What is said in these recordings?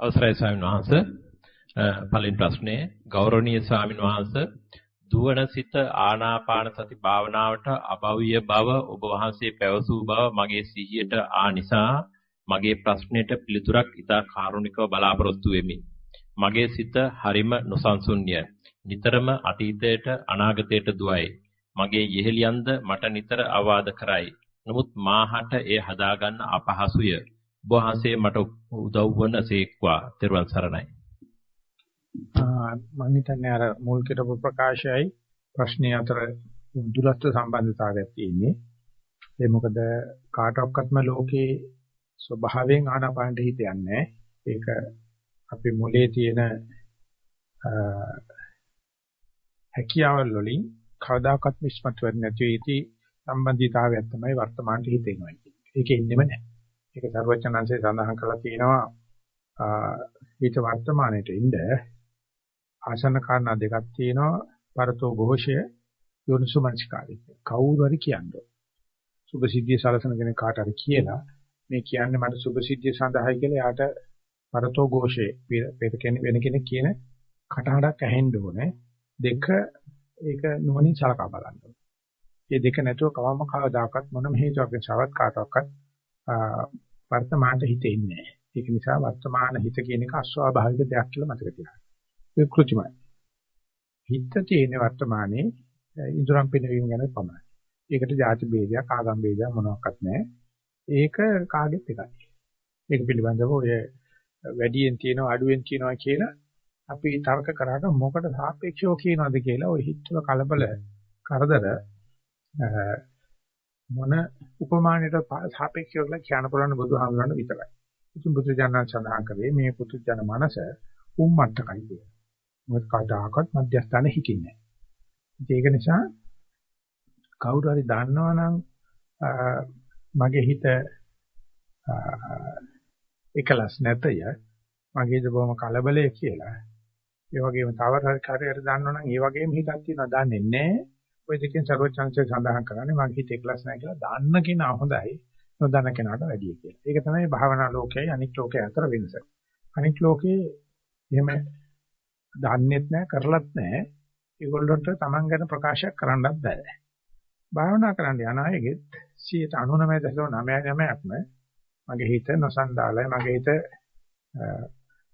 අවසරයි ස්වාමීන් වහන්සේ. පළවෙනි ප්‍රශ්නේ ගෞරවනීය ස්වාමීන් වහන්සේ දුවන සිත ආනාපාන සති භාවනාවට අභව්‍ය බව ඔබ වහන්සේ පැවසූ බව මගේ සිහියට ආ නිසා මගේ ප්‍රශ්නෙට පිළිතුරක් ඉතා කාරුණිකව බලාපොරොත්තු වෙමි. මගේ සිත හරිම නොසන්සුන්ය. නිතරම අතීතයට අනාගතයට දුවයි. මගේ යෙහෙලියන්ද මට නිතර අවවාද කරයි. නමුත් මාහට එය හදාගන්න අපහසුය. ඔබ වහන්සේ මට උදව් වන සේක්වා. ත්වන් සරණයි. මම හිතන්නේ අර මුල් කෙරපු ප්‍රකාශයයි ප්‍රශ්නේ අතර දුරස්ත සම්බන්ධතාවයක් තියෙන්නේ. ඒ මොකද කාටවත්ම ලෝකේ ස්වභාවයෙන් ආනාපානට හිත යන්නේ ඒක අපි මොලේ තියෙන හැකියාවල් වලින් කවදාකවත් මිස්මත් වෙන්නේ නැති ඉති සම්බන්ධීතාවයක් තමයි වර්තමානයේ හිතෙනවා කියන්නේ. ඒකේ ඉන්නෙම නැහැ. ඒක දරුවචනංශේ සඳහන් කරලා තියෙනවා. හිත වර්තමානයේ ඉඳ ආසන්න කාරණා දෙකක් තියෙනවා. පරතෝ ഘോഷය යොනිසුමංචකාරී කවුරු හරි කියන්නේ සුභ සිද්ධිය සලසන කෙනෙක් කාට හරි කියලා. මේ කියන්නේ මට සුභ සිද්ධිය සඳහායි කියලා යාට පරතෝ ഘോഷේ වෙන කෙනෙක් කියන කටහඬක් ඇහෙන්න ඕනේ. දෙක ඒක නොනින් සලකා බලන්න ඕනේ. මේ දෙක නැතුව කවම කවදාකවත් මොනම හේතුවක් නිසාවත් කාටවත් වර්තමානට හිතෙන්නේ නැහැ. ඒක නිසා වර්තමාන හිත කියන එක අස්වාභාවික දෙයක් කියලා මතක තියාගන්න. ඒක કૃත්‍රිමයි. හිත තියෙන වර්තමානයේ ඉදරම් පිනවීම ගැන පමණයි. ඒකට ಜಾති ભેදයක් ආගම් ભેදයක් මොනවත් නැහැ. ඒක කාගෙත් එකයි. ඒක පිළිබඳව ඔය වැඩියෙන් තියෙනවා අඩුවෙන් තියෙනවා කියලා අපි තර්ක කරාට මොකට සාපේක්ෂව කියනවද කියලා ඔය හිතවල කලබල කරදර මොන උපමානයට සාපේක්ෂව කියලා කියන්න පුළුවන් බුදුහාමුදුරන් විතරයි. ඉතින් බුදුජානක සඳහන් කරේ මේ පුදුජන මනස උම්මට්ටකයි කියලා. මොකද කවදාකවත් මධ්‍යස්ථානෙ හිටින්නේ නැහැ. ඒක නිසා කවුරු හරි දන්නවනම් මගේ හිත එකලස් නැතය මගේද බොහොම කලබලය කියලා. ඒ වගේම තව කාර්යයක් දන්නවනම් ඒ වගේම හිතක් තියෙනවා දන්නේ නැහැ. ওই දෙකෙන් ਸਰවඥාංශය සඳහන් කරන්නේ මං හිතේ ක්ලාස් නැහැ කියලා දාන්න කෙනා හොඳයි නොදන්න කෙනාට වැඩිය කියලා. ඒක තමයි භාවනා ලෝකයයි අනික් ලෝකයේ අතර වෙනස. අනික් ලෝකයේ එහෙම දාන්නෙත් නැහැ කරලත් නැහැ. ඒගොල්ලොන්ට Taman ගැන ප්‍රකාශයක් කරන්නත් බෑ. භාවනා කරන්න යන අයගෙත් 99.99%ක්ම මගේ හිත නොසන්ඩාලයි මගේ හිත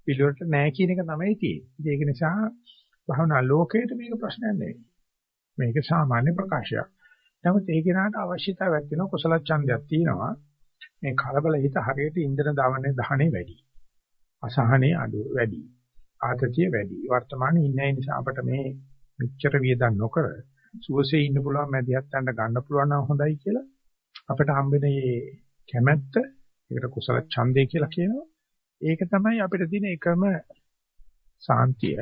පිළිවෙලට නැහැ කියන එක තමයි තියෙන්නේ. ඒක නිසා භාවනා ලෝකයේදී මේක ප්‍රශ්නයක් නෙවෙයි. මේක සාමාන්‍ය ප්‍රකාශයක්. නමුත් ඒ කෙනාට අවශ්‍යතාවයක් තියෙනවා කුසල ඡන්දයක් තියෙනවා. මේ කලබල හිත හරියට ඉන්ධන දාවන්නේ දහණේ වැඩි. අසහනේ අඩු වැඩි. ආතතිය වැඩි. වර්තමානයේ ඉන්නේ නිසා අපිට මේ මෙච්චර වියදම් නොකර සුවසේ ඉන්න පුළුවන් මැදිහත් යන්න ගන්න පුළුවන් නම් හොඳයි කියලා අපිට හම්බෙන මේ කැමැත්ත ඒකට කුසල ඡන්දය කියලා කියනවා. ඒක තමයි අපිට තියෙන එකම සාන්තිය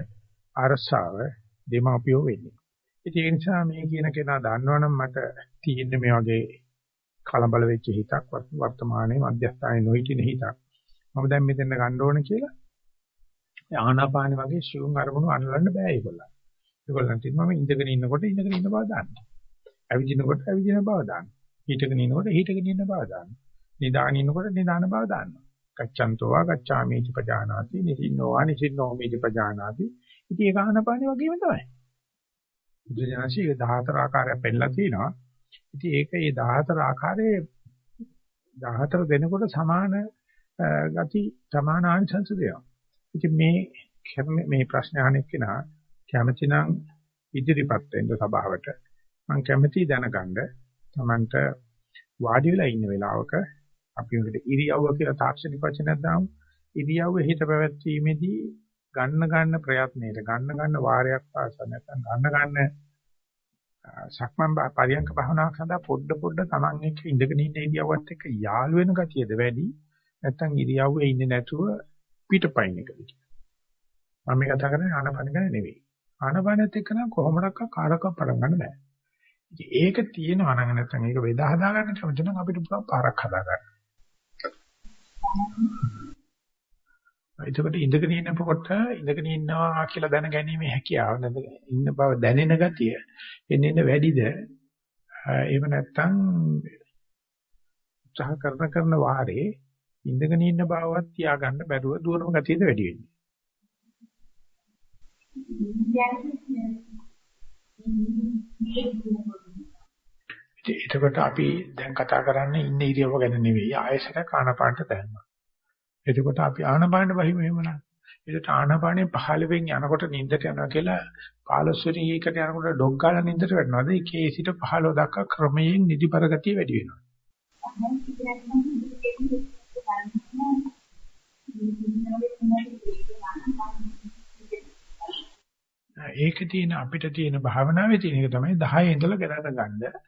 අරසාව දෙමාපියෝ වෙන්නේ. ඉතින් ඒ නිසා මේ කියන කෙනා දන්නවනම් මට තියෙන්නේ මේ වගේ කලබල වෙච්ච හිතක් වර්තමානයේ මධ්‍යස්ථානයේ නොහිටින හිතක්. මම දැන් මෙතන ගන්න ඕන කියලා ආනාපාන වගේ ශුන් අරමුණු අල්ලන්න බෑ ඒගොල්ලන්. ඒගොල්ලන් තියෙනවා මම ඉඳගෙන ඉන්නකොට ඉඳගෙන ඉන්න බව දාන්න. ඇවිදිනකොට ඇවිදින බව දාන්න. හිටගෙන ඉන්නකොට හිටගෙන ඉන්න බව දාන්න. නිදාගෙන ඉන්නකොට නිදාන බව දාන්නවා. ගච්ඡන්තෝ වා ගච්ඡාමීති පජානාති නිසින්නෝ වා නිසින්නෝ මීති පජානාති. ඉතින් ඒක ආනාපානෙ වගේම තමයි. බුදුජානසී 14 ආකාරයක් පෙන්නලා තිනවා. ඉතින් ඒක මේ 14 ආකාරයේ 14 දෙනකොට සමාන ගති සමාන ආංශංශ දෙනවා. ඉතින් මේ මේ ප්‍රශ්න අහන්නේ කෙනා කැමැතිනම් ඉදිරිපත් වෙන්න සභාවට මම කැමැති දැනගන්න Tamanට වාඩි වෙලා ඉන්න වෙලාවක අපි උකට ඉරියව්ව කියලා තාක්ෂණික වචනයක් දාමු. ඉරියව්ව හිත පැවැත්වීමේදී ගන්න ගන්න ප්‍රයත්නයේට ගන්න ගන්න වාරයක් පාසා නැත්නම් ගන්න ගන්න සක්මන් පරියන්ක භාවනාවක් සඳහා පොඩ පොඩ Taman එක්ක ඉඳගෙන ඉන්න ඉරියව්වත් එක්ක යාළු වෙන ගතියද වැඩි නැත්නම් ඉරියව්වේ ඉන්නේ නැතුව පිටපයින් එකද කියලා. මම මේ කතා කරන්නේ ආනපන ගැන නෙවෙයි. ආනපනත් එක්ක නම් කොහොමඩක්ක කාරක පටන් ගන්න බෑ. ඉතින් ඒක තියෙනවා නම් නැත්නම් ඒක වේදා හදා ගන්න කැමති නම් අපිට පුළුවන් පාරක් හදා ගන්න. එතකොට ඉඳගෙන ඉන්නකොට ඉඳගෙන ඉන්නවා කියලා දැනගැනීමේ හැකියාව නැද ඉන්න බව දැනෙන ගතිය එන්නේ එන්න වැඩිද එහෙම නැත්නම් උත්සාහ කරන කරන වාරේ ඉඳගෙන ඉන්න බවවත් තියාගන්න බැරුව දුරම ගතියද වැඩි වෙන්නේ. එතකොට අපි දැන් කතා කරන්නේ ඉන්න ඉරියව්ව ගැන නෙවෙයි ආයසර කාණපාණට දැම්මා. එතකොට අපි ආනපානට බහිමු එහෙමනම්. ඒකට ආනපානේ 15 වෙන් යනකොට නිින්දට යනවා කියලා 15 වෙනි එකට යනකොට ඩොග් ගාලා නිින්දට වැටෙනවාද? ඒකේ සිට 15 දක්වා ක්‍රමයෙන් නිදිබර ගතිය වැඩි වෙනවා. ඒක තියෙන අපිට තියෙන භාවනාවේ තියෙන එක තමයි 10 ඉඳලා ගණන ගන්න.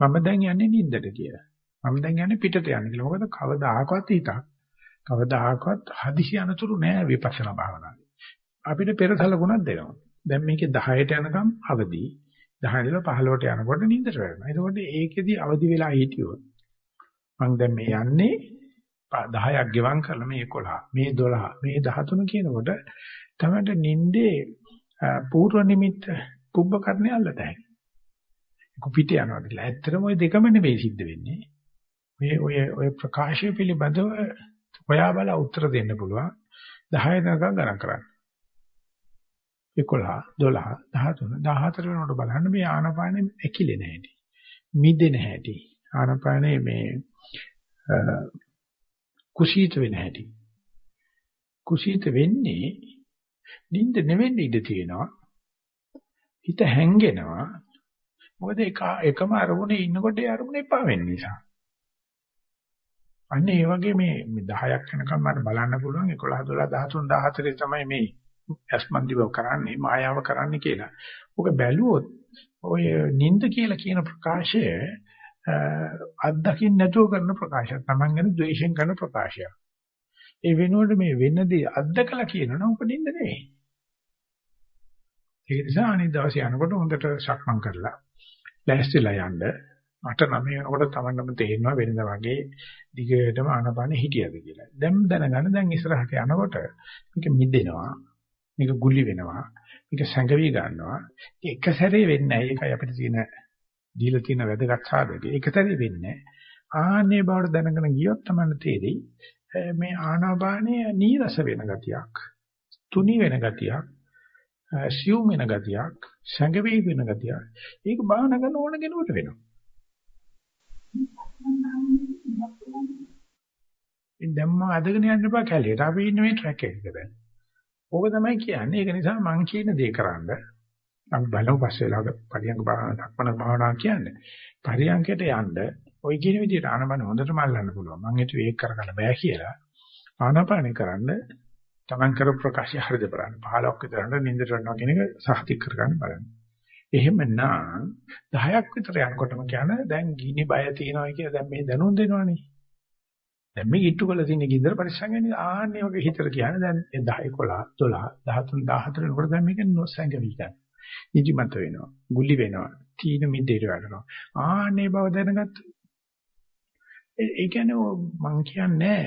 මම දැන් යන්නේ නිින්දට කියලා. මම දැන් යන්නේ පිටට යන්න කියලා. මොකද කවදාකවත් හිතක් කවදාකවත් හදිසි අනතුරු නෑ විපස්සනා භාවනාවේ. අපිට පෙරසලකුණක් දෙනවා. දැන් මේකේ 10ට යනකම් අවදි. 10 ඉඳලා 15ට යනකොට නිින්දට වැටෙනවා. එතකොට ඒකෙදි අවදි වෙලා හිටියොත් මම දැන් මේ යන්නේ 10ක් ගෙවම් කරලා මේ 11 මේ 12 මේ 13 කියනකොට තමයි නිින්දේ පූර්ව නිමිත්ත පුබ්බ කර්ණය අල්ලතයි. කුපිට යනවා කියලා. ඇත්තටම ওই දෙකම නෙවෙයි සිද්ධ වෙන්නේ. මේ ඔය ඔය ප්‍රකාශය පිළිබඳව හොයා බලා උත්තර දෙන්න පුළුවන්. 10 දක්වා ගණන් කරන්න. 11 12 13 14 වෙනකොට බලන්න මේ ආනපානෙ ඇකිලෙන හැටි. මිදෙන හැටි. ආනපානෙ මේ කුසීත වෙන හැටි. කුසීත වෙන්නේ නිින්ද නෙවෙන්න ඉඩ තියෙනවා. හිත හැංගෙනවා. මොකද එක එකම අරමුණේ ඉන්නකොට ඒ අරමුණ එපා වෙන නිසා. අන්න ඒ වගේ මේ 10ක් වෙනකම් මට බලන්න පුළුවන් 11 12 13 14 තමයි මේ ඇස්මන්දිව කරන්නේ මායාව කරන්නේ කියලා. ඔක බැලුවොත් ඔය නිින්ද කියලා කියන ප්‍රකාශය අත්දකින්න නැතුව කරන ප්‍රකාශයක්. Taman ගැන ද්වේෂයෙන් කරන ප්‍රකාශයක්. ඒ වෙනුවට මේ වෙනදී අත්දකලා කියනවනම් ඔක නිින්ද නෙවෙයි. ඒක නිසා අනිත් දවසේ යනකොට හොඳට සක්මන් කරලා ලෑස්තිලා යන්න අට නම වෙනකොට තමන්නම තේරෙනවා වෙනද වගේ දිගටම ආනපන හිටියද කියලා. දැන් දැනගන්න දැන් ඉස්සරහට යනකොට මේක මිදෙනවා. මේක ගුලි වෙනවා. මේක සැඟවි ගන්නවා. ඒක සැරේ වෙන්නේ නැහැ. ඒකයි අපිට තියෙන දීලා තියෙන වැදගත් සාධකය. ඒක සැරේ වෙන්නේ ආන්නේ බවට දැනගෙන ගියොත් තමයි තේරෙයි මේ ආනාපානය නීරස වෙන ගතියක්. තුනි වෙන ගතියක්. සියුම් වෙන ගතියක්, සංගවි වෙන ගතියක්. ඒක භාවනා කරන ඕන කෙනෙකුට වෙනවා. ඉතින් දැන් මම අදගෙන යන්න බෑ කැලේට. අපි ඉන්නේ මේ ට්‍රැක් එකක දැන්. ඕක තමයි කියන්නේ. ඒක නිසා මං කියන දේ කරන්න. අපි බලමු පස්සේ ලාග පරියංග භාවනා භාවනා කියන්නේ. පරියංගයට යන්න ওই කියන විදිහට ආනමන හොඳටම අල්ලන්න පුළුවන්. මං හිතුවේ ඒක කරගන්න බෑ කියලා. ආනාපානේ කරන්න Taman කර ප්‍රකාශය හරිද බලන්න. 15ක් විතරට නින්දට යනවා කියන එක සාහිතික කරගන්න බලන්න. එහෙමනම් 10ක් විතර යනකොටම කියන දැන් ගිනි බය තියෙනවා කියලා දැන් මේ දැනුම් දෙනවනේ. දැන් මේ ඉට්ටු කළ තියෙන ගින්දර පරිස්සම්ගෙන ආන්නේ වගේ හිතට කියන්නේ දැන් 10 11 12 13 14 වෙනකොට දැන් මේක නොසැඟවි ගන්න. නිදිමත වෙනවා. ගුලි වෙනවා. තීන මිදේට වැටෙනවා. ආන්නේ බව දැනගත්ත. ඒ කියන්නේ මං කියන්නේ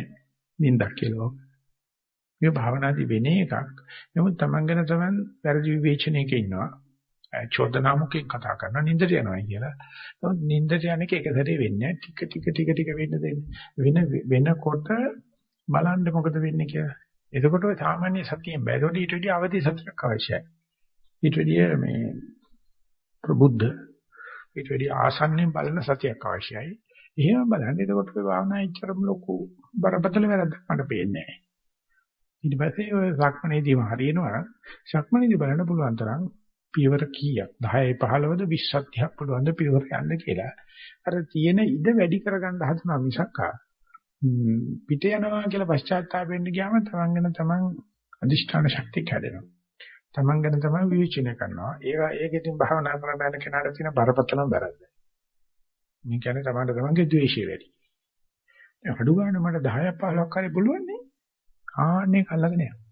නින්දක් කියලා. මේ භාවනාදී වෙන එකක්. නමුත් Taman ගැන Taman වැරදි විවේචනයක ඉන්නවා. චෝදනාමුකෙන් කතා කරනවා නින්දට යනවා කියලා. නමුත් නින්දට යන එක එක සැරේ වෙන්නේ ටික ටික ටික ටික වෙන්න දෙන්න. වෙන වෙනකොට බලන්න මොකද වෙන්නේ කියලා. එතකොට ඔය සාමාන්‍ය සතියෙන් බැලුවොත් ඊට වඩා අවදි සතියක් අවශ්‍යයි. ඊට වඩා මේ ප්‍රබුද්ධ ඊට වඩා ආසන්නෙන් බලන සතියක් අවශ්‍යයි. එහෙම බලන්න එතකොට ඔය භාවනා ඉච්චරම ලොකු බරපතල වැරද්දක් මට පේන්නේ නැහැ. ඊට පස්සේ ඔය සක්මණේදීම හරියනවා සක්මණේදී බලන්න පුළුවන් තරම් පියවර කීයක්? 10 15ද 20ක් 30ක් පුළුවන් ද පියවර යන්න කියලා. අර තියෙන ඉඩ වැඩි කරගන්න හදනවා මිසක් පිට යනවා කියලා පශ්චාත්තාප වෙන්න ගියාම තමන් ගැන තමන් අදිෂ්ඨාන ශක්තිය කැඩෙනවා තමන් ගැන තමන් විචින කරනවා. ඒක ඒකෙන් භාවනා කරන යන කෙනාට තියෙන බරපතලම වැරද්ද. මේ කියන්නේ තමන්ට තමන්ගේ ද්වේෂය වැඩි. අඩු ගන්න මට 10ක් 15ක් හරි පුළුවන් නේ? ආන්නේ කල්ලාගෙන යනවා.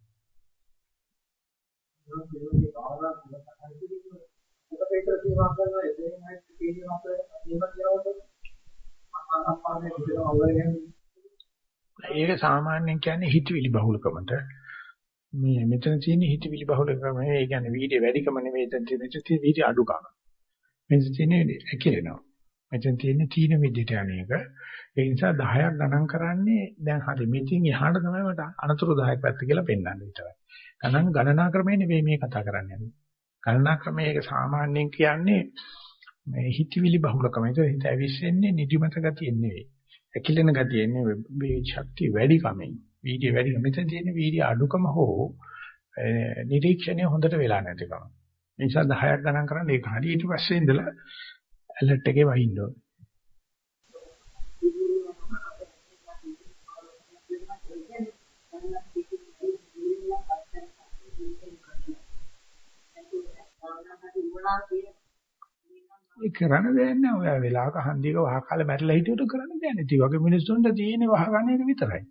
ඒක සාමාන්‍යයෙන් කියන්නේ හිතවිලි බහුලකමට මේ මෙතන තියෙන හිතවිලි බහුලකම ඒ කියන්නේ වීර්ය වැඩිකම නෙවෙයි එතන තියෙන වීර්ය අඩුකම. මෙතන තියෙන්නේ ඇකිලෙනවා. මෙතෙන් තියෙන්නේ තීන මිද්දට අනේක. ඒ නිසා 10ක් ගණන් කරන්නේ දැන් හරි මෙතින් එහාට තමයි මට අනතුරු 10ක් පැත්ත කියලා පෙන්වන්න විතරයි. ගණන් ගණනා ක්‍රමේ නෙවෙයි මේ කතා කරන්නේ. ගණනා ක්‍රමයේ සාමාන්‍යයෙන් කියන්නේ මේ හිතවිලි බහුලකම. ඒක හිත ඇවිස්සෙන්නේ නිදිමත ගතියෙන් නෙවෙයි. ඇකිලෙන ගතියෙන් නෙවෙයි. මේ ශක්තිය වැඩි කමෙන්. වීර්ය වැඩි. මෙතන තියෙන වීර්ය අඩුකම හෝ නිරීක්ෂණය හොඳට වෙලා නැතිකම. ඒ නිසා 10ක් ගණන් කරන්න ඒක හරි ඊට පස්සේ ඉඳලා ඇලර්ට් එකේ වහින්න ඕනේ. ඒ කරන්න දෙයක් නෑ. ඔය වෙලාවක හන්දියක වහකාලේ මැරිලා හිටියොත් කරන්න දෙයක් නෑ. ඒ වගේ මිනිස්සුන්ට තියෙන්නේ වහගන්න එක විතරයි.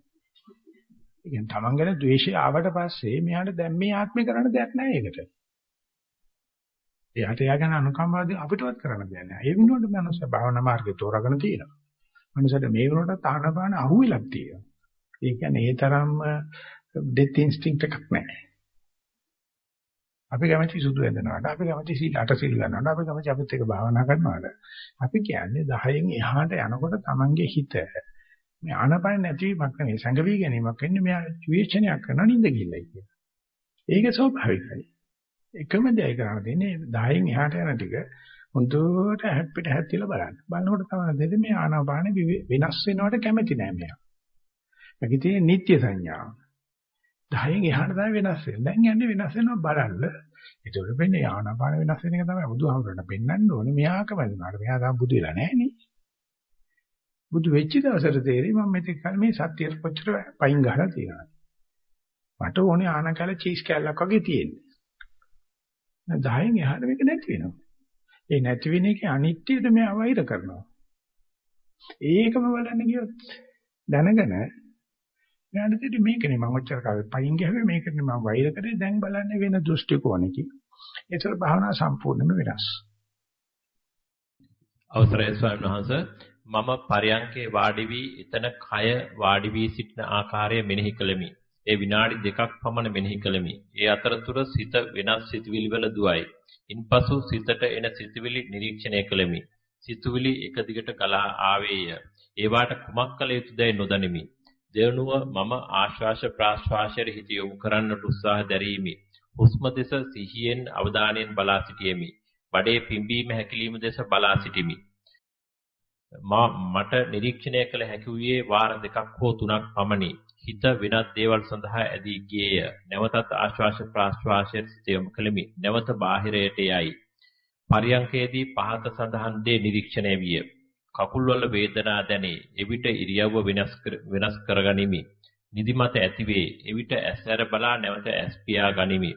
ඒ කියන්නේ Taman ගැන ද්වේෂය ආවට පස්සේ මෙයාට දැන් මේ ආත්මේ කරන්න දෙයක් නෑ ඒකට. එයාට එයා ගැන අනුකම්පාවදී අපිටවත් කරන්න දෙයක් නෑ. ඒ වෙනුවට මනස භාවනා මාර්ගේ තෝරාගෙන තියෙනවා. මනසට මේ වෙනකොට තාහනපාන අහුවෙලක් තියෙනවා. ඒ කියන්නේ ඒ තරම්ම ඩෙත් ඉන්ස්ටින්ක්ට් එකක් නෑ. අපි කැමති සුදු වෙනවාට අපි කැමති සීල අට සීල ගන්නවාට අපි කැමති අපිත් එක භාවනා කරනවාට අපි කියන්නේ 10න් එහාට යනකොට Tamange හිත මේ ආනපන නැතිවීමක් නෙවෙයි සංගවි ගැනීමක් වෙන්නේ මෙයා විවේචනයක් කරන නිඳ ගිල්ලයි කියන. ඒක ස්වභාවිකයි. එකම දෙයයි කරන්න දෙන්නේ 10න් එහාට යන ටික හොඳට හැප්පිට හැත්තිලා බලන්න. බලනකොට තමයි දෙන්නේ මේ ආනාපාන වෙනස් වෙනවට කැමති නෑ මෙයා. මේකේ තියෙන නිත්‍ය සංඥාව. 10න් එහාට තමයි වෙනස් වෙන්නේ. දැන් යන්නේ වෙනස් වෙනවා බලන්න. ඒකවල වෙන්නේ ආනාපාන වෙනස් වෙන එක තමයි බුදුහාමුදුරණ පෙන්වන්න ඕනේ. මෙයාක වැදුනාට මෙයා තාම බුදු වෙලා නැහැ නේ. බුදු වෙච්ච දවසට තේරෙයි මම මෙතෙක් කල මේ සත්‍යයට කොච්චර පයින් ගහලා තියෙනවද. මට ඕනේ ආනකල චීස් කැල්ලක් වගේ තියෙන්නේ. 10න් එහාට මේක නැති වෙනවා. ඒ නැති වෙන එකේ අනිත්‍යද මෙයා වෛර කරනවා. ඒකම බලන්න ගියොත් දැනගෙන ඥාන දෙටි මේකනේ මම ඔච්චර කාලෙ පයින් ගහුවේ මේකනේ මම වෛර කරේ දැන් බලන්නේ වෙන දෘෂ්ටි කෝණකින්. ඒතර භාවනා සම්පූර්ණයෙන්ම වෙනස්. අවසරයි ස්වාමීන් වහන්සේ මම පරයන්කේ වාඩි වී එතන කය වාඩි වී සිටින ආකාරය මෙනෙහි කළෙමි. ඒ විනාඩි දෙකක් පමණ මෙනෙහි කළෙමි. ඒ අතරතුර සිත වෙනස් සිතුවිලි වල දුවයි. ඉන්පසු සිතට එන සිතුවිලි නිරීක්ෂණය කළෙමි. සිතුවිලි එක දිගට ගලා ආවේය. ඒවාට කුමක් කළ යුතුදයි නොදනිමි. දෙවනුව මම ආශ්වාස ප්‍රාශ්වාසයේ හිත යොමු කරන්නට උත්සාහ දැරීමි. හුස්ම දෙස සිහියෙන් අවධානයෙන් බලා සිටියෙමි. බඩේ පිම්බීම හැකිලිම දෙස බලා සිටිමි. මට නිරීක්ෂණය කළ හැකි වූයේ වාර දෙකක් හෝ තුනක් පමණි. හිත වෙනත් දේවල් සඳහා ඇදී ගියේය. නැවතත් ආශ්වාස ප්‍රාශ්වාසයේ සිත යොමු කළෙමි. නැවත බාහිරයට යයි. පරියංකයේදී පහත සඳහන් දේ නිරීක්ෂණය විය. කකුල්වල වේදනා දැනේ. එවිට ඉරියව්ව වෙනස් වෙනස් කරගනිමි. නිදිමත ඇතිවේ. එවිට ඇස්හැර බලා නැවත ඇස් පියා ගනිමි.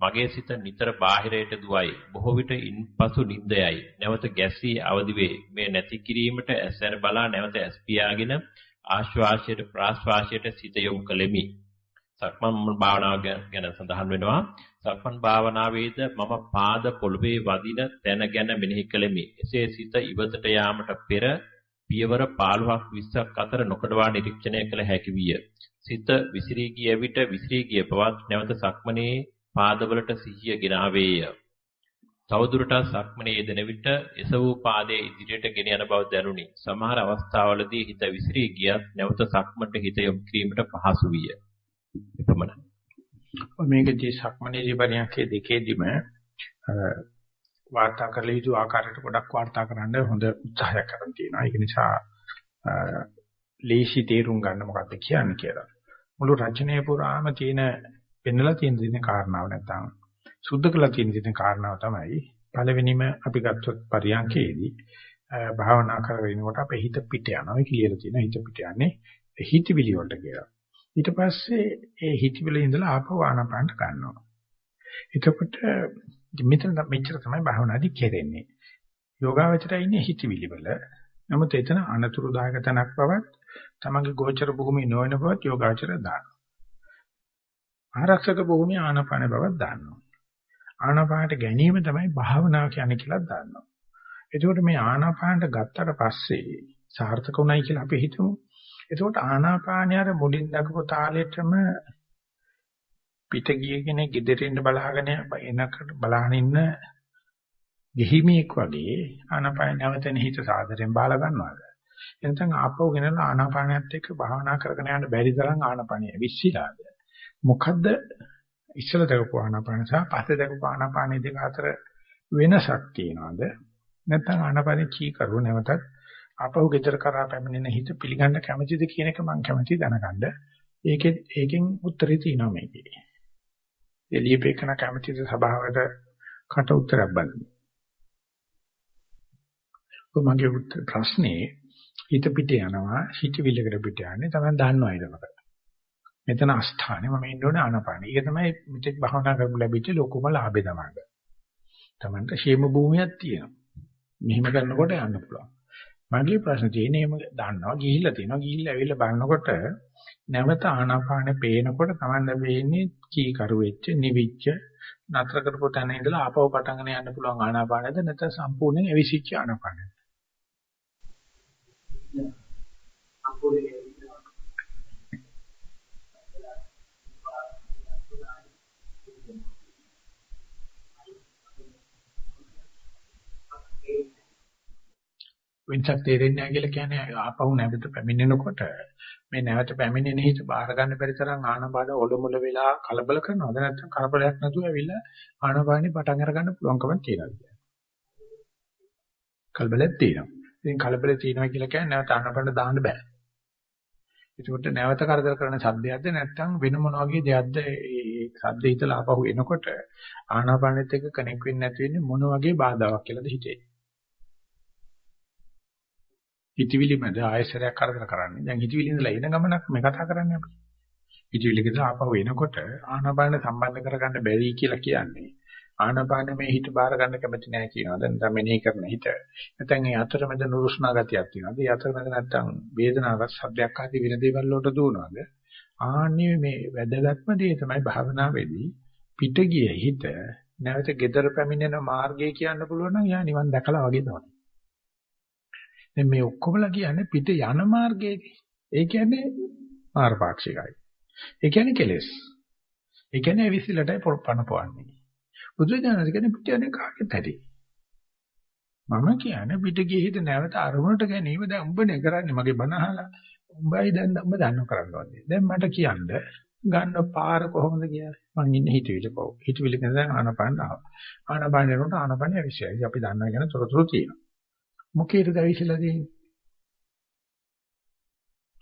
මගේ සිත නිතර බාහිරයට දුවයි. බොහෝ විට ඉන්පසු නිින්දයයි. නැවත ගැස්සී අවදි වේ. මේ නැති කිරීමට ඇස්හැර බලා නැවත ඇස් පියාගෙන ආශ්වාසයට ප්‍රාශ්වාසයට සිත යොමු කළෙමි. සක්මන් භාවනාව ගැන සඳහන් වෙනවා. සක්මන් භාවනාවේද මම පාද පොළවේ වදින තැන ගැන මෙනෙහි කළෙමි. එසේ සිත ඉවතට යාමට පෙර පියවර 15ක් 20ක් අතර නොකඩවා නිරීක්ෂණය කළ හැකි විය. සිත විසිරී ගිය විට විසිරී ගිය බවත් නැවත සක්මනේ පාදවලට සිහිය ගෙනාවේය. තවදුරටත් සක්මනේ යෙදෙන විට එසවූ පාදයේ ඉදිරියට ගෙන යන බව දැනුනි. සමහර අවස්ථාවලදී හිත විසිරී ගියත් නැවත සක්මට හිත යොමු කිරීමට පහසු විය. එපමණයි. මේකදී සක්මනේදී පරියන්කේ දෙකේදීම වාර්තා කරලා යුතු ආකාරයට ගොඩක් වාර්තා කරන්න හොඳ උත්සාහයක් කරන් තියෙනවා. ඒක නිසා ලේසි තේරුම් ගන්න මොකක්ද කියන්නේ කියලා. මුළු රචනයේ පුරාම තියෙන පෙන්නලා තියෙන දින කාරණාව නැත්නම් සුද්ධ කළා තියෙන දින කාරණාව තමයි පළවෙනිම අපි ගත්තොත් පරියන්කේදී භාවනා කරගෙනකොට අපේ හිත පිට යනවා. ඒ කියලා තියෙන හිත පිට යන්නේ හිතවිලි වලට කියලා. ඊට පස්සේ ඒ හිතවිලි ඉඳලා ආපහු ආනපානට ගන්නවා. එතකොට මෙතන මෙච්චර තමයි භාවනාදි කෙරෙන්නේ. යෝගාවචරය ඉන්නේ හිතවිලි වල. නමුත් එතන අනතුරුදායක තැනක් බවත් තමන්ගේ ගෝචර භූමිය නොවන බවත් යෝගාවචරය දානවා. ආරක්ෂක භූමිය ආනපාන බවක් දානවා. ආනාපානට ගැනීම තමයි භාවනාව කියන්නේ කියලා දාන්නවා. එතකොට මේ ආනාපානට ගත්තට පස්සේ සාර්ථක උනායි කියලා අපි හිතමු. එතකොට ආනාපානය අර මුලින් දක්වපු තාලෙටම පිට ගිය කෙනෙක් ගෙදරින් බලාගෙන එනකට බලාගෙන ඉන්න ගෙහිමියෙක් වගේ ආනාපාන නැවතෙන හිත සාදරෙන් බාලා ගන්නවාද? එතන ආපහු ගෙනලා ආනාපානයත් එක්ක භාවනා කරගෙන යන්න බැරි තරම් ආනාපානිය විශ්සිලාද? මොකද්ද ඉස්සල දකපු ආනාපාන සහ පස්සේ දකපු ආනාපාන දෙක අතර වෙනසක් තියනවාද? නැත්නම් ආනාපාන කී කරුව නැවතත් ආපහු ගෙදර කරා පැමිණෙන හිත පිළිගන්න කැමැතිද කියන එක මම කැමැති දැනගන්න. ඒකෙන් ඒකෙන් උත්තරේ තියෙනවා මේකේ. එළියපේකන කැමැතිද සභාවට කට උත්තරයක් බලන්න. මගේ ප්‍රශ්නේ හිත පිට යනවා හිතවිල්ලකට පිට යන්නේ තමයි දන්නවා ඊටමකට. මෙතන අස්ථානේ මම ඉන්න ඕනේ ආනපානේ. ඒක තමයි මෙතෙක් භවනා කරමු ලැබිච්ච ලොකුම ලාභය තමයි. තමන්ට ෂේම භූමියක් තියෙනවා. මෙහෙම කරනකොට යන්න පුළුවන්. මගේ ප්‍රශ්න තියෙන්නේ එහෙම දන්නවා. ගිහිල්ලා තියෙනවා. ගිහිල්ලා ඇවිල්ලා බලනකොට නැවත ආනාපානෙ පේනකොට Taman වෙන්නේ කී කරු වෙච්ච නිවිච්ච නතර කරපු තැන ඉඳලා ආපහු පටන්ගෙන යන්න පුළුවන් ආනාපානෙද නැත්නම් සම්පූර්ණයෙන් ඇවිසිච්ච ආනාපානෙද සම්පූර්ණයෙන් වෙනසක් තේරෙන්නේ නැහැ කියලා කියන්නේ ආපහු නැවත පැමිණෙනකොට මේ නැවත පැමිණෙන හිත බාර ගන්න බැරි තරම් ආනපාන ඔලොමුල වෙලා කලබල කරනවද නැත්නම් කලබලයක් නැතුව ඇවිල්ලා ආනපානෙ පටන් අරගන්න පුළුවන්කමක් තියෙනවද කලබලයක් තියෙනවා. ඉතින් කලබලේ තියෙනවා කියලා කියන්නේ නැවත ආනපාන දාන්න බෑ. ඒකට නැවත කරදර කරන සද්දයක්ද නැත්නම් වෙන මොන වගේ දෙයක්ද ඒ සද්ද හිතලා ආපහු එනකොට ආනාපානෙත් එක්ක කනෙක්ට් වෙන්නේ නැති වෙන්නේ මොන වගේ බාධාවක් කියලාද හිතේ? හිතවිලි මැද ආයසරයක් කරදර කරන්නේ. දැන් හිතවිලි ඉඳලා එන ගමනක් මේ කතා කරන්නේ අපි. හිතවිලි කිව්ව ආපහු එනකොට ආනාපාන සම්බන්ධ කරගන්න බැරි කියලා කියන්නේ. ආනාපාන මේ හිත බාර ගන්න කැමති නැහැ කියනවා. දැන් තමයි මෙනෙහි කරන හිත. නැත්නම් ඒ අතරමැද නුරුස්නා ගතියක් තියෙනවා. ඒ අතරමැද නැත්නම් වේදනාවක් සබ්දයක් ආදී වෙන දේවල් වලට දුවනවාද? ආන්නේ මේ වැදගත්ම දේ තමයි භාවනාවේදී පිට ගිය හිත නැවත gedara පැමිණෙන මාර්ගය කියන්න පුළුවන් නම් යා නිවන් දැකලා වගේ තමයි. දැන් මේ ඔක්කොමලා කියන්නේ පිට යන මාර්ගයේදී. ඒ කියන්නේ මාර්ගපාක්ෂිකයි. ඒ කියන්නේ කෙලෙස්. ඒ කියන්නේ විසිලටයි පොරපණ පවන්නේ. බුදුරජාණන් කියන්නේ පිට යන්නේ කාගෙත් ඇති. මම කියන්නේ පිට ගියේ හිත නැවත අරමුණට ගැනීම දැන් උඹනේ කරන්නේ මගේ බණ අහලා. උඹයි දැන් උඹ දන්නව කරන්නේ. දැන් මට කියන්න ගන්න පාර කොහොමද කියලා. මං ඉන්නේ හිතවිලි පොව. හිතවිලි කියන දැන් ආනපන ආවා. ආනපන යනකොට ආනපන විශ්යයි. අපි දන්නවා කියන තොරතුරු තියෙනවා. මොකේද ඇවිස්සලා තියෙන්නේ?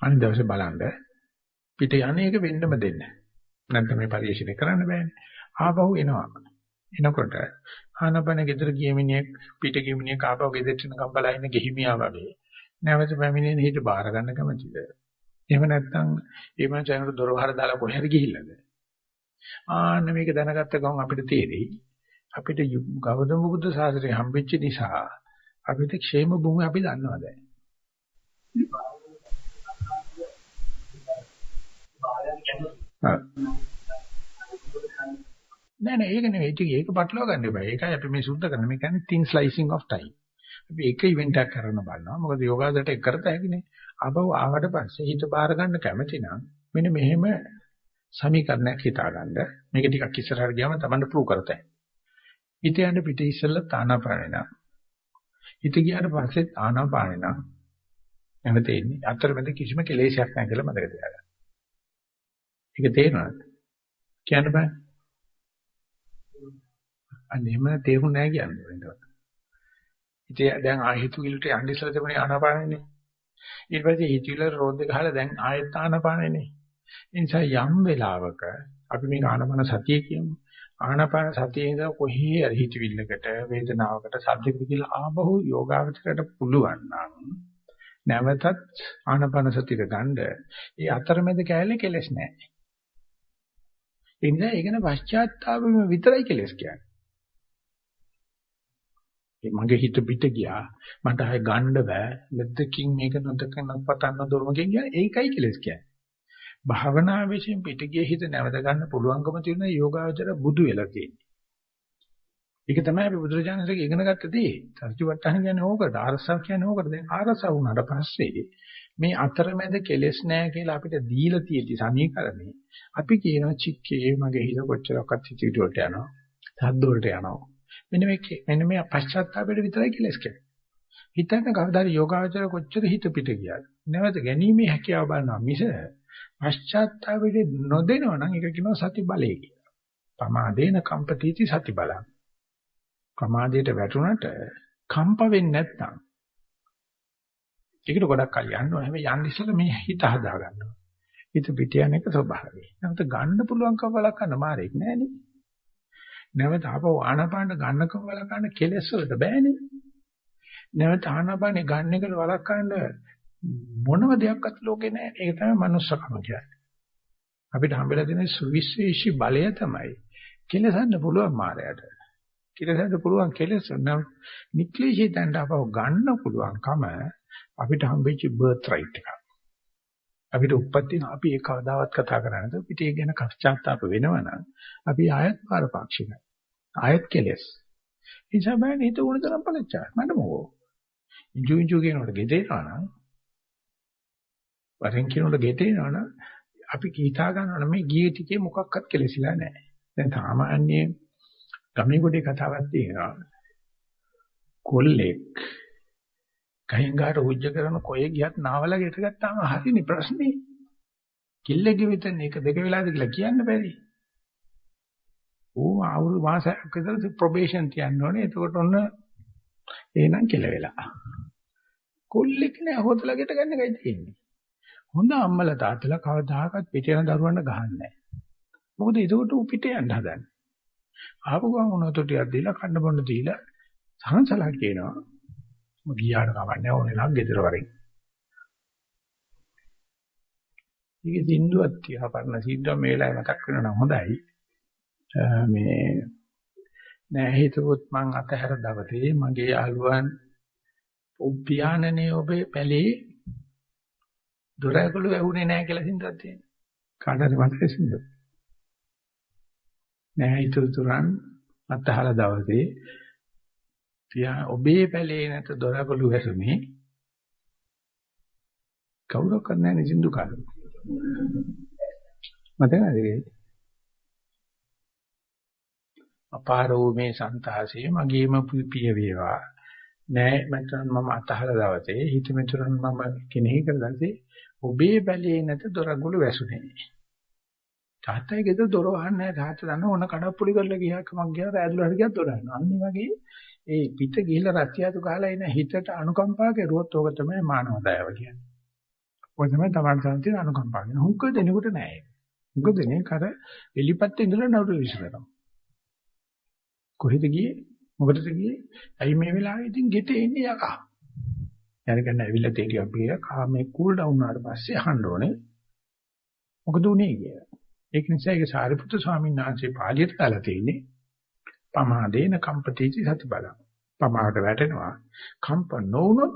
අනිත් දවසේ බලන්න පිට යන්නේක වෙන්නම දෙන්න. නැත්නම් මේ පරිශ්‍රණය කරන්න බෑනේ. ආපහු එනවා. එනකොට ආනපන ගෙදර ගිය මිනිහෙක් පිට ගිය මිනිහෙක් ආපහු ගෙදරට නිකන් බලා ඉන්න ගෙහිමියා වගේ. නැවත පැමිණෙන හිත බාර ගන්න කැමතිද? එහෙම නැත්නම් ඒ මනුස්සයන්ට දොර වහර දාලා කොහෙද ගිහිල්ලාද? ආන්න මේක දැනගත්ත ගමන් අපිට තේරෙයි. අපිට ගෞතම බුදු සාසනය හම්බෙච්ච නිසා අපිට ക്ഷേම භූමිය අපි දන්නවා දැන්. නෑ නෑ ඒක නෙවෙයි ඒක ඒක පටලවා ගන්න එපා. ඒකයි අපි මේ සුද්ධ කරන්නේ. මේ කියන්නේ thin slicing of time. අපි එක ඉවෙන්ට් එකක් කරන්න බලනවා. මොකද යෝගාදට එක කරත හැකිනේ. ආපහු ආවට පස්සේ හිත බාර ගන්න කැමති නම් මෙන්න මෙහෙම සමීකරණයක් හිතාගන්න. මේක ටිකක් ඉස්සරහට ගියාම තමයි ප්‍රූව් කරතයි. හිත යන පිට ඉස්සෙල්ලා තානාපරණය හිත ගියාට පස්සෙත් ආනාපානෙ නම් නැවත එන්නේ. අතරමැද කිසිම කෙලෙසයක් නැහැ කියලා මතක තියාගන්න. ඒක තේරෙනවද? කියන්න බෑ. අනේම තේරුම් නැහැ කියන්නේ. ඉතින් දැන් ආ හිතුවිලට යන්න ඉස්සලා තිබුණේ ආනාපානෙනේ. ඊට පස්සේ හිතුවිල රෝද ගහලා දැන් ආයෙත් ආනාපානෙනේ. ඒ නිසා යම් වෙලාවක අපි මේ ආනාපාන සතිය කියමු. ආනාපාන සතියේ ඉඳලා කොහේ හරි හිතවිල්ලකට වේදනාවකට සද්දයකට කියලා ආබහු යෝගාවචරයට පුළුවන් නම් නැවතත් ආනාපාන සතියට ගන්න ඒ අතරමැද කැලේ කෙලස් නැහැ. ඒ නිසා ඒකන පශ්චාත්තාපෙම විතරයි කෙලස් කියන්නේ. මගේ හිත පිට ගියා මට ආය ගන්න බෑ නැද්දකින් මේක නොදක නොපතන්න දොරමකින් කියන්නේ ඒකයි කෙලස් කියන්නේ. භාවනා විශ්ෙන් පිටගිය හිත නැවත ගන්න පුළුවන්කම තියෙන යෝගාවචර බුදු වෙලා තියෙන්නේ. ඒක තමයි අපි බුදුරජාණන්සේ ඉගෙන ගත්ත දේ. සත්‍යවට්ටහන කියන්නේ ඕකට, ආරසාව කියන්නේ ඕකට. දැන් ආරසාව වුණාට පස්සේ මේ අතරමැද කෙලෙස් නැහැ කියලා අපිට දීලා තියෙදි සමීකරණේ අපි කියනවා චික්කේ මගේ හිත කොච්චරක්වත් හිතවිලි වලට යනවා. සද්ද වලට යනවා. මෙන්න මේ මෙන්න මේ පශ්චාත්තාපයට විතරයි කෙලස් කියන්නේ. හිතන්න කවදාද යෝගාචර කොච්චර හිත පිට ගියාද? නැවත ගැනීමේ හැකියාව බලනවා මිස පශ්චාත්තාපයට නොදෙනව නම් ඒක කියනවා සති බලය කියලා. පමාදේන කම්පතිති සති බලං. ප්‍රමාදයට වැටුණට කම්ප වෙන්නේ නැත්නම් ඒකට ගොඩක් කල් යන්න ඕනේ. හැබැයි යන්න ඉස්සෙල්ලා මේ හිත හදා ගන්නවා. හිත පිට යන එක ස්වභාවයි. නැවත ගන්න පුළුවන්කම බලකන්න මාරෙක් නෑනේ. නැවත ආපහු ආනපාන ගන්නකම බලකන්න කෙලෙස් වලට බෑනේ. නැවත ආනපානේ ගන්න එකට වළක්වන්න මොනම දෙයක්වත් ලෝකේ නැහැ. ඒක තමයි manussකම කියන්නේ. අපිට හම්බෙලා තියෙන සුවිශේෂී බලය තමයි කෙලසන්න පුළුවන් මායයට. කෙලසන්න පුළුවන් කෙලස නම් නික්ලිෂී තැන්න අපව ගන්න පුළුවන්කම අපිට හම්බෙච්ච බර්ත් රයිට් එකක්. අපිට උප්පත්තින අපි ඒක කවදාවත් කතා කරන්නේ නැතුව අපිට ඒක ගැන කශ්චාත්තාප වෙනවනම් අපි ආයත් පාරපාක්ෂිකයි. ආයත් කෙලස්. ඒ නිසා බෑනේ හිත උණ තරම් පළච්චා. මට මොකෝ. ඉංජු ඉංජු කියනකොට ගෙදේනවා නම් වරෙන් කියනකොට ගෙතේනවනම් අපි කීතා ගන්නවා මේ ගියේ ටිකේ මොකක්වත් කෙලෙසිලා නැහැ. දැන් සාමාන්‍ය ගමේ ගොඩේ කතාවක් තියෙනවා. කොල්ලෙක් කයින් ගාට උජ්ජ කරන කොයේ ගියත් නාවල ගෙට ගත්තාම හරිනේ ප්‍රශ්නේ. කිල්ලෙගේ විතර එක දෙක වෙලාද කියලා කියන්න බැරි. ඌ අවුරුදු මාසයක් විතර ප්‍රොබේෂන් තියන්න ඕනේ. එතකොට ඔන්න එහෙනම් කෙල වෙලා. කොල්ලෙක් නෑ හොතලා ගෙට ගන්න එකයි තියෙන්නේ. හොඳ අම්මලා තාත්තලා කවදාකවත් පිට යන දරුවන්ට ගහන්නේ නැහැ. මොකද ඒකට ඌ පිට යන්න හදන්නේ. ආපු ගමන් උනතු ටිකක් දීලා කන්න බොන්න දීලා සරසලා කියනවා. මම ගියාට කවන්නේ ඕනේ නම් ගෙදර වරින්. ඊගේ සින්දුවක් තියා පරණ සින්දුව මේ වෙලාවේ මතක් වෙනවා නම් හොඳයි. මේ නෑ හිතුවොත් මං අතහැර දවසේ මගේ යාළුවන් උප්පියානනේ ඔබේ පැලේ දොර ඇගලු ඇහුනේ නැහැ කියලා සින්දුවක් තියෙනවා. කාටද මතකද සින්දුව? නෑ ඊතුරු තුරන් අත්හල දවසේ තියා ඔබේ පැලේ නැත දොර ඇගලු ඇසුනේ කවුරක් කරන්නේ නැහැ සින්දු කාලේ. මතකද ඒක? අපාරෝ මේ සන්තාසය මගේම පිය වේවා නෑ මචං මම අතහල දවසේ හිත මෙතුරන් මම කෙනෙහි කරදන්සේ ඔබේ බැලේ නැත දොරගුළු වැසුනේ. තාත්තයි ගෙදර දොර වහන්නේ නැහැ. තාත්තා දන්න ඕන කඩප්පුලි කරලා ගියා කමක් ගියා රැඳුලා හරි ගියත් දොර අහනවා. අන්න වගේ ඒ පිට ගිහිල්ලා රත්යාතු ගහලා එන හිතට අනුකම්පා කෙරුවොත් ඕක තමයි මානව දයාව කියන්නේ. ඔය තමයි තමන් සංසිඳ අනුකම්පා කියන්නේ. හුඟ දෙනෙකුට නෑ ඒක. හුඟ දෙනෙක් අර එලිපත්te ඉඳලා නවුරු විශ්ලේෂණය. කොහෙද ගියේ? මොකටද ගියේ? ඇයි මේ වෙලාවේ ඉතින් ගෙට එන්නේ යකා? යනකන් ඇවිල්ලා තේරියක් බිය කාමේ කූල් ඩවුන් වුණාට පස්සේ අහන්න ඕනේ මොකද උනේ කියලා. ඒක නිසා ඒක සාරිපුත්‍ර ස්වාමීන් වහන්සේ පාළියට දාලා තියෙන්නේ පමාදේන කම්පතිති සති බලං. පමාවට වැටෙනවා. කම්ප නොවුනොත්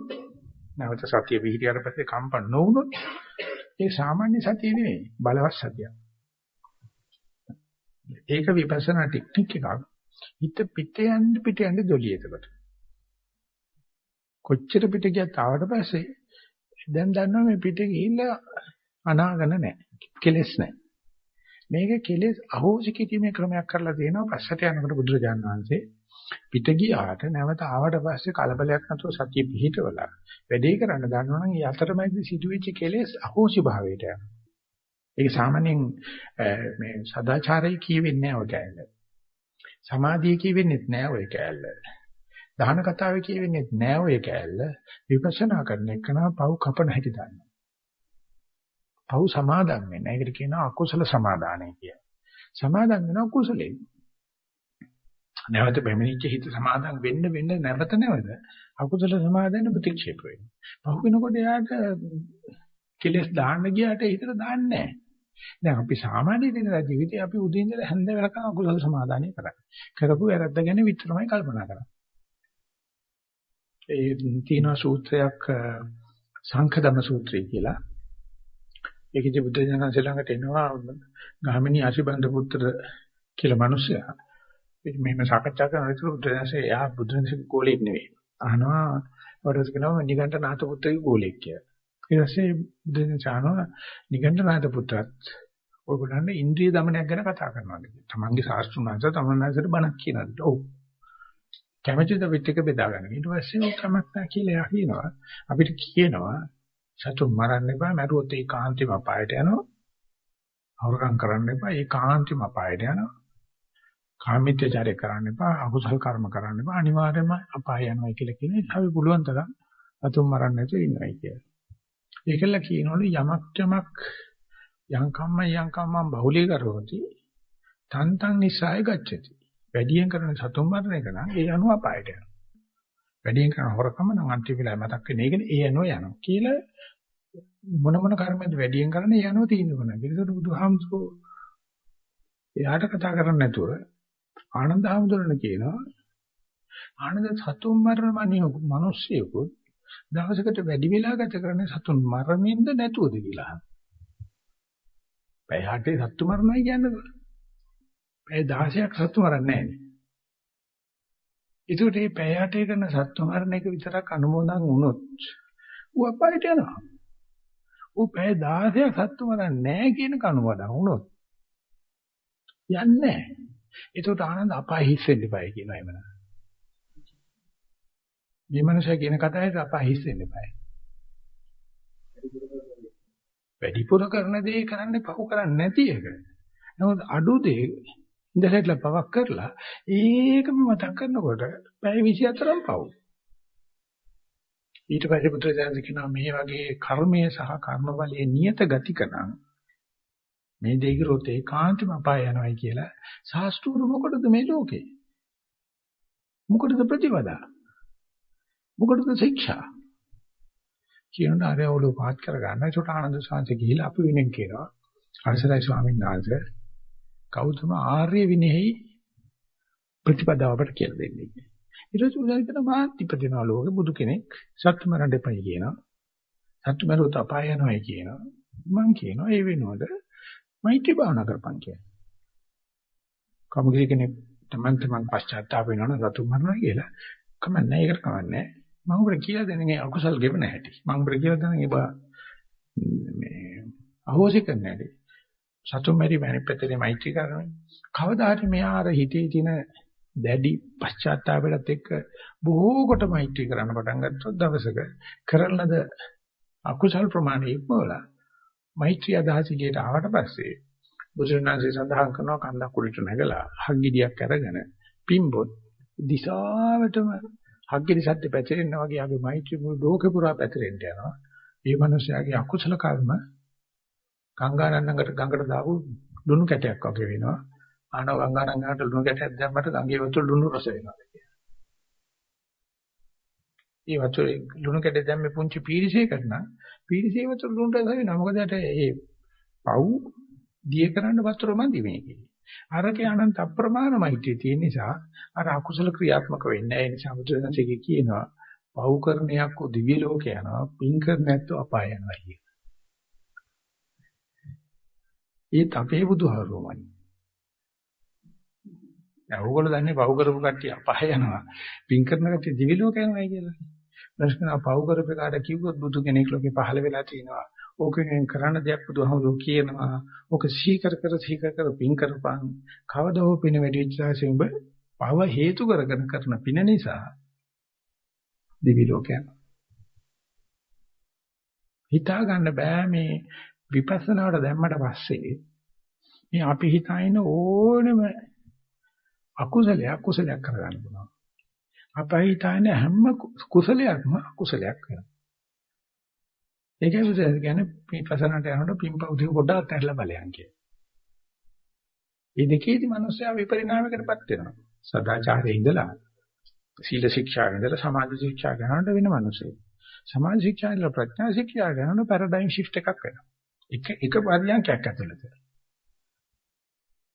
නැවත සතිය පිහිටියට පස්සේ කම්ප නොවුනොත් ඒ සාමාන්‍ය සතිය නෙවෙයි බලවත් සතියක්. ඒක විපස්සනා ටෙක්නික් එකක්. හිත පිට යන්න පිට යන්න දොලිය එතකොට. කොච්චර පිට ගියත් ආවට පස්සේ දැන් දන්නවා මේ පිට ගිහිල්ලා අනාගන නැහැ. කෙලස් නැහැ. මේක කෙලස් අහෝසි කිරීමේ ක්‍රමයක් කරලා තියෙනවා පස්සට යනකොට බුදුරජාණන් වහන්සේ පිට ගියාට නැවත ආවට පස්සේ කලබලයක් නැතුව සතිය පිහිටවලා වැඩේ කරන්න දන්නවනම් ඒ අතරමැදි සිදුවෙච්ච කෙලස් අහෝසි භාවයට යනවා. ඒක සාමාන්‍යයෙන් මේ සදාචාරය කියවෙන්නේ නැහැ ඔය කැලේ. සමාධිය කියවෙන්නේ නැහැ ඔය කැලේ. දහන කතාවේ කියවෙන්නේ නෑ ඔය කෑල්ල. විපස්සනා කරන එක නා පව් කපන හැටි දන්නවා. පව් සමාදන් වෙන. ඒකට කියනවා අකුසල සමාදානයි කියලා. සමාදන් වෙනවා කුසලෙන්. නැවත බැමිණිච්ච හිත සමාදන් වෙන්න වෙන්න නැවත නැවත අකුසල සමාදන් ප්‍රතික්ෂේප වෙනවා. පහු වෙනකොට යාට කෙලස් දාන්න ගියාට හිතට දාන්නේ නැහැ. දැන් අපි සාමාන්‍ය දිනදා ජීවිතේ අපි උදේ ඉඳලා හැන්ද වෙනකන් අකුසල සමාදානය කරන්නේ. කරපු වැරද්ද ගැන විතරමයි කල්පනා කරන්නේ. ඒ තියෙනවා සූත්‍රයක් සංඛදම සූත්‍රය කියලා. ඒකෙදි බුද්ධ ඥාන ශ්‍රී එනවා ගාමිණී ආශිබන්ද පුත්‍ර කියලා මිනිසයා. ඉතින් මෙහෙම සාකච්ඡා කරන විට බුද්ධ ඥානසේ එයා බුද්ධ ඥානසේ ගෝලෙක් නෙවෙයි. අහනවා වරස් කියනවා නිගණ්ඨ නාථ පුත්‍රගේ ගෝලෙක් කියලා. ඊට පස්සේ දෙන චානෝ නිගණ්ඨනාත පුත්‍රත් ඔයගොල්ලන්ට ඉන්ද්‍රිය দমনයක් ගැන කතා කරනවා. තමන්ගේ ශාස්ත්‍රුණාංශ තමන්නාසට බණක් කියනවා. ඔව්. කැමැතිද පිටික බෙදා ගන්න. ඊට පස්සේ ඔය කමක් නැහැ කියලා එයා කියනවා. අපිට කියනවා සතුන් මරන්න එපා. මැරුවොත් ඒ කාන්තිම අපායට යනවා. අවරකම් කරන්න එපා. ඒ කාන්තිම අපායට යනවා. කාමීත්‍යචාරය කරන්න එපා. අකුසල් කර්ම කරන්න එපා. අනිවාර්යයෙන්ම අපාය යනවා කියලා කියන්නේ අපි පුළුවන් තරම් සතුන් මරන්න නැතුව ඉන්නයි කියලා. ඒකල කියනවලු යමක් යමක් යංකම්ම යංකම්ම බහුලී කරෝති තන්තං නිසාය ගච්ඡති. වැඩියෙන් කරන සතුන් මරණ එක නම් ඒ අනුව අපායට යනවා. වැඩියෙන් කරන හොරකම නම් අන්තිම වෙලාවේ මතක් වෙන එකනේ ඒ අනුව යනවා කියලා මොන මොන කර්මද වැඩියෙන් කරන්නේ ඒ අනුව තීන්දුව කරනවා. ඒකට බුදුහාමුදුරුවෝ එයාට කතා කරන්නේ නැතුව ආනන්ද හාමුදුරනේ කියනවා ආනන්ද සතුන් මරණ මිනිස්සුයෙකුත් දවසකට වැඩි වෙලා ගත කරන්නේ සතුන් මරමින්ද නැතුවද කියලා. පැය 8 සතු මරණයි කියන්නේ. පැය 16ක් සතු මරන්නේ නැහැ. ඒකට මේ පැය 8 කරන සතු මරණ එක විතරක් අනුමෝදන් වුණොත් ඌ අපායට යනවා. ඌ පැය 16ක් සතු මරන්නේ නැහැ කියන කනුවදන් වුණොත් යන්නේ නැහැ. ඒකට ආනන්ද අපාය හිස් වෙන්න eBay කියනවා එමන. මේ මනුස්සයා කියන කතාවේ අපාය හිස් වෙන්න eBay. වැඩිපුර කරන දේ කරන්නේ පහු කරන්නේ නැති එක. නමුත් අඩු දේ ඉඳලා පවක් කරලා ඒකම මතක් කරනකොට පැය 24න් පව්. ඊට පස්සේ බුදුරජාණන් කියනවා මේ වගේ කර්මය සහ කර්ම බලයේ නියත ගතිකනම් මේ දෙය කරොත් ඒකාන්තම අපාය යනවායි කියලා ශාස්ත්‍රූර මොකටද මේ ලෝකේ? මොකටද ප්‍රතිපදා? මොකටද ශික්ෂා? කියන ආරයවලු පාත් කර ගන්න. ඒකට ආනන්ද සාංශ ගිහිලා අපි වෙනෙන් කියනවා. අවසරයි ස්වාමීන් වහන්සේ. කවුතුම ආර්ය විනෙහි ප්‍රතිපදාවට කියලා දෙන්නේ. ඊට පස්සේ උදාහරණයක් මාත් ඉපදිනවා ලෝකේ බුදු කෙනෙක් සත්‍ය මරන්න එපයි කියනවා. සත්‍ය මරුවත අපාය යනවායි කියනවා. මං කියනවා ඒ වෙනවද මෛත්‍රී භාවනා කරපන් කියලා. කමුගිරි කෙනෙක් තමන් තමන් පශ්චාත්තාප වෙනවනම් සතු මරනවා කියලා කමන්නේ ඒකට කමන්නේ මම උඹට කියලා දෙන්නේ අකුසල් ගෙවන හැටි. මම උඹට කියලා දෙන්නේ මේ අහෝසි කරන්න හැටි. සතුන් මෙරි මැනිපෙතේ මෛත්‍රී කරනවා. කවදා හරි මෙයා අර හිතේ තියෙන දැඩි පශ්චාත්තාපයටත් එක්ක බොහෝ කොට මෛත්‍රී කරන්න පටන් ගත්තොත් දවසක කරලද අකුසල් ප්‍රමාණය ඉක්මවලා මෛත්‍රී අදහස එළියට ආවට පස්සේ බුදුරණන්සේ සඳහන් කරනවා කන්දක් උඩට නැගලා හග්ගිඩියක් අරගෙන පිම්බොත් දිශාවටම හග්ගිඩි සද්ද පැතිරෙනවා වගේ ආගේ මෛත්‍රී මුළු ලෝකේ පුරා පැතිරෙන්න යනවා. මේ මිනිස්යාගේ අකුසල කර්ම ගංගානන්නකට ගඟට දාපු ලුණු කැටයක් වගේ වෙනවා. ආනව ගංගානන්නකට ලුණු කැටයක් දැම්මට ගඟේ වතුර ලුණු රස වෙනවා කියලා. ඒ වතුරේ ලුණු කැටේ දැම්මේ පුංචි පීරිසයකට නම් පීරිසේ වතුර ලුණු රස වෙනවා. මොකද ඒ පව් දිය කරන්න වතුර මදි මේකේ. අරකේ අනන්ත අප්‍රමාණ මෛත්‍රිය තියෙන නිසා අර අකුසල ක්‍රියාත්මක වෙන්නේ නැහැ. ඒ නිසා මුද්‍රණසිකේ කියනවා පව් කරණයක් දිව්‍ය ලෝකේ යනවා, පින් කර නැත්නම් අපාය යනවා කියන. ඒත් අපේ බුදුහාරෝමයි. දැන් ඕගොල්ලෝ දන්නේ පව් කරපු කට්ටිය අපාය යනවා. පින් කරන කට්ටිය දිව්‍ය ලෝකේ යනවා කියලා. ප්‍රශ්න පව් කරපු කාට කිව්වොත් බුදු කෙනෙක් ලෝකේ පහළ වෙලා තිනවා. ඕකෙන් කරන්න දෙයක් බුදුහාමුදුරු කියනවා. ඕක සීකර කර සීකර කර පින් කරපන්. කවදා හෝ පින වැඩි වෙච්ච දාසේ උඹ පව හේතු කරගෙන කරන පින නිසා දිවි ලෝකයන්. හිතා ගන්න බෑ මේ විපස්සනාවට දැම්මට පස්සේ මේ අපි හිතාගෙන ඕනෙම අකුසලයක් කුසලයක් කරගන්න පුළුවන්. අපයි හිතාගෙන හැම කුසලයක්ම අකුසලයක් වෙනවා. ඒකයි බුදුන් කියන්නේ පිටපසනට යනකොට පින්පව් දෙක පොඩ්ඩක් අත්හැරලා බලයන් කිය. මේ දෙකේදී මිනිස්සයා විපරිණාමයකටපත් වෙනවා. සදාචාරයේ ඉඳලා සීල ශික්ෂා ඉඳලා සමාධි ශික්ෂා ගන්නට වෙන මිනිස්සෙක්. සමාධි ශික්ෂා ඉඳලා ප්‍රඥා ශික්ෂා ගන්නකොට පැරඩයිම් ෂිෆ්ට් එකක් වෙනවා. එක එක පරියන්කයක් ඇතුළත.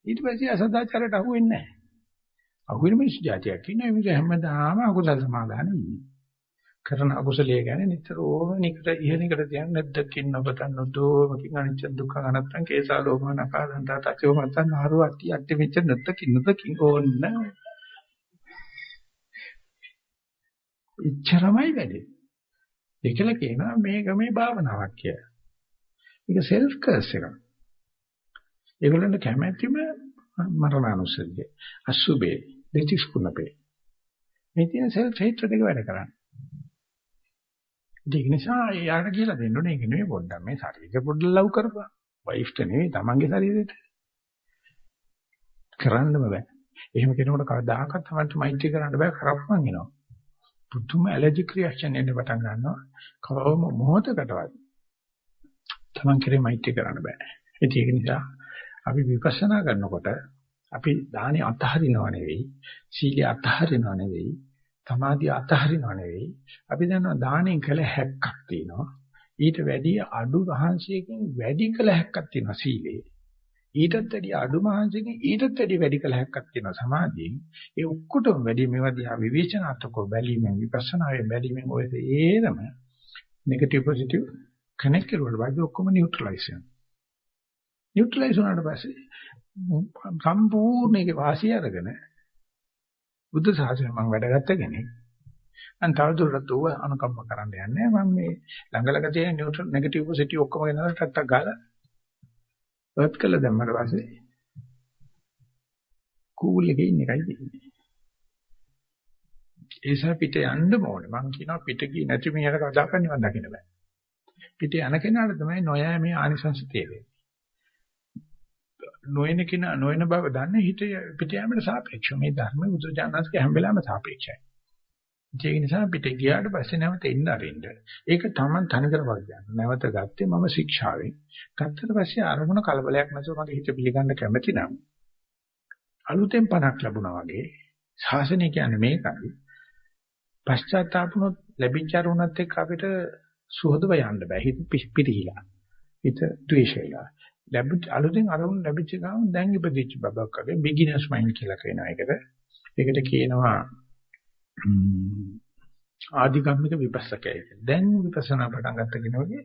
ඊට පස්සේ අසදාචාරයට අහු වෙන්නේ නැහැ. අහු වෙන මිනිස් જાතියක් ඉන්නවා. ඒ මිනිස් හැමදාම අකුසල සමාදානෙ ඉන්නේ. කරන අකුසලයේ ගැන නිතරම නිකට ඉහළකට තියන නැද්දකින් ඔබතන් නොදෝමකින් අනිච්ච දුක්ඛ අනත්තං කේසා ලෝමන අපාදන්ත තචෝ මතන් ආරු අට්ටි අට්ටි මෙච්ච නැද්දකින් නොදකින් ඕන්න ඉච්චරමයි වැඩේ. ඒකල කියනවා මේක මේ භාවනාවක් කියලා මේක සෙල්ෆ් කර්ස් එකක්. ඒගොල්ලන්ට කැමැතිම මරණානුස්සතිය අසුබේ දෙතිස් කුණපේ. මේ තියෙන self hatred එක වැඩ කරන්නේ. ඒක නිසා යාට කියලා දෙන්න ඕනේ ඒක නෙවෙයි පොඩ්ඩක් මේ ශරීරය පොඩ්ඩක් ලව් කරපන්. වයිෆ්ට නෙවෙයි තමන්ගේ ශරීරෙට. කරන්නම බෑ. එහෙම කෙනෙකුට කවදාකවත් තමන්ට මෛත්‍රී කරන්න බෑ කරප්පන් එනවා. පුදුම ඇලර්ජික් රියැක්ෂන් එන්න පටන් ගන්නවා. කවම මොහොතකටවත් තමන් කෙරේ මෛත්‍රී කරන්න බෑ. ඒක නිසා අපි විපස්සනා කරනකොට අපි දානේ අතහරිනව නෙවෙයි, සීලය අතහරිනව නෙවෙයි, සමාධිය අතහරිනව නෙවෙයි. අපි දන්නවා දානෙන් කළ හැක්කක් තියෙනවා. ඊට වැඩි අඩු වහන්සියකින් වැඩි කළ හැක්කක් තියෙනවා සීලේ. ඊටත් වැඩි අඩු මහන්සියකින් ඊටත් වැඩි වැඩි කළ හැක්කක් තියෙනවා සමාධියෙන්. ඒ ඔක්කොටම වැඩි මේවා දිහා විවේචනාත්මකව බැලීමෙන් විපස්සනායෙන් බැලීමෙන් ඔය තේරම නෙගටිව් පොසිටිව් කනෙක්ට් කරුවාට පස්සේ ඔක්කොම නියුට්‍රලයිස් වෙනවා. නියුට්‍රලයිස් වුණාට පස්සේ සම්පූර්ණ ඒකේ වාසිය අරගෙන බුද්ධ ශාසනය මම වැඩගත්ත කෙනෙක්. මම තවදුරටත් ඌව අනුකම්ප කරන්න යන්නේ මම මේ ළඟ ළඟ තියෙන නියුට්‍රල් නෙගටිව් පොසිටිව් ඔක්කොම ගෙනලා ටට්ටක් ගාලා වර්ත් කළා දැම්මට පස්සේ කූල් එකේ ඉන්න එකයි තියෙන්නේ. ඒසා පිට යන්න ඕනේ. මම කියනවා පිට ගියේ නැති මිනිහට කවදාකවත් නිවන් දකින්න බෑ. පිට යන කෙනාට තමයි නොයෑ මේ ආනිසංස තේරෙන්නේ. නොයන කෙනා නොයන බව දන්නේ හිත පිට යෑමට සාපේක්ෂව මේ ධර්ම බුදුජානකගේ හැම වෙලාවෙම සාපේක්ෂයි. ඒක නිසා පිට ගියාට පස්සේ නැවත එන්න අරින්න. ඒක Taman තනිකර වගයන්. නැවත ගත්තේ මම ශික්ෂාවෙන්. ගත්තට පස්සේ අරමුණ කලබලයක් නැතුව මගේ හිත පිළිගන්න කැමති නම් අලුතෙන් පණක් ලැබුණා වගේ ශාසනය කියන්නේ මේකයි. පශ්චාත්තාපුනොත් ලැබිච්ච අරුණත් එක්ක අපිට සුහදව යන්න බෑ. හිත පිටිහිලා. හිත ද්වේෂයලා. ලැබුත් අලුතෙන් අරමුණු ලැබිච්ච ගමන් දැන් ඉපදිච්ච බබක් වගේ බිග්ිනර්ස් මයින්ඩ් කියලා කියනවා ඒකට. ඒකට කියනවා ආධිගම්මික විපස්සකය කියලා. දැන් විපස්සනා පටන් ගත්ත කෙනෙකුගේ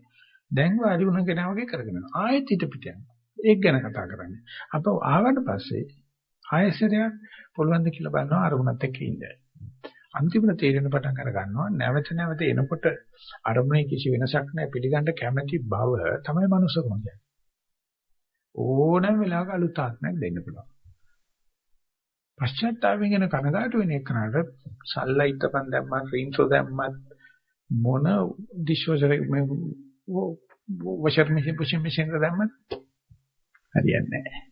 දැන් වාඩි වුණ කෙනා වගේ කරගෙන යනවා. ආයෙත් හිත පිට යනවා. ඒක ගැන කතා කරන්නේ. අප ආවට පස්සේ ආයෙසරයක් පුළුවන් ද කියලා බලනවා අරමුණත් එක්ක ඉන්න. අන්තිමට තේරෙන පටන් අර ගන්නවා නැවත නැවත එනකොට අරමුණේ කිසි වෙනසක් නැහැ පිළිගන්න කැමැති බව තමයි මනුස්සකම කියන්නේ. ඕනම වෙලාවක අලුත් ආත්මයක් දෙන්න පුළුවන්. පශ්චාත්තාපයෙන් ගැන කනගාටු වෙන එකනට සල්ලයිට්පන් දැම්මත් රින්සෝ දැම්මත් මොන ඩිෂ්වොෂර් මේ වොෂර් මෙෂින් පුෂින් මෙෂින් දැම්මත් හරියන්නේ නැහැ.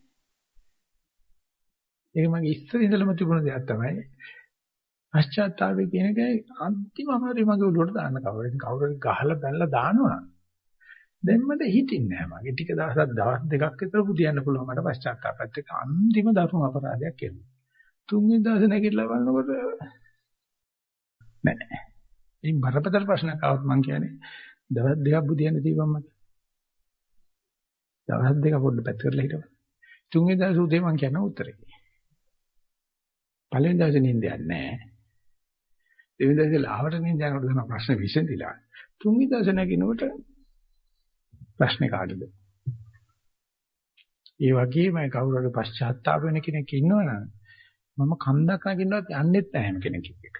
ඒක මගේ ඉස්සර ඉඳලම තිබුණ දෙයක් තමයි. පශ්චාත්තාපය කියන එක අන්තිම අමාරුයි මගේ ඔළුවට දාන්න කවුරුද කවුරුද ගහලා බැලලා දානවා. දැම්මද හිටින්නේ නැහැ මගේ. ටික දවසක් දවස් දෙකක් විතර පුදියන්න පුළුවන් මට පශ්චාත්තාපයත් එක්ක අන්තිම දරුණු අපරාධයක් කෙරුවා තුන්වෙනි දවසේ නැගිටලා බලනකොට නෑ. ඉතින් බරපතල ප්‍රශ්නයක් ආවත් මං කියන්නේ දවස් දෙකක් බුදියන්න තිබ්බම මට. දවස් දෙක පොඩ්ඩ පැත්ත කරලා හිටපන්. තුන්වෙනි දවසේ උදේ මං කියන උත්තරේ. පළවෙනි දවසේ නිින්දයක් නෑ. දෙවෙනි දවසේ ලාවට නිින්ද යනකොට තමයි ප්‍රශ්න විසඳිලා. තුන්වෙනි දවසේ නැගිනකොට ප්‍රශ්නේ කාටද? ඒ වගේම කවුරු හරි පශ්චාත්තාප වෙන කෙනෙක් ඉන්නවනම් මම කන්දක් නගින්නවත් යන්නෙත් නැහැ හැම කෙනෙක් එක්ක.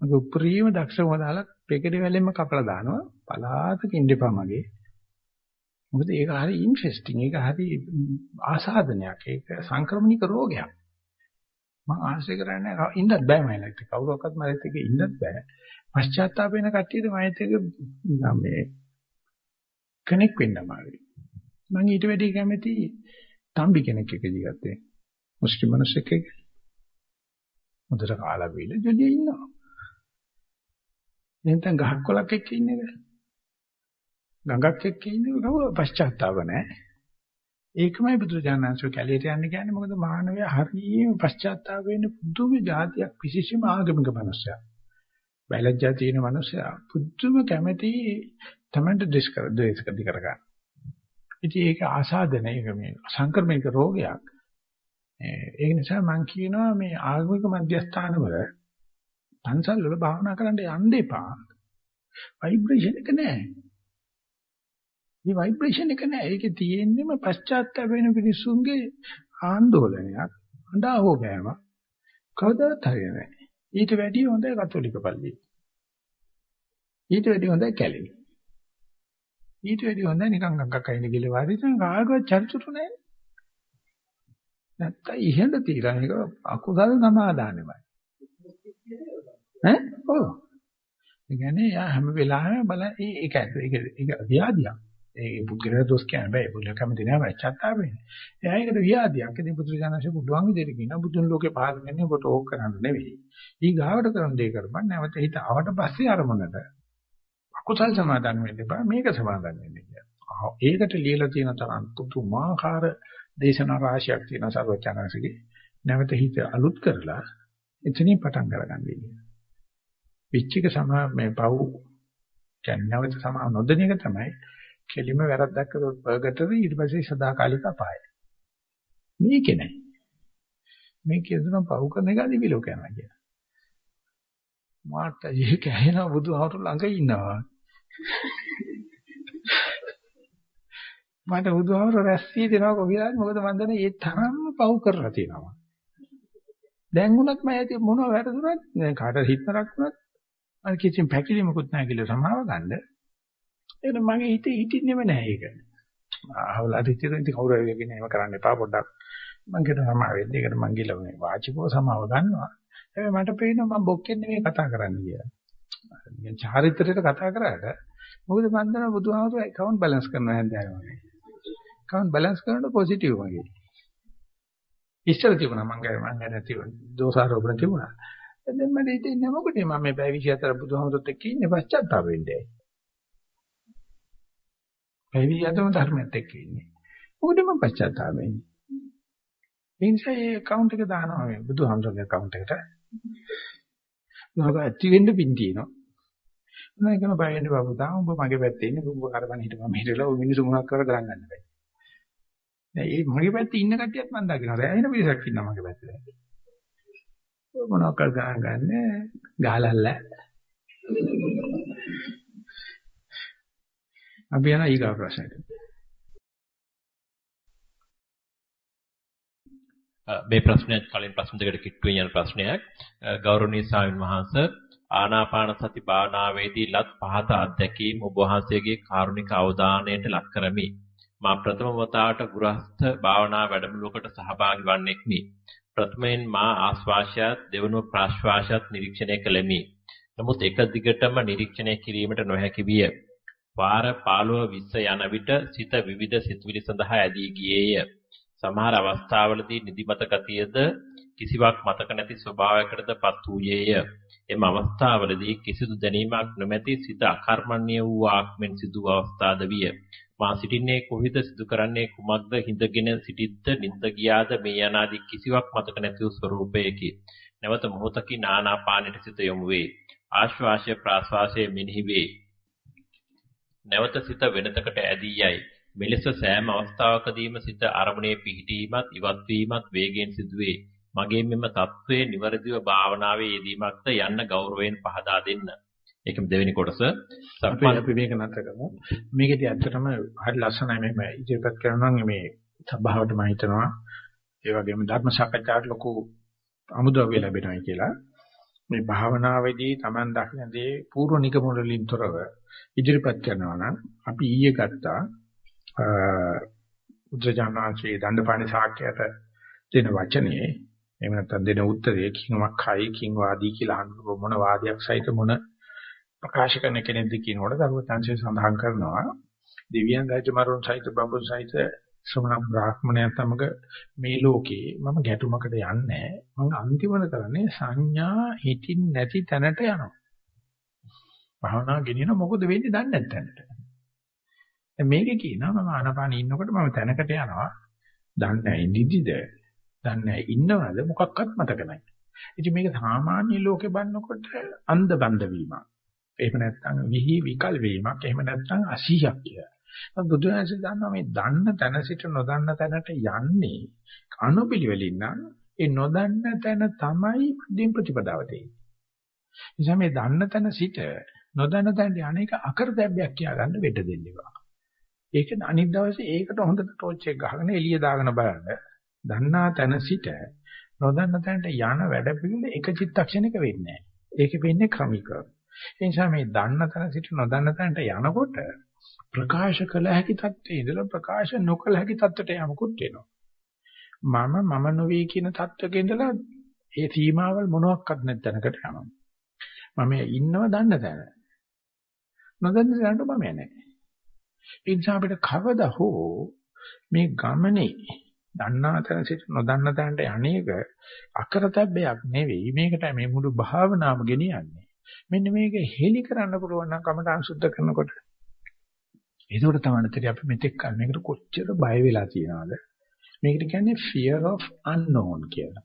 මගේ උපරිම දක්ෂම දාලා පෙකඩ වැලෙන්ම කපලා දානවා පලාතක ඉඳපා මගේ. මොකද ඒක හරි ඉන්ට්‍රෙස්ටිං ඒක හරි ආසාදනයක් ඒක සංක්‍රමණික රෝගයක්. මම ආශ්‍රය කරන්නේ ඉන්නත් බෑ මයිලට කවුරක්වත් මයිලට එක ඉන්නත් බෑ. පශ්චාත්තාප වෙන කට්ටියට මයිලට එක මේ කෙනෙක් වෙන්න අමාරුයි. මම ඊට වැඩි කැමති තම්බි කෙනෙක් එක්ක ජීවත් වෙන්න. මුස්ලිම් මිනිස්සෙක් එක්ක. හොඳට කාලා බීලා ජොලිය ඉන්නවා. නැත්නම් ගහක් කොලක් එක්ක ඉන්න එක. ගඟක් එක්ක ඉන්න එක කවුරු පශ්චාත්තාව නැහැ. ඒකමයි බුදුජානනාංශෝ කැලියට යන්නේ කියන්නේ මොකද මානවයා හරියම පශ්චාත්තාප වෙන්න පුදුම જાතියක් විශේෂම ආගමික මිනිස්සයා. වැලැජ්ජා තියෙන මනුස්සයා පුදුම කැමැති තමන්ට ද්වේෂ කර ද්වේෂ කදි කර ගන්න. ඉතින් ඒක ආසාදන ඒක මේ සංක්‍රමණික රෝගයක්. ඒ නිසා මම කියනවා මේ ආගමික මධ්‍යස්ථාන වල පන්සල් වල භාවනා කරන්න යන්න එපා. ভাইබ්‍රේෂන් එක නෑ. මේ ভাইබ්‍රේෂන් එක නෑ. ඒකේ තියෙන්නම පශ්චාත්තාප වෙන මිනිසුන්ගේ ආందోලනයක්, අඬා හොබෑමක්. කවදාවත් හරියන්නේ නෑ. ඊට වැඩිය හොඳයි කතෝලික පල්ලිය. ඊට වැඩිය හොඳයි කැලේ. ඊට වැඩි හොඳ නිකන් අක්කක් අයින ගිල වාරි. දැන් කාගවත් චරිචුරු නැහැ. නැත්තම් ඉහෙඳ තියලා මේක අකුසල් සමාදානෙමයි. ඈ? ඔව්. ඒ කියන්නේ යා හැම වෙලාවෙම බල ඒක ඒක ඒක ව්‍යාධියක්. ඒ පුද්ගලයා දොස් කියන බෑ. පුද්ගලයා කැමති නෑ පශ්චාත්තාප වෙන්නේ එයා ඒකට ව්‍යාධියක්. ඉතින් බුදුරජාණන්සේ පුළුවන් විදිහට කියනවා බුදුන් ලෝකේ පහළ වෙන්නේ කොට ඕක කරන්න නෙවෙයි. ඊ ගාවට කරන දේ කරපන්. නැවත හිත ආවට පස්සේ අරමුණට අකුසල් සමාදන් වෙන්න එපා මේක සමාදන් වෙන්න කියලා ඒකට ලියලා තියෙන තරම් පුදුමාකාර දේශනා රාශියක් තියෙන සර්වචනංශගේ නැවත හිත අලුත් කරලා එතනින් පටන් ගන්න කියන. පිච්චික සම මේ පව් කියන්නේ නැවත සම නොදෙන එක තමයි කෙලිම වැරද්දක් කරොත් බර්ගර්ටද ඊට පස්සේ සදාකාලික අපාය. මේකේ නෑ. මේ කියනවා පව් කරන එක දිවි ලෝක යනවා කියලා. මාත් ඒක ඇහෙන බුදුහාමුදුර ළඟ ඉන්නවා. මට බුදුහාමුදුර රැස්සී දෙනවා කොහොමද මොකද මන් දන්නේ ඒ තරම්ම පව් කරලා තියෙනවා. දැන් උනත් මම ඇති මොනව වැරදුනත් දැන් කාට හිතනක් වුණත් මම කිසිම පැකිලීමකුත් නැහැ කියලා සමාව ගන්න. ඒක මගේ හිතේ හිටින්නෙම නැහැ ඒක. අහවලා හිතේ ඉතින් කවුරු හරි කියන ඒව කරන්න එපා පොඩ්ඩක්. මම කියන සමාව වෙන්න. ඒකට මං ගිහලා මේ වාචිකව සමාව ගන්නවා. හැබැයි මට පේනවා මම බොක්කෙන් නෙමෙයි කතා කරන්න කියලා. නිකන් චාරිත්‍රයට කතා කරාට මොකද මන් දන්නවා බුදුහාමුදුරුවෝ account balance කරනවා හැන්දෑව වගේ. account balance කරනකොට positive වගේ. ඉස්සර තිබුණා මං ගෑ මං ගැන තිබුණා දෝෂාරෝපණ තිබුණා. දැන් මට හිතෙන්නේ මොකද මම මේ පැය 24 බුදුහාමුදුරුවෝත් එක්ක ඉන්නේ පශ්චාත්තාප වෙන්නේ. පැය 24ම ධර්මයත් එක්ක ඉන්නේ. මොකද මම පශ්චාත්තාප වෙන්නේ. ඒ නිසා ඒ account එක දානවා මේ බුදුහාමුදුරුවෝගේ account එකට. මොකද ඇති වෙන්න පින් තියෙනවා. මම කියන බය වෙන්න බබු තා උඹ මගේ පැත්තේ ඉන්නේ උඹ කරපන් හිටපන් මෙහෙටලා ඔය මිනිස්සු මොනවක් කර ගන්න ගන්න බෑ. දැන් මේ මගේ පැත්තේ ඉන්න කට්ටියත් මම දකිනවා. දැන් එන පිරිසක් ඉන්නවා මගේ පැත්තේ. ඔය මොනවක් කර ගන්න ගන්න ගාලල්ල. අපි යන ඊගා ප්‍රශ්නෙට. මේ ප්‍රශ්නයත් කලින් ප්‍රශ්න දෙකට කිට්ටුවෙන් යන ප්‍රශ්නයක්. ගෞරවනීය ස්වාමීන් වහන්සේ ආනාපාන සති භාවනාවේදී ලත් පහත අත්දැකීම් ඔබ වහන්සේගේ කාරුණික අවධානයට ලක් කරමි. මා ප්‍රථම වතාවට ගෘහස්ත භාවනා වැඩමුළුවකට සහභාගී වන්නෙක්මි. ප්‍රථමයෙන් මා ආස්වාශයත් දෙවනුව ප්‍රාශ්වාසයත් නිරීක්ෂණය කළෙමි. නමුත් එක දිගටම නිරීක්ෂණය කිරීමට නොහැකි විය. වාර 15 20 යන විට සිත විවිධ සිතුවිලි සඳහා ඇදී ගියේය. සමහර අවස්ථාවලදී නිදිමත ගතියද කිසිවක් මතක නැති ස්වභාවයකටදපත් වූයේය. එම අවස්ථාවලදී කිසිදු දැනීමක් නොමැති සිත අකර්මණ්‍ය වූ ආත්මෙන් සිදු අවස්ථාද විය. මා සිටින්නේ කොහිද සිදු කරන්නේ කුමක්ද හිඳගෙන සිටිද්ද නිින්ද ගියාද මේ යනාදී කිසිවක් මතක නැති වූ ස්වરૂපයකි. නැවත මොහොතකින් ආනාපානෙට සිත යොමු වේ. ආශ්වාසය ප්‍රාශ්වාසය මෙනෙහි වේ. නැවත සිත වෙනතකට ඇදී යයි. මෙලෙස සෑම අවස්ථාවකදීම සිත අරමුණේ පිහිටීමත් ඉවත් වීමත් වේගයෙන් සිදුවේ. මගේ මෙම தત્ත්වයේ නිවැරදිව භාවනාවේ යෙදීමක්ද යන්න ගෞරවයෙන් පහදා දෙන්න. ඒකම දෙවෙනි කොටස. අපි අපි මේක නතර කරමු. මේකදී ඇත්තටම හරි ලස්සනයි මෙහෙම ඉදිරිපත් කරනවා නම් මේ සභාවට මම හිතනවා ඒ වගේම ධර්ම සාකච්ඡාවට ලොකු අමුද්‍රව්‍ය ලැබෙනවා කියලා. මේ භාවනාවේදී Taman දකින්නේ පූර්ව නිගමන වලින් තොරව ඉදිරිපත් කරනවා නම් අපි ඊයේ ගත්තා උද්දජානනාචේ දණ්ඩපාණි සාක්‍යයට දෙන වචනේ එහෙම නැත්නම් දෙන උත්තරේ කිංවක් හයි කිං වාදී කියලා අහනකොට මොන වාදයක් සහිත මොන ප්‍රකාශ කරන කෙනෙක්ද කියනකොට දරුවචාන්සේ සඳහන් කරනවා දෙවියන් රජමරුන් සහිත බඹුන් සහිත ශ්‍රමණ බ්‍රාහ්මණයන් සමග මේ ලෝකේ මම ගැටුමකට යන්නේ මම අන්තිමන කරන්නේ සංඥා හිතින් නැති තැනට යනවා. භාවනා ගෙනියන මොකද වෙන්නේ? දන්නේ නැත්නම්ට දැන් මේකේ කියනවා මම ආනාපානෙ ඉන්නකොට මම තැනකට යනවා දන්නේ නැහැ නිදිද දන්නේ නැහැ ඉන්නවද මොකක්වත් මතක නැහැ ඉතින් මේක සාමාන්‍ය ලෝකේ බannකොට අන්ධ බන්ධ වීමක් එහෙම නැත්නම් විහි විකල් වීමක් එහෙම නැත්නම් අසීයක් කියලා. බුදුහාමසේ දන්නවා මේ දන්න තැන සිට නොදන්න තැනට යන්නේ අනුපිළිවෙලින් නම් ඒ නොදන්න තැන තමයි මධ්‍යම ප්‍රතිපදාව තියෙන්නේ. නිසා මේ දන්න තැන සිට නොදන්න තැනට අනේක අකරදැබ්බයක් කියාගන්න වෙඩ දෙන්න එපා. ඒක අනිත් දවසේ ඒකට හොඳට ටෝච් එක ගහගෙන එළිය දාගෙන බලන්න. දන්නා තැන සිට නොදන්න තැනට යන වැඩ පිළිඳ එක චිත්තක්ෂණයක වෙන්නේ නැහැ. ඒක වෙන්නේ ක්‍රමිකව. ඒ නිසා මේ දන්න තැන සිට නොදන්න තැනට යනකොට ප්‍රකාශ කළ හැකි தත්ත්වයේ ඉඳලා ප්‍රකාශ නොකළ හැකි தත්ත්වයට යමුකුත් වෙනවා. මම මම නොවේ කියන தත්ත්වක ඉඳලා ඒ සීමාවල් මොනවත් නැති තැනකට යනවා. මම ඉන්නව දන්න තැන. නොදන්න තැනට මම යන්නේ නැහැ. ඒ නිසා අපිට කවදා හෝ මේ ගමනේ දන්නා තැන සිට නොදන්න තැනට යන්නේක අකරතැබ්බයක් නෙවෙයි. මේකට මේ මුළු භාවනාවම ගෙනියන්නේ. මෙන්න මේක හෙලි කරන්න පුළුවන් නම් කමඨාන් සුද්ධ කරනකොට. ඒකෝට තමයි අපි මෙතෙක් කල මේකට කොච්චර බය වෙලා තියෙනවද? මේකට කියන්නේ fear of unknown කියලා.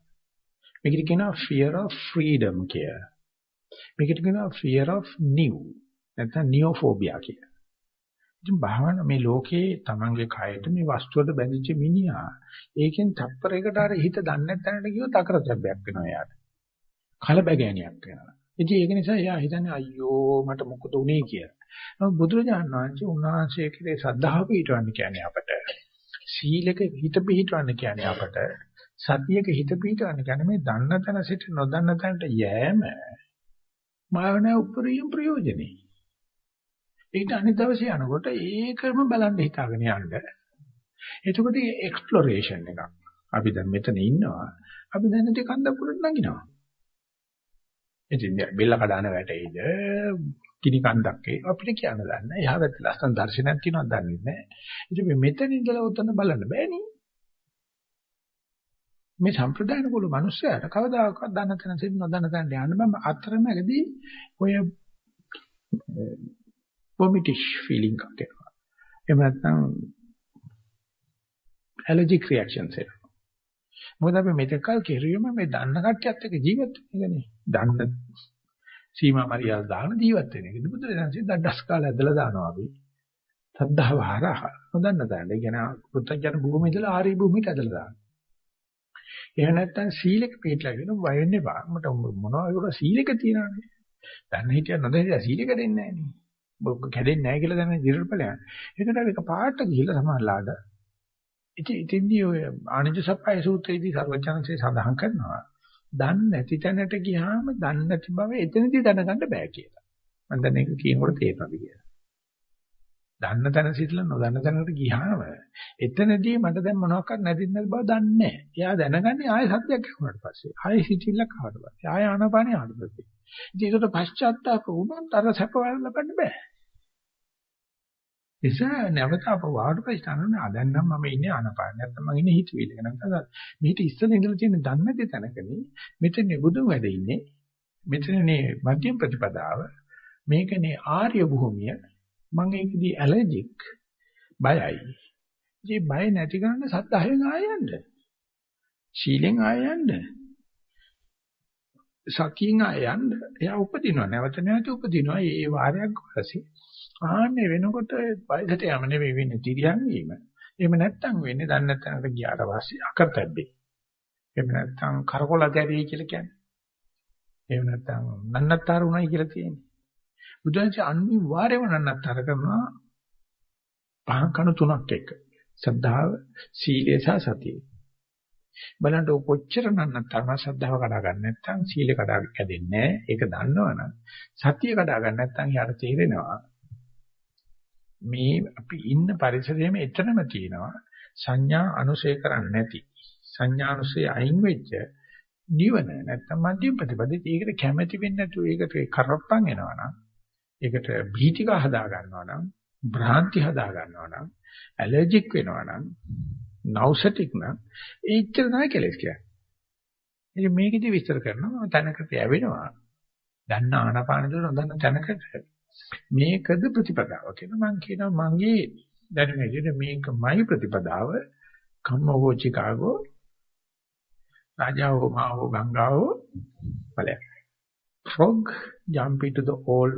මේකට කියනවා fear of freedom කියලා. මේකට කියනවා fear of new නැත්නම් neophobia කියලා. ඉතින් භාවන මේ ලෝකේ Tamange කයට මේ වස්තුවට බැඳිච්ච මිනිහා ඒකෙන් තප්පරයකට අර හිත දන්නේ නැත්නම්ට කිව්වොත් අකරතැබ්බයක් වෙනවා එයාට. කලබගෑනියක් වෙනවා. ඉතින් ඒක නිසා එයා හිතන්නේ අයියෝ මට මොකද උනේ කියලා. නමුත් බුදුරජාණන් වහන්සේ උන්වහන්සේ කියේ සද්ධාව පිටවන්න කියන්නේ අපට. සීලක හිත පිටවන්න කියන්නේ අපට. සතියක හිත පිටවන්න කියන්නේ මේ දන්න තැන සිට නොදන්න තැනට යෑම මාවන උපරිම ප්‍රයෝජනේ. ඊට අනිත් දවසේ යනකොට ඒකම බලන්න හිතාගෙන යන්න. එතකොට එක්ස්ප්ලොරේෂන් එකක්. අපි දැන් මෙතන ඉන්නවා. අපි දැන් ඉතින් කන්ද පුරට නගිනවා. ඉතින් බෙල්ල කඩන වැටෙයිද කිනි කන්දක් ඒ අපිට කියන්න දන්නේ. එහා පැත්තේ ලස්සන දර්ශනයක් තියෙනවද දන්නේ නැහැ. ඉතින් මේ මෙතන ඉඳලා උතන බලන්න බෑනේ. මේ සම්ප්‍රදායන කුල මිනිස්සයාට කවදාකවත් දන්න තැන සිට නොදන්න තැනට යන්න බෑ අතරමැදි ඔය වොමිටිෂ් ෆීලිං එකක් එනවා. එහෙම නැත්නම් ඇලර්ජික් රියැක්ෂන්ස් එනවා. මොකද අපි මෙතකල් කෙරුවෙම මේ දන්න කට්ටියත් එක්ක ජීවත් වෙන්නේ දන්න සීමා මරියාද දාන ජීවත් වෙන එක. බුදුරජාණන්සේ දඩස් කාලේ ඇදලා දානවා අපි. සද්ධාව හරහා නොදන්න තැන. ඒ කියන්නේ පුත්තජන භූමිය ඉඳලා ආරි භූමියට ඇදලා දානවා. එහෙම නැත්නම් සීලෙක පිටලා කියන බය වෙන්න එපා. මට මොනවා ඒක සීලෙක තියනවානේ. දන්න හිටිය නොදැන සීලෙක දෙන්නේ නැහැ නේ. කැඩෙන්නේ නැහැ කියලා දැන ඉදිරියට ඵලයන්. ඒකට අපි එක පාට ගිහිල්ලා සමානලාද. ඉතින් ඉතින්දී ඔය ආනන්ද සප්පයි සූත්‍රයේදී සර්වඥාන්සේ සඳහන් කරනවා. දන්නේ නැති තැනට ගියාම දන්නේ නැති බව එතනදී දැනගන්න බෑ කියලා. මම දැන් ඒක කියනකොට තේරෙනවද කියලා. දන්න තැන සිටලා නොදන්න තැනකට ගියාම එතනදී මට දැන් මොනවක්වත් නැති නැති බව දන්නේ නැහැ. එයා දැනගන්නේ ආයෙ සත්‍යයක් ඇහුණාට පස්සේ. ආයෙ හිතිල්ලක් ආවට පස්සේ. ආයෙ ආනපානිය ආවට පස්සේ. ඉතින් ඒකට පශ්චාත්තාප වුණොත් අර සැප ලබන්න බෑ. නිසා නැවත අප වාඩි ප්‍රශ්න දැන් නම් මම ඉන්නේ ආනපාන. නැත්නම් මම ඉන්නේ හිතවිල්ලක නැත්නම් මේිට ඉස්සෙල්ලා ඉඳලා තියෙන දන්නේ තැනකනේ. මෙතන බුදුන් වැඩ ඉන්නේ. මෙතනනේ මධ්‍යම ප්‍රතිපදාව. මේකනේ ආර්ය භූමිය. මම ඒකදී ඇලර්ජික්. බයයි. මේ බය නැති කරන්න සත්‍යයෙන් ආයන්න. ශීලෙන් ආයන්න. සතියෙන් ආයන්න. එයා උපදිනවා. නැවත නැවත උපදිනවා. ඒ වාරයක් වාසේ ආන්නේ වෙනකොට වයසට යම නෙවෙයි වෙන්නේ තිරියන් වීම. එහෙම නැත්තම් වෙන්නේ දන්නේ නැත්නම් ගියාට පස්සේ අකරතැබ්බේ. එහෙම නැත්තම් කරකොල දැරිය කියලා කියන්නේ. එහෙම නැත්තම් නන්නත්තර උණයි කියලා තියෙන්නේ. බුදුන්සේ අනිවාර්යයෙන්ම නන්නත්තර කරනවා පහන් කණු තුනක් එක්ක. සද්ධාව, සීලය සහ සතිය. බලන්න කොච්චර නන්නත්තර සද්ධාව කඩා ගන්න නැත්නම් සීලය කඩා කැදෙන්නේ නැහැ. ඒක දන්නවනම් සතිය කඩා ගන්න නැත්නම් යාට තේරෙනවා මේ අපි ඉන්න පරිසරයේම එතනම තියෙනවා සංඥා අනුසය කරන්නේ නැති සංඥා අනුසය අයින් වෙච්ච නිවන නැත්තම් මධ්‍යම ප්‍රතිපදේ ඒකට කැමැති වෙන්නේ නැතුව ඒකට කරප්පන් එනවනම් ඒකට භීතික හදා ගන්නවනම් භ්‍රාන්ති හදා ගන්නවනම් ඇලර්ජික් වෙනවනම් නෞසටික් නම් ඒච්චර තමයි කෙලස් කියන්නේ. ඉතින් මේකෙදි විස්තර කරනවා තැනකට යවෙනවා. දන්න ආනාපාන දල නොදන්න තැනකට මේකද ප්‍රතිපදාව කියලා මම කියනවා. මගේ දැනුම විදිහට මේකමයි ප්‍රතිපදාව. කම්මෝ චිකාගෝ රාජාවෝ මාවෝ ගංගාවෝ බලය frog jump into the old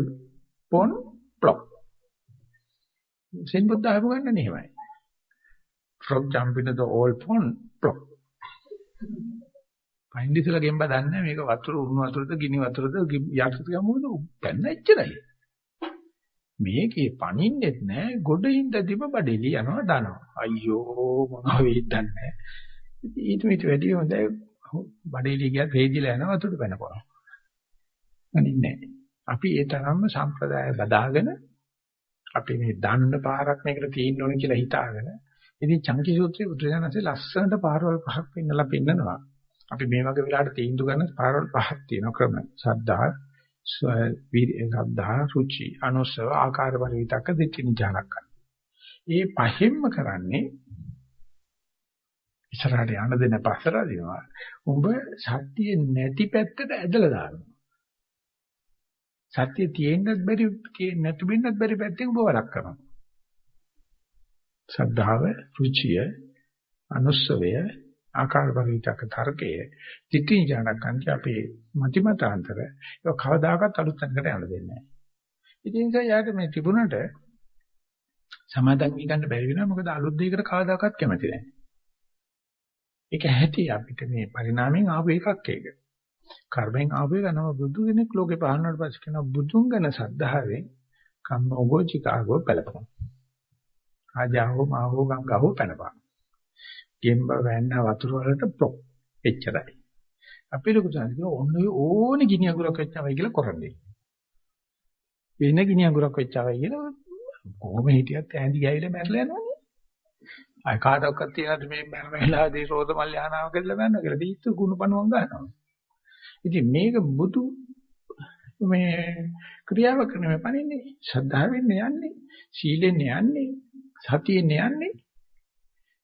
pond plop. Zen Buddha ආපු ගන්න නෙමෙයි frog jump into the old pond plop. පයින්දිසලා ගෙම්බ දන්නේ මේක වතුර උණු වතුරද ගිනි වතුරද යක්ෂ ගමුද පැන්න එච්චරයි. මේකේ පණින්නෙත් නෑ ගොඩින්ද තිබ බඩේලි යනවා දනවා. අයියෝ මොනවා වෙයිද දන්නේ ඊට මිට වැඩි හොඳයි. බඩේලි ගියත් වේදිලා යනවා අතුට පැනපොනවා අනින්නේ අපි ඒ තරම්ම සම්ප්‍රදාය බදාගෙන අපි මේ දන්න පාරක් මේකට තියෙන්න ඕන කියලා හිතාගෙන ඉතින් චංකි සූත්‍රයේ බුදුරජාණන්සේ ලස්සනට පාරවල් පහක් පෙන්නලා පෙන්නනවා. අපි මේ වගේ වෙලාවට තීන්දුව ගන්න පාරවල් පහක් තියෙනවා ක්‍රම. සද්දා සද්ධා රුචි අනුසව ආකාර වල විතක දෙකින් ඥානක් ඒ පහෙන්ම කරන්නේ ඉස්සරහට යන්න දෙන පස්සට දිනවා. උඹ සත්‍ය නැති පැත්තට ඇදලා දානවා. සත්‍ය තියෙන්නත් බැරි නැති වෙන්නත් බැරි පැත්තෙන් උඹ වලක් කරනවා. ශ්‍රද්ධාව, රුචිය, අනුස්සවය, ආකාර පරිවිතක තර්කය, තිටි ඥානකන්ති අපේ මතිමතාන්තර ඒක කවදාකවත් අලුත් තැනකට යන්න දෙන්නේ නැහැ. ඉතින් ඒ යාට මේ තිබුණට සමාදන් වී ගන්න බැරි වෙනවා මොකද අලුත් දෙයකට කවදාකවත් කැමති නැහැ. ඒක ඇති අපිට මේ පරිණාමයෙන් ආපු එකක් ඒක. කර්මෙන් ආපු එක නම බුදු කෙනෙක් ලෝකේ පහළනට පස්සේ කියන බුදුන් ගැන සද්ධාවෙන් කම්ම ඔගෝචිකාගෝ පළපන. ආජාවෝ මාවෝ ගංගාවෝ පැනපන්. ගෙම්බ වැන්න වතුර වලට ප්ලොක් එච්චරයි. අපේ ලොකු සංස්කෘතිය ඕනේ ඕනේ ගිනි අඟුරක් වෙච්චවයි කියලා කරන්නේ. වෙන ගිනි අඟුරක් වෙච්චවයි කියලා කොහොම හිටියත් ඈඳි ගෑවිලා මැරලා යනවනේ. අය කාටවත් තියනද මේ මැරෙලාදී රෝද මල් යහනාව කියලා මැරෙනවා කියලා දීත්තු ගුණ පණුවන් ගන්නවා. ඉතින් මේක බුදු මේ ක්‍රියාව කරන මේ පණින්නේ ශ්‍රද්ධාවෙන් යන්නේ සීලෙන් යන්නේ සතියෙන් යන්නේ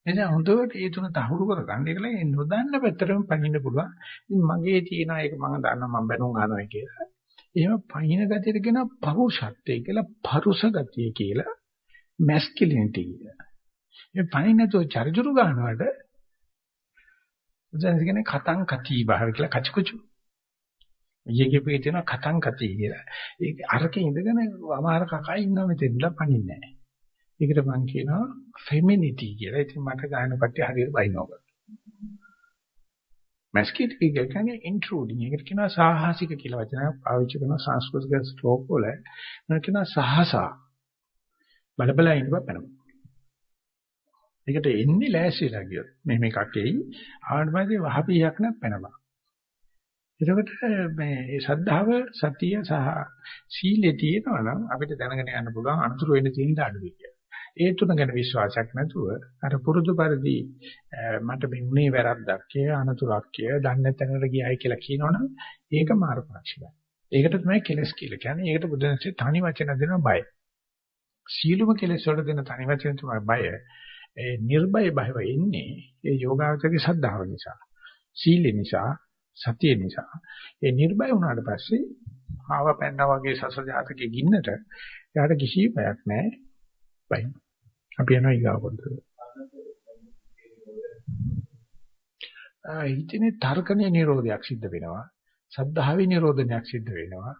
එනිසා හොඳට ඒ තුන තහවුරු කරගන්න ඒකල ඒ නොදන්න පැත්තටම පණින්න පුළුවන්. ඉතින් මගේ තියෙන එක මම දන්නවා මම බැනුම් ගන්නවා කියලා. එහෙම පහින ගතියට කියන පරුෂත්වය කියලා පරුෂ ගතිය කියලා මැස්කියුලිනිටි කියලා. මේ පහින නැතුව චරිචුරු ගන්නවට උදැන් කියන්නේ කතං කති භාව කියලා කචකුචු. ඊයේ පිටේ තියෙන කතං කති කියලා. ඒක අරකේ ඉඳගෙන අමාර කකා ඉන්නවා මෙතෙන්ලා පණින්නේ නැහැ. ඒකට මම කියනවා ෆෙමිනිටි කියලා. ඉතින් මට ගාන කට්ටිය හරියට බයිනවා. මැස්කියුලිනිටි කියන්නේ ඉන්ට්‍රූඩින්. ඒකට කියනවා සාහසික කියලා වචනයක් පාවිච්චි කරන සංස්කෘතික ස්ට්‍රෝක් වල. මම කියනවා සහසා. බලබල ඉන්න බෑ ඒකට එන්නේ ලෑස්තිලා ගියොත්. මේ මේකක් එයි. ආවට පස්සේ වහපියක් නැත් පැනපන්. එතකොට මේ ශ්‍රද්ධාව සතිය සහ සීලේ තියෙනවා නම් අපිට දැනගෙන යන්න පුළුවන් අනුතුරු වෙන්න තියෙන අඩුවේ කියලා. ඒ තුන ගැන විශ්වාසයක් නැතුව අර පුරුදු පරිදි මට මේ උනේ වැරද්දක් කිය අනතුරක් කිය දන්නේ තැනකට ගියයි කියලා කියනවනම් ඒක මාර්ගපාක්ෂිකයි. ඒකට තමයි කෙලස් කියලා කියන්නේ. ඒකට බුදුන්සේ තනි වචන දෙනවා බය. සීලුම කෙලස් වල දෙන තනි වචන තමයි බය. ඒ නිර්භය භව එන්නේ ඒ යෝගාවචරයේ ශ්‍රද්ධාව නිසා. සීල නිසා, සතිය නිසා. ඒ නිර්භය වුණාට පස්සේ ආව පැන්නා වගේ සසර ජාතකයේ ගින්නට එයාට කිසි බයක් නැහැ. බයි. අපි යනවා ඊගාව පොතට. ආ හිතේ තර්කණීය නිරෝධයක් සිද්ධ වෙනවා. සද්ධාවේ නිරෝධනයක් සිද්ධ වෙනවා.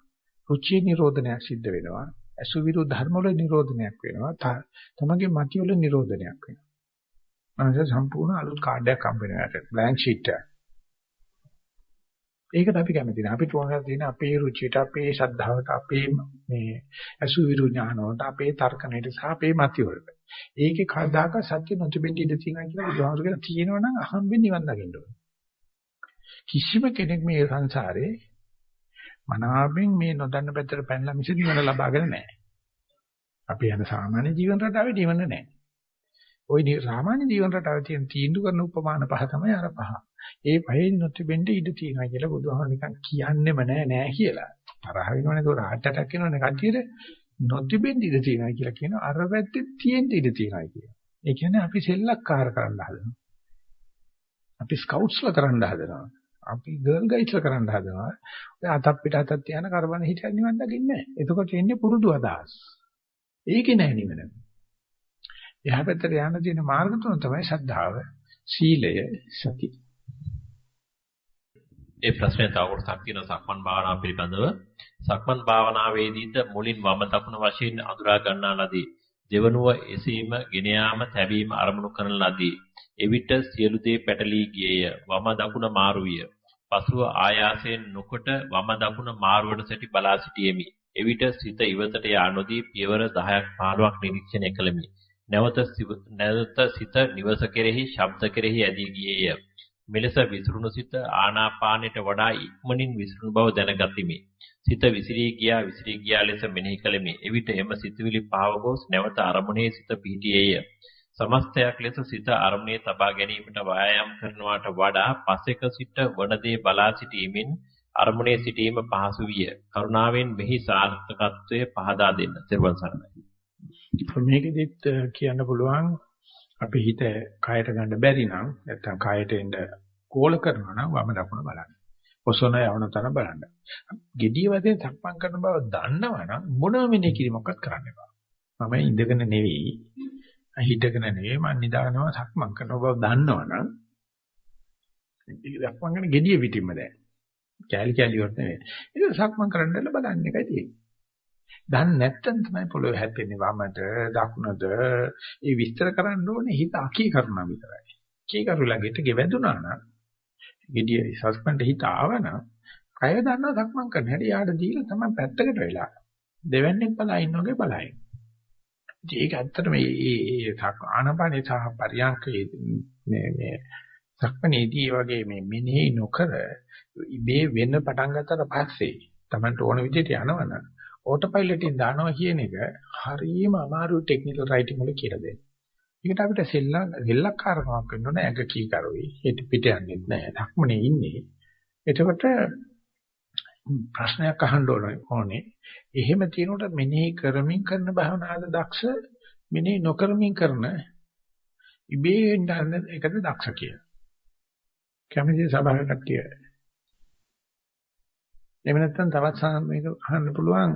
රුචි නිරෝධනයක් සිද්ධ වෙනවා. අසුවිරු ධර්ම වල නිරෝධනයක් වෙනවා. තමගේ මති වල නිරෝධනයක් වෙනවා. මනස සම්පූර්ණ අලුත් කාඩ් එකක් හම්බ වෙනවා. බ්ලැන්ක් ෂීට් එකක්. ඒකට අපි කැමති නැහැ. අපිට ඕන තියෙන අපේ රුචියට, අපේ ශ්‍රද්ධාවට, අපේ මේ අසුවිරු ඥානවට, අපේ තර්කණයට සහ අපේ මති වලට. ඒකේ කවදාක සත්‍ය නොතිබෙන්න ඉඩ තියෙනවා කියලා බුදුහාමුදුරු කියන තියෙනවනම් අහම්බෙන් නිවන් දකින්න ඕනේ. කිසිම කෙනෙක් මේ සංසාරේ මනාවෙන් මේ නොදන්න පැත්තට පැනලා මිස නිවන ලබාගෙන නැහැ. අපි යන සාමාන්‍ය ජීවන රටාවේ නිවන නැහැ. ওই සාමාන්‍ය ජීවන රටාවේ තියෙන තීන්දුව කරන උපමාන පහ තමයි අර පහ. ඒ පහෙන් නොතිබෙන්න ඉඩ තියෙනවා කියලා බුදුහාමුදුරු නිකන් කියන්නෙම නෑ නෑ කියලා. තරහ වෙනවනේ ඒක හાર્ට් ඇටැක් වෙනවනේ කට්ටියට. නොතිබෙන්න ඉඩ තියෙනවා කියලා කියනවා අර පැත්තේ තියෙන්න ඉඩ තියෙනවා කියලා. ඒ කියන්නේ අපි සෙල්ලක්කාර කරන්න හදනවා. අපි ස්කවුට්ස්ලා කරන්න හදනවා. අපි ගර්ල් ගයිඩ්ස්ලා කරන්න හදනවා. ඔය අතක් පිට අතක් තියන කරබන හිටියන් නිවන් දකින්නේ නැහැ. එතකොට එන්නේ පුරුදු අදහස්. ඒකේ නැහැ නිවන. එහා පැත්තට යන්න තියෙන මාර්ග තුන තමයි ශ්‍රද්ධාව, සීලය, සති. ඒ ප්‍රශ්නේ තව කොටසක් තියෙනවා සක්මන් භාවනාව පිළිබඳව. සක්මන් භාවනාවේදීද මුලින් වම දකුණ වශයෙන් අඳුරා ගන්නා ලදී. දෙවනුව එසීම, ගෙන යාම, තැබීම අරමුණු කරන ලදී. එවිට සියලු දේ පැටලී ගියේය. වම දකුණ මාරු විය. පසුව ආයාසයෙන් නොකොට වම දකුණ මාරුවට සැටි බලා සිටියෙමි. එවිට සිත ඉවතට යා නොදී පියවර 10ක් 15ක් නිරීක්ෂණය කළෙමි. නැවත නැවත සිත නිවස කෙරෙහි, ශබ්ද කෙරෙහි ඇදී ගියේය. මෙලෙස විසිරුණු සිත ආනාපානයට වඩා ඉක්මනින් විසිරුණු බව දැනගතිමි. සිත විසිරී ගියා විසිරී ගියා ලෙස මෙනෙහි කළෙමි. එවිට එම සිතුවිලි පාව ගොස් නැවත අරමුණේ සිත පිහිටියේය. සමස්තයක් ලෙස සිත අරමුණේ තබා ගැනීමට වෑයම් කරනවාට වඩා පසෙක සිට වන දේ බලා සිටීමෙන් අරමුණේ සිටීම පහසු විය. කරුණාවෙන් මෙහි සාර්ථකත්වය පහදා දෙන්න. ත්වන් සරණයි. මේකෙදිත් කියන්න පුළුවන් අපි හිත කයට ගන්න බැරි නම් නැත්තම් කයට එන්න කෝල කරනවා නම් වම දකුණ බලන්න. ඔසවන යවන තැන බලන්න. gediy වශයෙන් සක්මන් කරන බව දන්නවනම් මොනම මෙනෙහි කිරීමක්වත් කරන්න එපා. මම ඉඳගෙන නෙවෙයි හිටගෙන නෙවෙයි මම නිදානවා සක්මන් කරන බව දන්නවනම් සක්මන් කරන gediy පිටින්ම දැන්. කැලි කැලි වට නෙවෙයි. ඒක සක්මන් කරන්නදලා බලන්න එකයි තියෙන්නේ. දන්නේ නැත්තම් තමයි පොළොවේ හැප්පෙන්නේ වමට දකුණට ඒ විස්තර කරන්න ඕනේ හිත අකී කරුණා විතරයි. කී කරුණාගෙට ගෙවැදුනා නම් gediy සස්පෙන්ඩ් හිත ආවනම් කය දන්නවා සක්මන් කරන්න හැටි යාට දීලා තමයි පැත්තකට වෙලා. දෙවන්නේක් බලා ඉන්නෝගේ බලයි. ඒක ඇත්තටම මේ මේ ආනපානේ සහ පරියන්කේ මේ මේ සක්මනේදී වගේ මේ මෙනෙහි නොකර ඉබේ වෙන්න පටන් ගත්තට පස්සේ Tamanට ඕන විදිහට යනවනම් ඕටෝ පයිලට් එකෙන් දානවා කියන එක හරියම අමාරු ටෙක්නිකල් රයිටින් වල කියලා දෙන්න. ඒකට අපිට සෙල්ලා සෙල්ලක්කාරකමක් වෙන්න ඕනේ ඇඟ කී කරුයි. හිත පිට යන්නේ නැහැ. ධක්මනේ ඉන්නේ. එතකොට ප්‍රශ්නයක් අහන්න ඕනේ. එහෙම තියෙනකොට මෙනෙහි කරමින් කරන භවනාද දක්ෂ මෙනෙහි නොකරමින් කරන ඉබේ වෙන්න එකද දක්ෂ කියලා. කැමති සභාවක කට්ටිය. එහෙම නැත්නම් තවත් මේක අහන්න පුළුවන්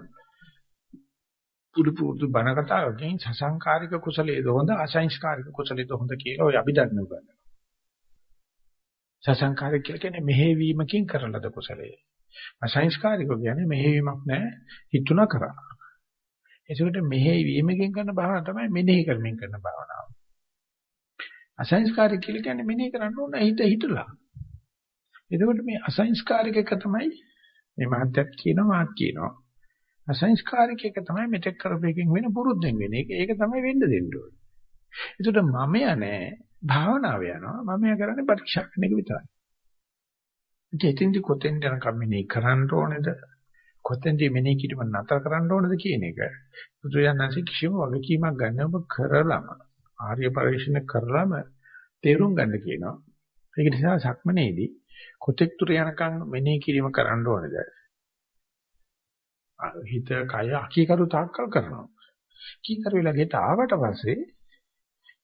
පුදු පුදු බණ කතාවකින් සසංකාරික කුසලයේද හොඳ අසංස්කාරික කුසලයේද හොඳ කියලා ඔය අභිධර්ම උගන්වනවා. සසංකාරික කියන්නේ මෙහෙවීමකින් කරන ලද කුසලයේ. අසංස්කාරික කියන්නේ මෙහෙවීමක් නැහැ හිතුණා කරා. ඒකට මෙහෙවීමකින් කරන භාවනාව තමයි මෙනෙහි කරමින් කරන භාවනාව. අසංස්කාරික කියලා කියන්නේ මෙනෙහි කරන්න ඕන හිත හිතලා. එතකොට මේ අසංස්කාරික එක තමයි මේ මහත්යත් කියනවා මාත් කියනවා. අසංස්කාරික එක තමයි මෙතෙක් කරපේකින් වෙන පුරුද්දෙන් වෙන එක. ඒක තමයි වෙන්න දෙන්න ඕනේ. එතකොට මම යන්නේ භාවනාව යනවා. මම කරන්නේ පරීක්ෂා කරන එක විතරයි. ඉතින් කොතෙන්ද යනකම් මෙනේ කරන්න ඕනේද? කොතෙන්ද මෙනේ කිරීම නතර කරන්න ඕනේද කියන එක. බුදුරජාණන්සේ කිසිම වගකීමක් ගන්න ඔබ කරලම ආර්ය පරිශ්‍රණ කරලම තේරුම් ගන්න කියනවා. ඒක නිසා සක්මනේදී කොතෙක් තුර යනකම් මෙනේ කිරීම කරන්න ඕනේද? හිත කය අකීකරු තාක්කල් කරනවා. කීකරු වෙලා ගෙට ආවට පස්සේ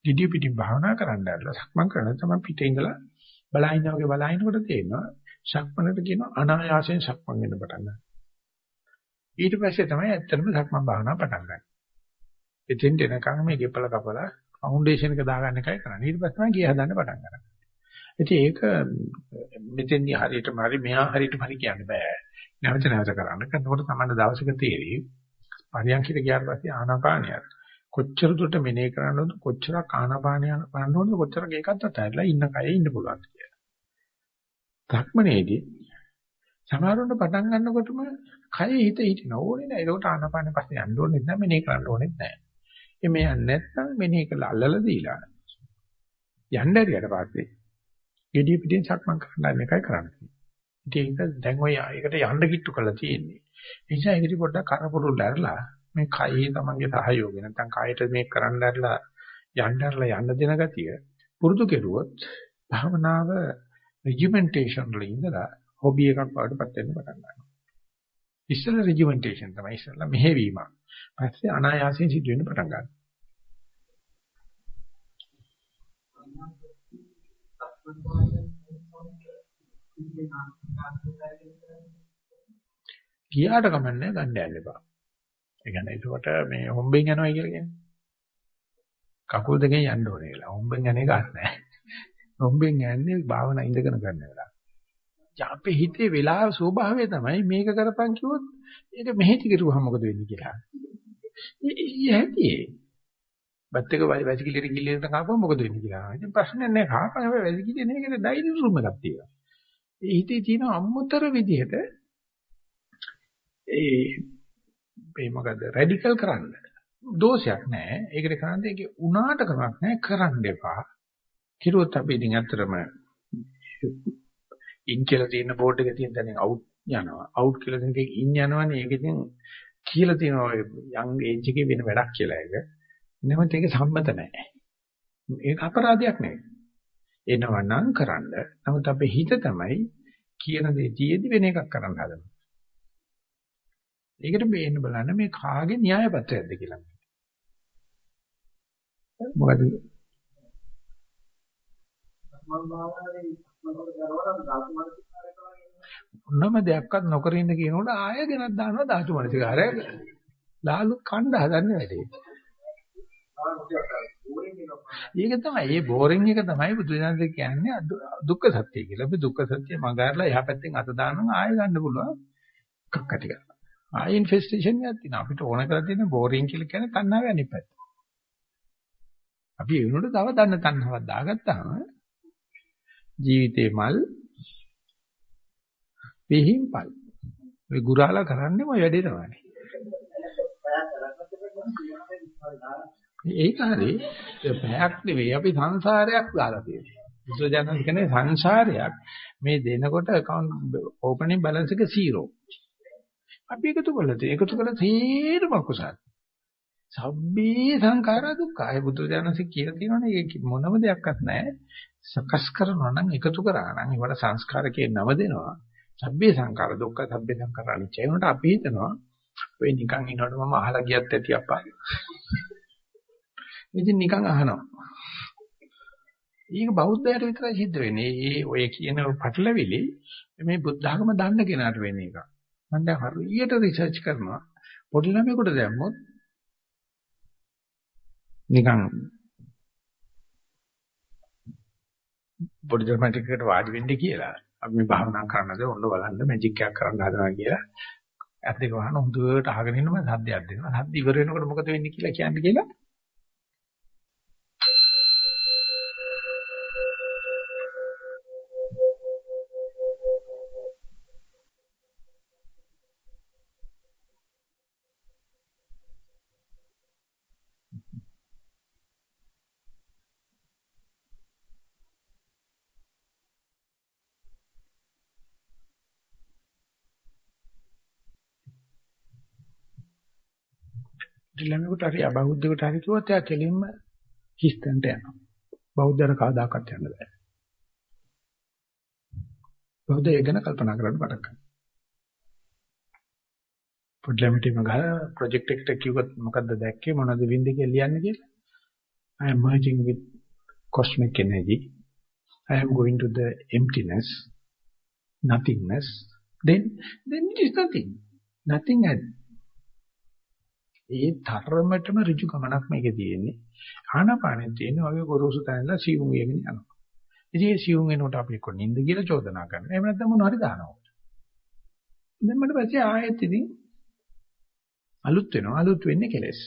gediy pitin භාවනා කරන්න ඇරලා සක්මන් කරන තමයි පිටේ ඉඳලා බලහින්න වගේ බලහින්නකොට තේරෙනවා සක්මනට කියන අනායාසයෙන් සක්මන් වෙන්න පටන් ගන්නවා. ඊට පස්සේ තමයි ඇත්තටම සක්මන් භාවනාව පටන් ගන්න. එතෙන් එනකන් මේ ගෙපල කපලා ෆවුන්ඩේෂන් එක දාගන්න එකයි කරන්නේ. ඊට පස්සේ තමයි ගිය හදන්න පටන් ගන්න. ඉතින් ඒක මෙතෙන්දී හරියටම හරි මෙහා හරියටම හරි කියන්න බෑ. නැවත නැවත කරන්න. කරනකොට තමයි දවසක තේරෙයි. පරියන්කිට ගියාට පස්සේ ආනාපානිය කොච්චර දුරට මෙනේ කරනවද කොච්චරක් ආනාපානිය බලනවද කොච්චරක් ඒකත් අතහැරලා ඉන්න කයේ ඉන්න පුළුවන් කියලා. ධක්මනේදී සමහරවන්න පටන් ගන්නකොටම කයේ හිත හිටින ඕනේ නෑ. ඒකට ආනාපානෙ පස්සේ යන්න ඕනේ නැහැ මෙනේ කරන්න ඕනේ නැහැ. එමේ යන්නේ නැත්නම් මෙනේ කළා අල්ලලා දීලා යන්න හරියට පස්සේ gediy pitin සක්මන් කරන්න එකයි කරන්නේ. ඉතින් ඒක දැන් ඔය ඒකට යන්න කිට්ටු කරලා තියෙන්නේ. ඒ නිසා ඒකටි පොඩ්ඩක් කරපොරුල් ඇරලා මේ කයේ තමන්ගේ සහයෝගය නැත්නම් කයට මේ කරන්න ඇරලා යන්න ඇරලා යන්න දෙන ගතිය පුරුදු කෙරුවොත් භාවනාව රෙජිමෙන්ටේෂන් වල ඉඳලා හොබි එකක් වඩපත් වෙන්න පටන් ගන්නවා. ඉස්සෙල්ලා රෙජිමෙන්ටේෂන් තමයි ඉස්සෙල්ලා මෙහෙවීම. පස්සේ අනායාසයෙන් සිදු වෙන්න පටන් ගන්නවා. Thank you. ගියාට කමන්නේ ගන්න යන්න එපා. ඒ කියන්නේ ඒකට මේ හොම්බෙන් යනවා කියලා කියන්නේ. කකුල් දෙකෙන් යන්න ඕනේ කියලා. හොම්බෙන් යන්නේ ගන්න නැහැ. හොම්බෙන් යන්නේ භාවනා ඉඳගෙන ගන්න වෙලාව. අපේ හිතේ වෙලාව ස්වභාවය තමයි මේක කරපන් කිව්වොත් ඒක මෙහෙටි කරුවහම මොකද වෙන්නේ කියලා. යැතියේ. බත් එක වැසිකිලි කිලිරට කාපුවම මොකද වෙන්නේ කියලා. ඉතින් ප්‍රශ්නයක් නැහැ. කාපන් හැබැයි වැසිකිලි නේද ඩයිරි රූම් එකක් තියෙනවා. ඒ හිතේ තියෙන අමුතර විදිහට ඒ මේ මොකද රැඩිකල් කරන්න දෝෂයක් නැහැ. ඒකට කරන්නේ ඒකේ උනාට කමක් නැහැ කරන්න එපා. කිරුවොත් අපි ඉතින් ඇත්තටම ඉන් කියලා තියෙන බෝඩ් එකේ තියෙන තැනින් අවුට් යනවා. අවුට් කියලා දෙන එකේ ඉන් යනවනේ ඒක ඉතින් කියලා තියෙනවා යං ඒජ් එකේ වෙන වැඩක් කියලා ඒක. නැමත් ඒක සම්මත නැහැ. ඒක අපරාධයක් නෙවෙයි. එනවා නම් කරන්න. නමුත් අපේ හිත තමයි කියන දේ තියේදි වෙන එකක් කරන්න හදනවා. ඒකට බේන්න බලන්න මේ කාගේ න්‍යාය පත්‍රයක්ද කියලා. මොකද මොනම දෙයක්වත් නොකර ඉන්න කියනකොට ආයෙ ගෙනත් දානවා ධාතු මනසිකාරය. ලාලු කණ්ඩ හදන්නේ වැඩේ. ඒක තමයි මේ බෝරින් එක තමයි බුදුදහම කියන්නේ දුක්ඛ සත්‍ය කියලා. අපි දුක්ඛ සත්‍ය මගහැරලා එහා පැත්තෙන් අත දානවා ආයෙ ගන්න පුළුවන් කක්ක ටික. ආයෙ ඉන්ෆෙස්ටේෂන් එකක් තියෙනවා. අපිට ඕන කරලා තියෙන බෝරින් කියලා කියන්නේ තණ්හාව අනිත් පැත්ත. අපි ඒ වෙනුවට තව දන්න තණ්හාවක් දාගත්තාම ජීවිතේ මල් විහිම්පල්. ඔය ගුරාලා කරන්නේ ඔය වැඩේ තමයි. ඒක හරි පැයක් නෙවෙයි අපි සංසාරයක් දාලා තියෙනවා. බුදුජානක කියන්නේ සංසාරයක් මේ දෙනකොට account opening balance එක 0. අපි එකතු කළා තේ එකතු කළා තේරම කුසල්. සබ්බේ සංඛාරා දුක්ඛ. ඒ බුදුජානක කියලා තියෙනවානේ ඒක මොනම දෙයක්වත් නැහැ. සකස් කරනවා නම් එකතු කරා නම් ඒවට සංස්කාරකේ නම දෙනවා. සබ්බේ සංඛාර දුක්ඛ සබ්බේ සංඛාර අනිච්චය. ඒකට අපි හිතනවා ඔය නිකන් ඉන්නකොට මම අහලා ගියත් ඇති අප්පා. ඉතින් නිකන් අහනවා. ඊක බෞද්ධයට විතරයි සිද්ධ වෙන්නේ. ඒ ඔය කියන පටලවිලි මේ බුද්ධ ධර්ම දන්න කෙනාට වෙන එක. මම දැන් හරියට රිසර්ච් කරනවා. පොඩි ළමයෙකුට දැම්මොත් නිකන් පොඩි ඩ්‍රමැටික් එකට වාඩි වෙන්න කියලා. අපි මේ භාවනා කරනද ඔන්න බලන්න මැජික් එකක් කරන්න හදනවා කියලා. ඇත්ත දෙක වහන හොඳට අහගෙන ඉන්න මම සද්දයක් දෙනවා. සද්ද ඉවර වෙනකොට මොකද වෙන්නේ කියලා කියන්නේ කියලා ළමයෙකුට හරි අබෞද්ධයෙකුට හරි කිව්වොත් එයා කෙලින්ම හිස්තන්ට යනවා. බෞද්ධයර කවදාකවත් යන්න බෑ. බෞද්ධය ගැන කල්පනා කරන්න පටන් ගන්නවා. පොඩ්ඩලමිටි මගහ ප්‍රොජෙක්ට් එකට කිව්වොත් මොකද්ද දැක්කේ මොනවද වින්ද කියලා ලියන්නේ කියලා. I am merging with cosmic energy. I am going to the emptiness, nothingness. Then, then it is nothing. Nothing at ඒ ධර්මයටම ඍජු ගමනක් මේකේ තියෙන්නේ. ආනාපානෙත් තියෙන වගේ ගොරෝසු තැනලා සියුම් වෙගෙන යනවා. ඉතින් ඒ සියුම් වෙනකොට අපි එක්ක නිින්ද කියලා චෝදනා කරනවා. එහෙම නැත්නම් මොනව හරි දානවා. දැන් මට පස්සේ ආයෙත් ඉතින් අලුත් වෙනවා. අලුත් වෙන්නේ කෙලස්.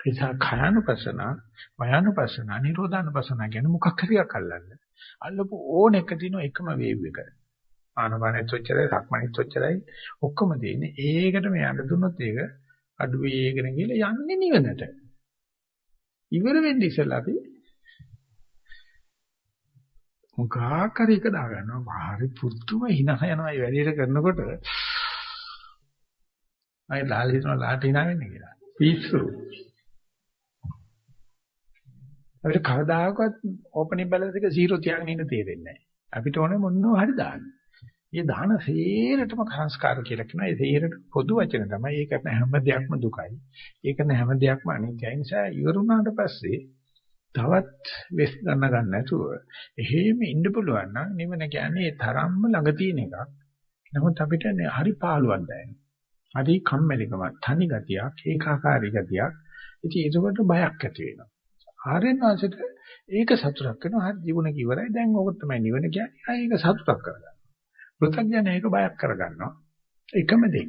නිසා khයානුපසන, වයානුපසන, නිරෝධානුපසන කියන මොකක් හරි එකක් අල්ලන්න. අල්ලපු ඕන එක දින එකම වේව් එක. ආනපානෙත් ඔච්චරයි, සක්මනෙත් ඔච්චරයි ඔක්කොම දෙන්නේ. ඒකට මේ යන්න දුන්නොත් ඒක අඩු වේගෙන ගිහලා යන්නේ නිවනට. ඉවර වෙන්නේ ඉස්සෙල්ලා අපි මොකක් හරි එක දා ගන්නවා. හරි පුදුම හිනහ යනවා මේ වැඩේට කරනකොට. අය ලාල් හිතනවා ලාට hina වෙන්නේ කියලා. පිස්සු. අපිට කවදාකවත් ඕපනින් බැලන්ස් එක 0 තියාගෙන ඉන්න තේරෙන්නේ නැහැ. අපිට ඕනේ මොනවා හරි දාන්න. ඒ දාන සේරටම සංස්කාර කියලා කියනවා. ඒ සේරට පොදු වචන තමයි. ඒක හැම දෙයක්ම දුකයි. ඒක හැම දෙයක්ම අනිත්‍යයි. නිසා ඉවරුණාට පස්සේ තවත් වෙස් ගන්න ගන්න නැතුව එහෙම ඉන්න පුළුවන් නම් නිවන කියන්නේ ඒ තරම්ම ළඟ තියෙන එකක්. නමුත් අපිට හරි පාළුවක් දැනෙනවා. හරි කම්මැලිකමක්, තනි ගතියක්, ඒකාකාරී ගතියක්. ඉතින් ඒකට බයක් ඇති වෙනවා. ආර්යයන් වහන්සේට ඒක සතුටක් වෙනවා. හරි ජීවණ කිවරයි. දැන් ඕක තමයි නිවන කියන්නේ. ආ ඒක සතුටක් කරගන්න. පෘථග්ජනයක බයක් කරගන්නවා. එකම දේ.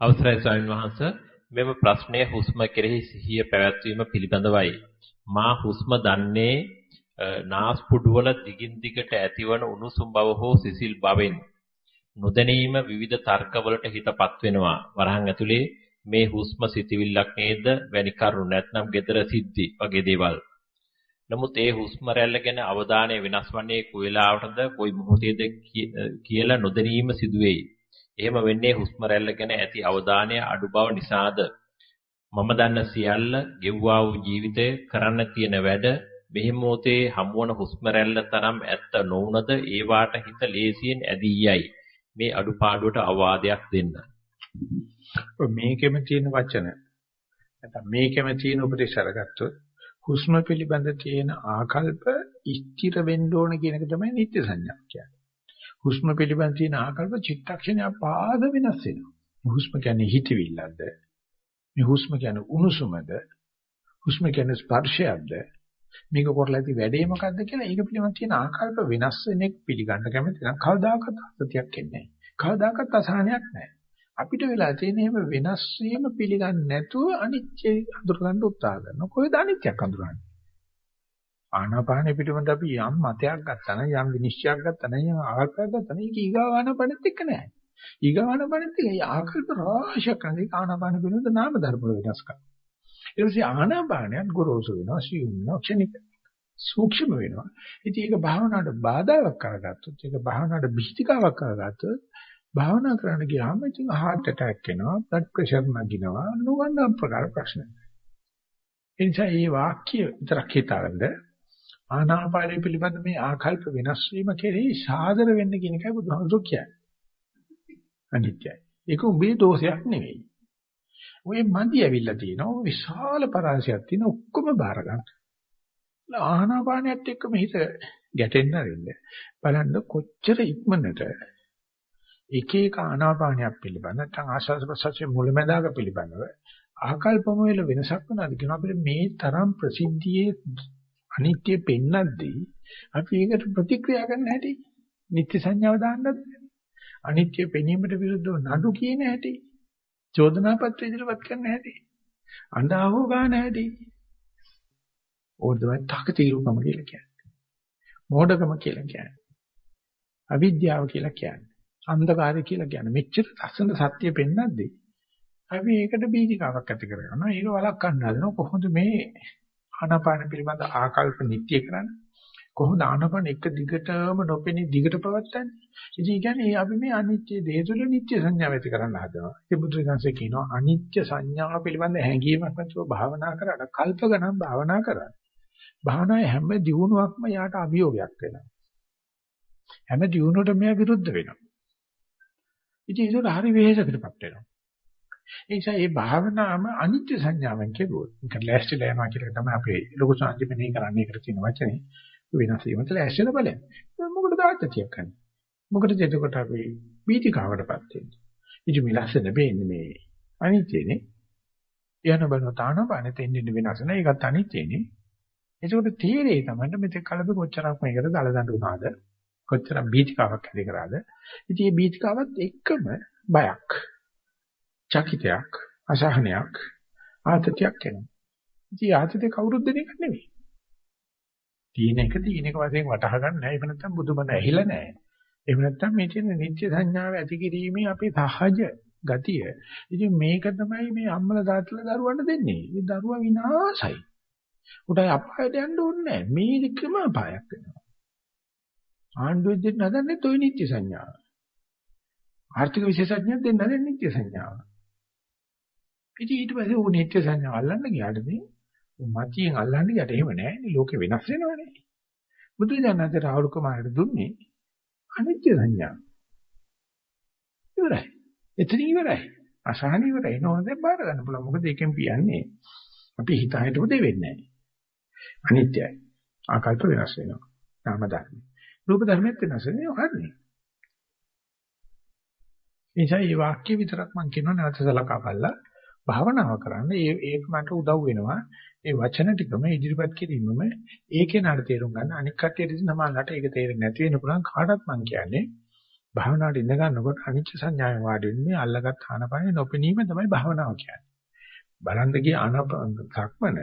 අවසරයි ස්වාමීන් වහන්ස මෙම ප්‍රශ්නය හුස්ම කෙරෙහි සිහිය පැවැත්වීම පිළිබඳවයි. මා හුස්ම දන්නේ නාස්පුඩු වල දිගින් දිගට ඇතිවන උණුසුම් බව හෝ සිසිල් බවෙන්. නොදැනීම විවිධ තර්කවලට හිතපත් වෙනවා. වරහන් ඇතුලේ මේ හුස්ම සිතවිල්ලක් නේද වැනි කරුණු නැත්නම් gedara සිද්ධි වගේ දේවල්. නමුත් ඒ හුස්ම රැල්ල ගැන අවධානය වෙනස් වන්නේ කොයිලාවටද කොයි මොහොතේද කියලා නොදැනීම සිදුවේයි. එහෙම වෙන්නේ හුස්ම රැල්ල ගැන ඇති අවධානය අඩු බව නිසාද? මම දන්න සියල්ල ගෙව්වා වූ ජීවිතය කරන්න තියෙන වැඩ මෙහි මොහොතේ හමුවන හුස්ම රැල්ල තරම් ඇත්ත නොවුනද ඒවාට හිත ලේසියෙන් ඇදී යයි. මේ අඩුපාඩුවට අවවාදයක් දෙන්න. මේකෙම තියෙන වචන නැත්නම් මේකෙම තියෙන උපදේශ අරගත්තොත් හුස්ම පිළිබඳ තියෙන ආකල්ප ස්ථිර වෙන්න ඕන කියන එක තමයි නිත්‍ය සංඥා කියන්නේ. හුස්ම පිළිබඳ තියෙන ආකල්ප චිත්තක්ෂණය පාද වෙනස් වෙනවා. හුස්ම කියන්නේ හිතවිල්ලක්ද? මේ හුස්ම කියන්නේ උණුසුමද? හුස්ම කියන්නේ ස්පර්ශයක්ද? මේක කරලා ඇති වැඩේ මොකද්ද කියලා ඒක පිළිබඳ තියෙන ආකල්ප වෙනස් වෙන එක පිළිගන්න කැමති නම් කවදාකවත් අසතියක් එන්නේ නැහැ. කවදාකවත් අසහනයක් නැහැ. අපිට වෙලා තියෙන එහෙම වෙනස් වීම පිළිගන්නේ නැතුව අනිත්‍ය අඳුරගන්න උත්සාහ කරනවා. කොහෙද අනිත්‍යයක් අඳුරන්නේ? ආනාපානෙ පිටුමද අපි යම් මතයක් ගත්තා නම් යම් විනිශ්චයක් ගත්තා නම් යම් ආකල්පයක් ගත්තා නම් ඒක ඊගාව ආනාපානෙත් එක්ක නෑ. ඊගාව ආනාපානෙත් එක්ක ආකල්ප රාශියක් කරන ඒක ආනාපාන පිළිබඳ නාම ධර්ම වල වෙනස්කම්. ඊට පස්සේ ආනාපානයත් ගොරෝසු වෙනවා, සියුම් වෙනවා, ක්ෂණික සූක්ෂම වෙනවා. ඉතින් ඒක භාවනාවට බාධාවක් කරගත්තොත්, ඒක භාවනාවට බිහිතිකාවක් කරගත්තොත් භාවනා කරන්න ගියාම ඉතින් heart attack එනවා, blood pressure නගිනවා, නොවන්න ප්‍රකාර ප්‍රශ්න. එනිසා මේ වාක්‍ය විතරක් හිතාගන්න ආනාපානය පිළිබඳ මේ ආකල්ප වෙනස් වීම කෙරෙහි සාදර වෙන්න කියන එකයි බුදුහාමුදුරු කියන්නේ. අනිත්‍යයි. ඒක උඹේ දෝෂයක් නෙවෙයි. ඔය මන්දි ඇවිල්ලා තියෙනවා විශාල පරාසයක් තියෙන ඔක්කොම බාර ගන්න. ආනාපානයත් එක්කම හිත ගැටෙන්න අරින්න. බලන්න කොච්චර ඉක්මනට එක එක ආනාපානයක් පිළිබඳ නැත්නම් ආශාස ප්‍රසස්සේ මුලැමැදාක පිළිබඳව ආකල්පම වල වෙනසක් වෙනවාද කියන අපිට මේ තරම් ප්‍රසිද්ධියේ අනිත්‍ය පෙන්නද්දී අපි ඒකට ප්‍රතික්‍රියා කරන්න හැටි නිත්‍ය සංඥාව දාන්නත් අනිත්‍ය පෙනීමට විරුද්ධව නඩු කියන හැටි චෝදනා පත්‍ර ඉදිරිපත් කරන්න හැටි අඬාවෝ ගන්න හැටි. ඕක තමයි තකතිරුකම කියලා කියන්නේ. මෝඩකම කියලා කියන්නේ. අවිද්‍යාව කියලා කියන්නේ. අන්ධකාරය කියලා කියන්නේ. මෙච්චර ලස්සන සත්‍ය පෙන්නද්දී අපි ඒකට බීජිකාවක් ඇති කරගන්නවා. ඒක වළක්වන්න හදනවා කොහොමද මේ ආනාපාන පිළිබඳ ආකල්ප නිට්ටිය කරන්නේ? කොහොමද ආනාපාන එක දිගටම නොපෙනී දිගට පවත්න්නේ ඉතින් කියන්නේ අපි මේ අනිත්‍ය දේ තුළ නිට්ටය සංඥාව ඇති කරන්න හදනවා. ඒ බුදුරජාණන්සේ කියනවා අනිත්‍ය සංඥාව පිළිබඳ හැඟීමක් නැතුව භාවනා කරලා කල්ප ගණන් භාවනා කරා. භාවනාවේ හැම දියුණුවක්ම යාට අභියෝගයක් වෙනවා. හැම දියුණුවටම මෙයා විරුද්ධ වෙනවා. ඉතින් ඒක හරි වෙහෙසකටපත් වෙනවා ඒ නිසා මේ භාවනාවම අනිත්‍ය සංඥාවෙන් කෙරුවොත් ඒක ලෑස්තිලා යනවා කියලා තමයි අපේ ලොකු සංජීවනයේ කරන්නේ ඒකට තියෙන වචනේ වෙනස් වීමට ලෑස්තිලා බලන්න. මොකටද ආත්‍යතියක් කරන්නේ? මොකටද එතකොට අපි බීතිකාවටපත් වෙන්නේ? ඉතින් මේ ලස්සන වෙන්නේ මේ අනිත්‍යනේ. යන බන තානපානෙ තෙන්නේ වෙනස් නැහැ. ඒකත් අනිත්‍යනේ. ඒකට තීරේ තමයි මෙතෙක් කලබ කොච්චරක් මේකට දල දඬු උනාද? කොච්චරක් බීතිකාවක් ඇති කරාද? ඉතින් මේ බීතිකාවත් එක්කම බයක් චකිතයක්, අසහනයක්, ආතතියක් එනවා. ඉතින් ආතතිය කවුරුත් දෙන එක නෙවෙයි. තීන එක තීන එක වශයෙන් වටහා ගන්න නැහැ. එහෙම නැත්නම් බුදුබණ ඇහිලා නැහැ. එහෙම නැත්නම් මේ තියෙන නිත්‍ය සංඥාව ඇති කිරීමේ අපේ සහජ ගතිය. ඉතින් මේක තමයි මේ අම්මලා තාත්තලා දරුවන්ට දෙන්නේ. මේ දරුවා විනාශයි. උටයි අපායට යන්න ඕනේ නැහැ. මේකම අපායක් වෙනවා. ආණ්ඩුවෙන් දෙන්න හදන්නේ toy නිත්‍ය සංඥාව. ආර්ථික විශේෂඥයෙක් දෙන්න හදන්නේ නිත්‍ය සංඥාව. ඉතින් ඊට පස්සේ ඌ නිත්‍ය සංඥා අල්ලන්න ගියාට මේ මතියෙන් අල්ලන්න ගියට එහෙම නෑනේ ලෝකේ වෙනස් වෙනවනේ. බුදු දනන්ත රාහුල කුමාරට දුන්නේ අනිත්‍ය සංඥා. ඉවරයි. එතන ඉවරයි. අසහන ඉවරයි. නෝනද බාර ගන්න පුළුවන්. මොකද ඒකෙන් කියන්නේ අපි හිත හිතපු දෙ වෙන්නේ නෑ. අනිත්‍යයි. ආකල්ප වෙනස් වෙනවා. නාම ධර්ම. රූප ධර්මෙත් වෙනස් වෙනවා. හරිනේ. එනිසා මේ වාක්‍ය විතරක් මම කියනවා නැවත සලකා බලලා භාවනාව කරන්න ඒ ඒක මට උදව් වෙනවා. ඒ වචන ටිකම ඉදිරිපත් කිරීමම ඒකේ නඩ තේරුම් ගන්න අනික් කටියට සමානලට ඒක තේරෙන්නේ නැති වෙන පුළුවන් කාටවත් මං කියන්නේ භාවනාවට ඉඳ ගන්නකොට අනිච්ච සංඥාවෙන් වාඩි වෙන්නේ අල්ලගත් ආනපනේ නොපෙනීම තමයි භාවනාව කියන්නේ. බලන්න ගිය ආනපන සක්මන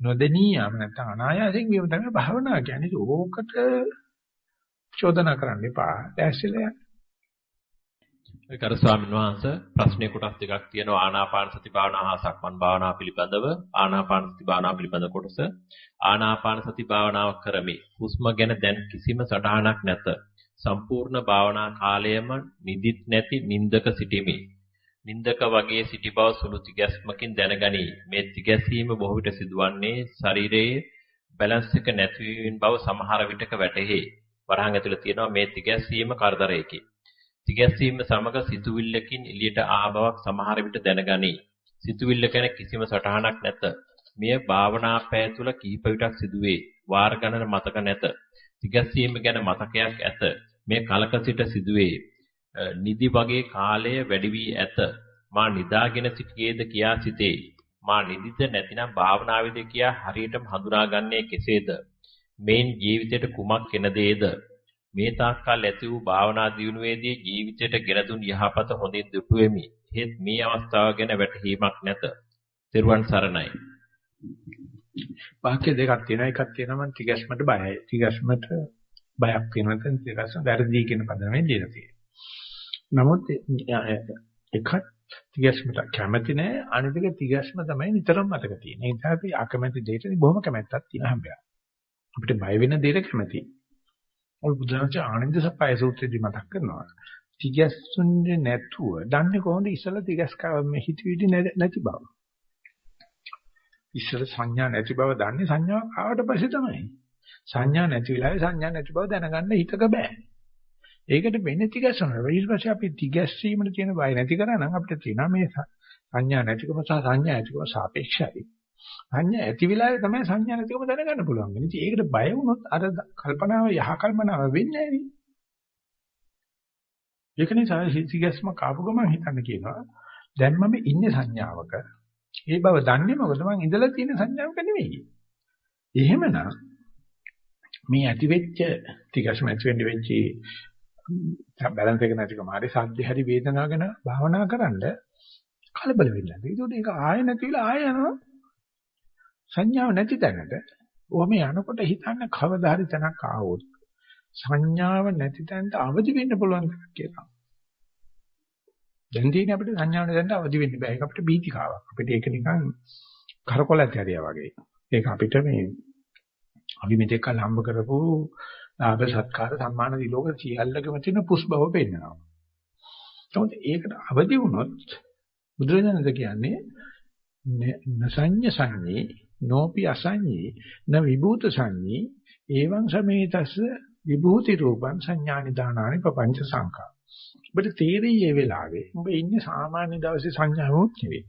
නොදෙනී යම නැත්නම් අනායාසයෙන් වීම තමයි භාවනාව කියන්නේ. ඕකට චෝදනා කරන්න එපා. දැස්සිලා යන්න. ගරු ස්වාමීන් වහන්සේ ප්‍රශ්නේ කොටස් දෙකක් තියෙනවා. ආනාපාන සති භාවනා හා සක්මන් භාවනා පිළිබඳව. ආනාපාන සති භාවනා පිළිබඳ කොටස. ආනාපාන සති භාවනාව කරමි. හුස්ම ගැන දැන් කිසිම සටහනක් නැත. සම්පූර්ණ භාවනා කාලයම නිදිත් නැති නින්දක සිටිමි. නින්දක වගේ සිටි බව සුළු තිගැස්මකින් දැනගනි. මේ තිගැසීම බොහෝ විට සිදුවන්නේ ශරීරයේ බැලන්ස් එක නැතිවීම බව සමහර විටක වැටහි. වරහන් ඇතුළේ තියෙනවා මේ තිගැස්සීම කරදරයකි. තිගැස්සීම සමග සිතුවිල්ලකින් එළියට ආ බවක් සමහර විට දැනගනී. සිතුවිල්ල ගැන කිසිම සටහනක් නැත. මෙය භාවනා පැය තුල කිහිප විටක් සිදුවේ. වාර ගණන මතක නැත. තිගැස්සීම ගැන මතකයක් ඇත. මේ කලක සිට සිදුවේ. නිදි වගේ කාලය වැඩි වී ඇත. මා නිදාගෙන සිටියේද කියා සිතේ. මා නිදිද නැතිනම් භාවනාවේද කියා හරියටම හඳුනාගන්නේ කෙසේද? මේන් ජීවිතයට කුමක් එන දේද? මේ තාක්කල් ඇති වූ භාවනා දියුණුවේදී ජීවිතයට ගෙන දුන් යහපත හොඳින් දුටුවෙමි. එහෙත් මේ අවස්ථාව ගැන වැටහීමක් නැත. තෙරුවන් සරණයි. වාක්‍ය දෙකක් තියෙනවා. එකක් තියෙනවා මම තිගැස්මට බයයි. තිගැස්මට බයක් තියෙනවා. නැත්නම් තිගැස්ම වැරදි කියන පදනමෙන් දීලා තියෙනවා. නමුත් එකක් තිගැස්මට කැමති නෑ අනිත් එක තිගැස්ම තමයි නිතරම මතක තියෙන්නේ. ඒ නිසා අපි අකමැති දෙයට බොහොම කැමැත්තක් තියෙන හැබැයි. අපිට බය වෙන දෙයට කැමති. ඔය බුදුරජාණන් ආනන්ද සප්පයි සූත්‍රයේදී මතක් කරනවා. තිගැස්සුන්නේ නැතුව දන්නේ කොහොමද ඉස්සලා තිගැස් මේ හිතවිලි නැති බව. ඉස්සර සංඥා නැති බව දන්නේ සංඥාව ආවට පස්සේ තමයි. සංඥා නැති වෙලාවේ සංඥා නැති බව දැනගන්න හිතක බෑ. ඒකට වෙන්නේ තිගැස්සනවා. ඊට පස්සේ අපි තිගැස්සීමට තියෙන බය නැති කරා නම් අපිට තියෙනවා මේ සංඥා නැතිකම සහ සංඥා ඇතිකම සාපේක්ෂයි. සංඥා ඇති වෙලාවේ තමයි සංඥා නැතිකම දැනගන්න පුළුවන්. ඉතින් ඒකට බය වුණොත් අර කල්පනාව යහ කල්පනාව වෙන්නේ නැහැ ඒක නිසා සිසිගැස්ම කාපු ගමන් හිතන්න කියනවා දැන් මම ඉන්නේ සංඥාවක. ඒ බව දන්නේ මොකද මං ඉඳලා තියෙන සංඥාවක නෙවෙයි. එහෙමනම් මේ ඇති වෙච්ච තිගැස්ම ඇති වෙන්න වෙච්ච බැලන්ස් එක නැතිකම හරි සද්ද හරි වේදනාව ගැන භාවනා කරන්න කලබල වෙන්නේ නැහැ. ඒකෝට ඒක ආය නැතිලා ආය යනවා. සංඥාව නැති තැනට ඔහම යනකොට හිතන්න කවදා හරි තැනක් ආවොත් සංඥාව නැති තැනට අවදි වෙන්න පුළුවන් කියලා. දැන් තියෙන අපිට සංඥාව නැති තැනට අවදි වෙන්න බෑ. ඒක අපිට බීතිකාවක්. අපිට ඒක නිකන් කරකොලත් ඇරියා වගේ. ඒක අපිට මේ අපි මෙතෙක් කල හම්බ කරපු ලාභ සත්කාර සම්මාන දිලෝක සියල්ලකම තියෙන පුස් බව පෙන්නනවා. නමුත් ඒකට අවදි වුණොත් බුදුරජාණන් කියන්නේ නසඤ්ඤ සංඤේ නෝපි අසඤ්ඤේ න විභූත සංඤේ එවං සමේතස්ස විභූති රූපං සංඥානි දානානි පపంచ සංඛා. ඔබට තේරෙයි මේ වෙලාවේ ඔබ ඉන්නේ සාමාන්‍ය දවසේ සංඥාවක් නෙවෙයි.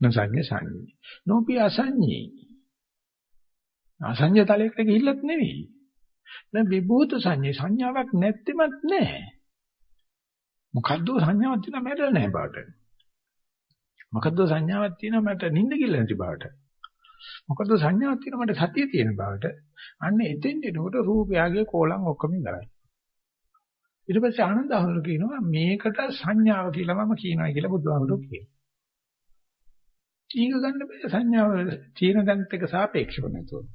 නසඤ්ඤ සංඤේ නෝපි අසඤ්ඤේ අසඤ්ඤ තලයකට ගිහිල්ලත් නෙවෙයි. දැන් විභූත සංඥේ සංඥාවක් නැත්teමත් නැහැ. මොකද්ද සංඥාවක් තියෙන මැරෙලා නැහැ බාට. මොකද්ද සංඥාවක් තියෙනවා මට නිින්ද කියලා නැති බවට. මොකද්ද සංඥාවක් තියෙනවා මට සතිය තියෙන බවට. අන්න එතෙන් එනකොට රූපයගේ කෝලම් ඔක්කොම ඉඳලා. ඊට පස්සේ ආනන්ද අහවල කියනවා මේකට සංඥාව කියලා මම කියනවා කියලා බුදුහාමුදුරුවෝ කියනවා. ඊග ගන්න බෑ සංඥාව තියෙන දැනත් එක සාපේක්ෂව නැතුව.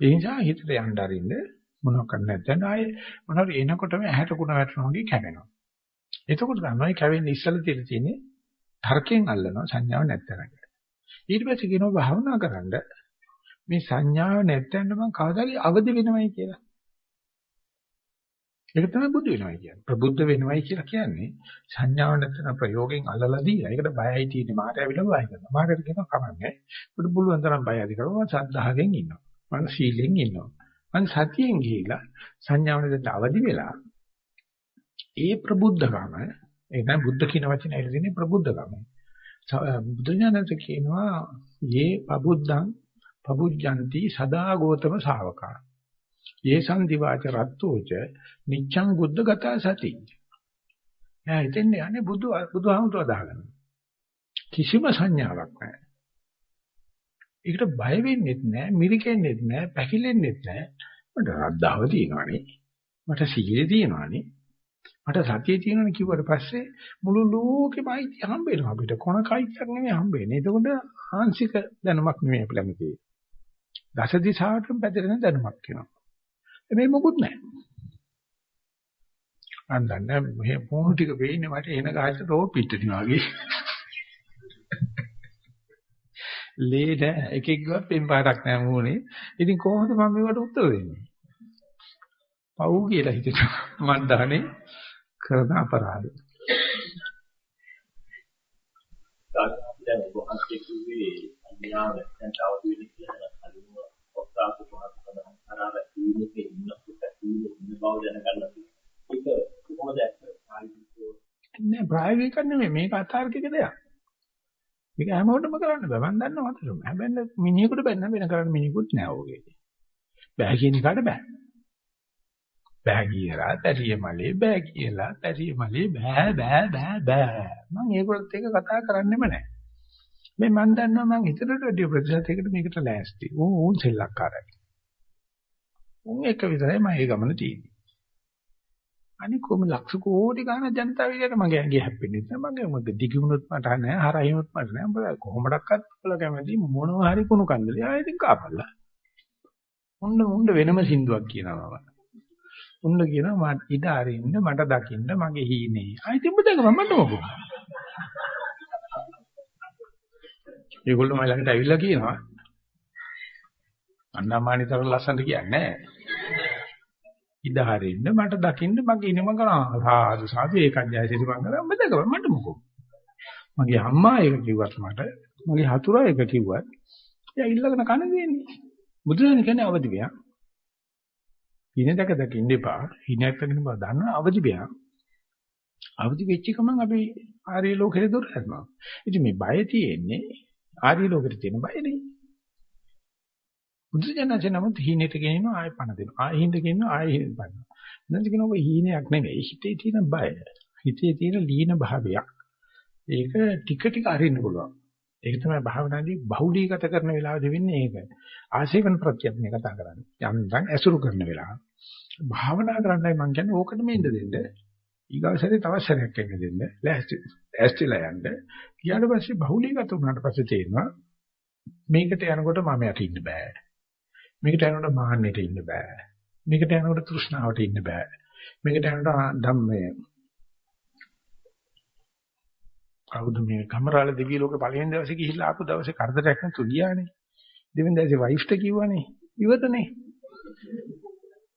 ඒ නිසා හිතට යන්න අරින්න මොනවක් කරන්න නැත්නම් ආයේ මොනවාරි එනකොටම ඇහැට කුණ වැටෙනවා වගේ කැවෙනවා. එතකොට තමයි කැවෙන්නේ ඉස්සලා තියෙන්නේ තර්කයෙන් අල්ලනවා සංඥාව නැත්තන කියලා. ඊට පස්සේ කියනවා භාවනා කරන්න මේ සංඥාව නැත්තෙන්න මම කවදාද අවදි වෙනවයි කියලා. ඒක තමයි බුදු වෙනවයි කියන්නේ. ප්‍රබුද්ධ වෙනවයි කියලා කියන්නේ සංඥාව නැත්තන ප්‍රයෝගයෙන් අල්ලලා දීලා. ඒකට බයයි තියෙන්නේ මාට ඇවිල්ලා බය කරනවා. මාකට කියනවා කමන්නේ. ඔබට පුළුවන් තරම් බය අධි කරනවා. මම සද්ධාගෙන් ඉන්නවා. මම සීලෙන් ඉන්නවා. මම සතියෙන් ගිහිලා සංඥාව නැත්තන අවදි වෙලා ඒ ප්‍රබුද්ධකම ඒ තමයි බුද්ධ කියන වචනේ ඇවිල්ලා තියෙන්නේ ප්‍රබුද්ධකම. බුදුඥානන්ත කියනවා "යේ පබුද්ධං පබුජ්ජಂತಿ සදා ගෝතම ශාවකා." "යේ සම්දිවාච රත්තෝච නිච්ඡං බුද්ධගත සති." එයා හිතන්නේ යන්නේ බුදු බුදුහාමුදුරුවෝ දාගන්න. කිසිම සංඥාවක් නැහැ. ඒකට බය වෙන්නෙත් නැහැ, මිරිකෙන්නෙත් නැහැ, පැකිලෙන්නෙත් නැහැ. මට රද්දාව තියෙනවානේ. මට සීලය තියෙනවානේ. මට සතිය තියෙනවනේ කිව්වට පස්සේ මුළු ලෝකෙම අයිති හම්බ වෙනවා අපිට. කොන කයියක් නෙමෙයි හම්බ වෙන්නේ. එතකොට ආංශික දැනුමක් නෙමෙයි අපිට ළඟ තියෙන්නේ. දස දිශාවටම පැතිරෙන දැනුමක් වෙනවා. මේ මොකුත් නැහැ. අන්දන්න මේ පොහොන ටික වෙන්නේ මට එන ගහට රෝ පිටටි වගේ. ලේ නෑ එකෙක් ගියත් පෙන් පාටක් නෑ මූණේ. ඉතින් කොහොමද මම මේවට උත්තර දෙන්නේ? පව් කියලා හිතෙනවා. මන් දහනේ කරන අපරාධ. දැන් ඔබ වහන්සේ කිව්වේ අඥාන නැත්නම් අවදි වෙන කියලා කලින්ම ඔක්තාසු තුනක් සඳහන් කරාද ඊනිකේ ඉන්නකොට ඊනේ ඉන්න බව දැනගන්න ඒක කොහොමද නෑ ප්‍රායෝගික නෙමෙයි මේක අතාර්කික දෙයක්. මේක හැමෝටම කරන්න බෑ. මම දන්නවා අතට. හැබැයි මිනිහෙකුට බැන්න වෙන කරන්න මිනිහෙකුත් නෑ ඕකේ. බෑ කියන එකට බෑ. බෑ කියලා තැරිය මලේ බෑ කියලා තැරිය මලේ බෑ බෑ බෑ බෑ. මම ඒකත් එක කතා කරන්නෙම නෑ. මේ මම දන්නවා මම හිතට වැඩි ප්‍රතිශතයකට මේකට ලෑස්ති. උන් උන් සෙල්ලක්කාරයි. උන් එක විතරයි මම ඒ ගමන තියෙන්නේ. අනික කොහොම ලක්ෂ කෝටි ගණන් ජනතාව විදියට මගේ ඇඟේ හැප්පෙන්නේ නැහැ. මගේ මොකද දිගුණුත් මට නැහැ, හරහිනුත් මට නැහැ. උඹලා කොහොමඩක්වත් උඹලා කැමති මොනවා හරි කුණු කන්දලේ. ආයෙත් කාපල්ලා. උන්න උන්න වෙනම සින්දුවක් කියනවා මම. උන්න කියනවා මට ඉඩ අරින්න මට දකින්න මගේ හීනේ. ආයෙත් උඹ දැක මම මට මොකෝ. ඒගොල්ලෝ මයි ළඟට ඇවිල්ලා කියනවා අන්නමානිතර ලස්සනට කියන්නේ නැහැ. ඉඩ හරින්න මට දකින්න මගේ ඉනම කරා සාදු සාදු ඒකත් ජයසිරි මං කරා මම දැකලා මට මොකෝ මගේ අම්මා ඒක කිව්වත් මට මගේ හතුරා ඒක කිව්වත් එයා ඉල්ලගෙන කන දෙන්නේ බුදුරජාණන් කියන්නේ අවදි වෙයක් ඉනේ දැක දැක ඉන්න එපා ඉනක් වෙන බව දන්න අවදි වෙයක් අවදි වෙච්ච ගමන් අපි ආර්ය ලෝකෙට දොර යනවා ඉතින් මේ බය තියෙන්නේ ආර්ය ලෝකෙට තියෙන බය නෙවෙයි බුදුසජනන්සේ නමුත් හීනෙට ගෙනිනවා ආයෙ පණ දෙනවා. ආයෙ හිඳ ගෙනිනවා ආයෙ හිඳ පණනවා. නැත්නම් කියනවා හීනයක් නෙමෙයි. හිතේ තියෙන බය. හිතේ තියෙන ලීන භාවයක්. ඒක ටික ටික අරින්න පුළුවන්. ඒක තමයි භාවනාදී බහුලීගත කරන වෙලාවදී වෙන්නේ ඒක. ආශේවන ප්‍රත්‍යත් මේ කතා කරන්නේ. යන්තම් ඇසුරු කරන වෙලාව. භාවනා කරන්නයි මම කියන්නේ ඕකට මෙන්න දෙන්න. ඊගාසරේ තවත් සැරයක් එන්න දෙන්න. ලෑස්ති ඇස්තිලා යන්න. ඊට පස්සේ බහුලීගත වුණාට පස්සේ තේරෙනවා මේකට යනකොට මම යට ඉන්න බෑ. මේකට යනකොට මාන්නයට ඉන්න බෑ. මේකට යනකොට තෘෂ්ණාවට ඉන්න බෑ. මේකට යනකොට ධම්මය. කවුද මේ කමරාල දිවි ලෝකේ පළවෙනි දවසේ ගිහිල්ලා ආපු දවසේ කරදරයක් නැතු ගියානේ. දෙවෙනි දවසේ වයිෆ්ට කිව්වනේ. ඉවතනේ.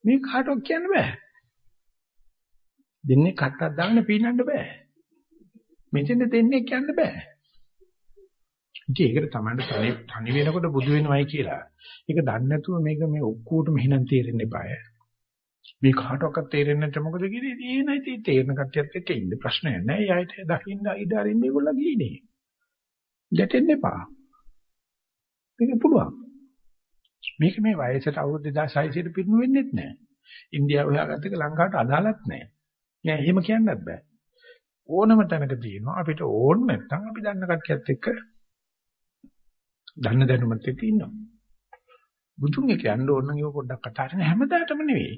මේ කාටවත් කියන්න බෑ. දෙන්නේ කට්ටක් දාගෙන පීනන්න බෑ. මෙතෙන් දෙන්නේ කියන්න බෑ. ඉතින් ඒකට තමයි තනි තනි වෙනකොට බුදු වෙනවයි කියලා. ඒක දන්නේ නැතුව මේක මේ ඔක්කොටම හිනම් තේරෙන්න එපාය. මේ කාටවත් තේරෙන්නේ නැත්නම් මොකද කියන්නේ? ඒ නැති තේරෙන කට්ටියත් එක්ක ඉන්න ප්‍රශ්නයක් නෑ. යායට දකින්න ඉඩාරින්න ඒගොල්ලෝ ගියේ. ගැටෙන්න එපා. මේක පුළුවන්. මේක මේ වයසට අවුරුදු 2600 ට පිරුණු වෙන්නේත් නෑ. ඉන්දියාව හොයාගත්ත එක ලංකාවට අදාළත් නෑ. නෑ එහෙම කියන්නත් බෑ. ඕනම තැනක තියෙනවා අපිට ඕන නැත්නම් අපි දන්න කට්ටියත් එක්ක දන්න දැනුමත් එක්ක ඉන්නවා. බුදුන් එක යන්න ඕන නම් ඒක පොඩ්ඩක් කතා කරන හැමදාටම නෙවෙයි.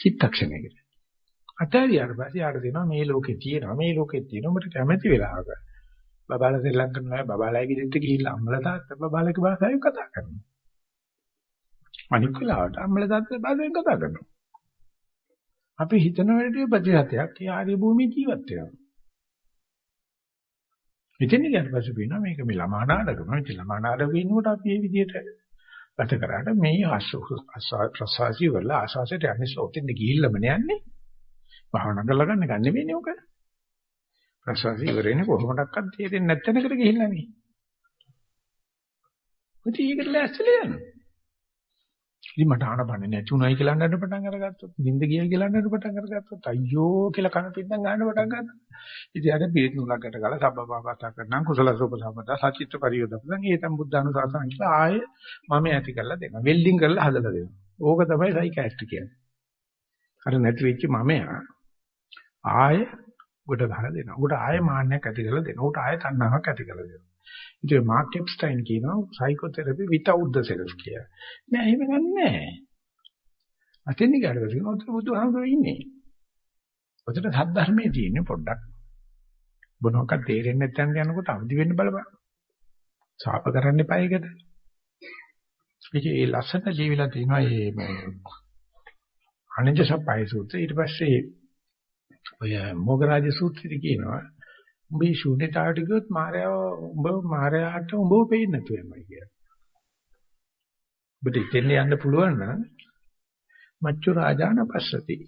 චිත්තක්ෂණයකට. අතෑරියාට පස්සේ ආට දෙනවා මේ ලෝකේ තියෙනවා මේ ලෝකේ තියෙනවා මට කැමැති වෙලාවක. බබාලා ශ්‍රී ලංකන් නෑ බබාලාගේ දෙන්න ගිහිල්ලා අම්මලා තාත්තා බබාලාගේ භාෂාවෙන් කතා කරනවා. අනික් වෙලාවට අම්මලා තාත්තා භාෂාවෙන් කතා කරනවා. අපි හිතන වෙලදී ප්‍රතිශතයක් ආර්ය භූමියේ ජීවත් වෙනවා. මෙතෙන් ගියාට පස්සේ වෙනවා මේක මේ ළමා නාටකම. ඉතින් ළමා නාටකෙ ඉන්නකොට අපි මේ විදිහට ගත කරාට මේ ආස්වාසි වල ආස්වාසයට යන්නේ සෝතින්ද ගිහිල්ලාම යන්නේ. භාවනා කරලා ගන්න ගන්න වෙන්නේ ඔක. ප්‍රසවාසි ඉවරේනේ කොහොමඩක්වත් තේරෙන්නේ නැත්නම්කට ගිහිල්ලා නේ. ඔතී ඒකට ලැස්සලා යනවා. ඉතින් මට ආනපන නැති උනායි කියලා නඩ පටන් අරගත්තොත්, නිින්ද ගියයි කියලා නඩ පටන් අරගත්තොත්, අයියෝ කියලා කන පිටින් ගන්න පටන් ගන්නවා. ඉතින් අර පිරිත් නුලකට ගාලා සබ්බපාපතා කරනම් කුසල සෝප සම්පදා සචිත්ත පරියෝදපන් ඒතම් බුද්ධානුශාසන කියලා ආයේ මම ඇති කරලා දෙනවා. වෙල්ඩින් කරලා හදලා දෙනවා. ඕක තමයි සයිකියාට්‍රි කියන්නේ. අර නැති වෙච්ච මමයා ආයේ උඩ ගහලා දෙනවා. උඩ ආයේ මාන්නයක් ඇති කරලා දෙනවා. උඩ ආයේ තණ්හාවක් ඇති කරලා දෙනවා. ඉතින් මාක් එප්ස්ටයින් කියනවා සයිකෝതെරපි without the self කියලා. නෑ එහෙම ගන්නෑ. අතෙන් ගියාට පස්සේ ඔතන බුදුහාමුදුරුවෝ ඉන්නේ. ඔතන සද්ධර්මයේ තියෙන්නේ පොඩ්ඩක්. මොනවාක් තේරෙන්නේ නැත්නම් යනකොට අවදි වෙන්න බලපන්. සාප කරන්න එපා ඒකට. ඉතින් ඒ ලස්සන ජීවිලා තියෙනවා මේ අනිජ සප්පයි සූත්‍රය ඊට පස්සේ ඔය මොගරාජ සූත්‍රය කියනවා උඹ මේ ශූන්‍යතාවට ගියොත් මායාව උඹ මායාවට උඹව පේන්නේ නැතු වෙනවා කියලා. ඔබට ඉතින් යන්න පුළුවන් නම් මච්චු රාජාන පස්සති.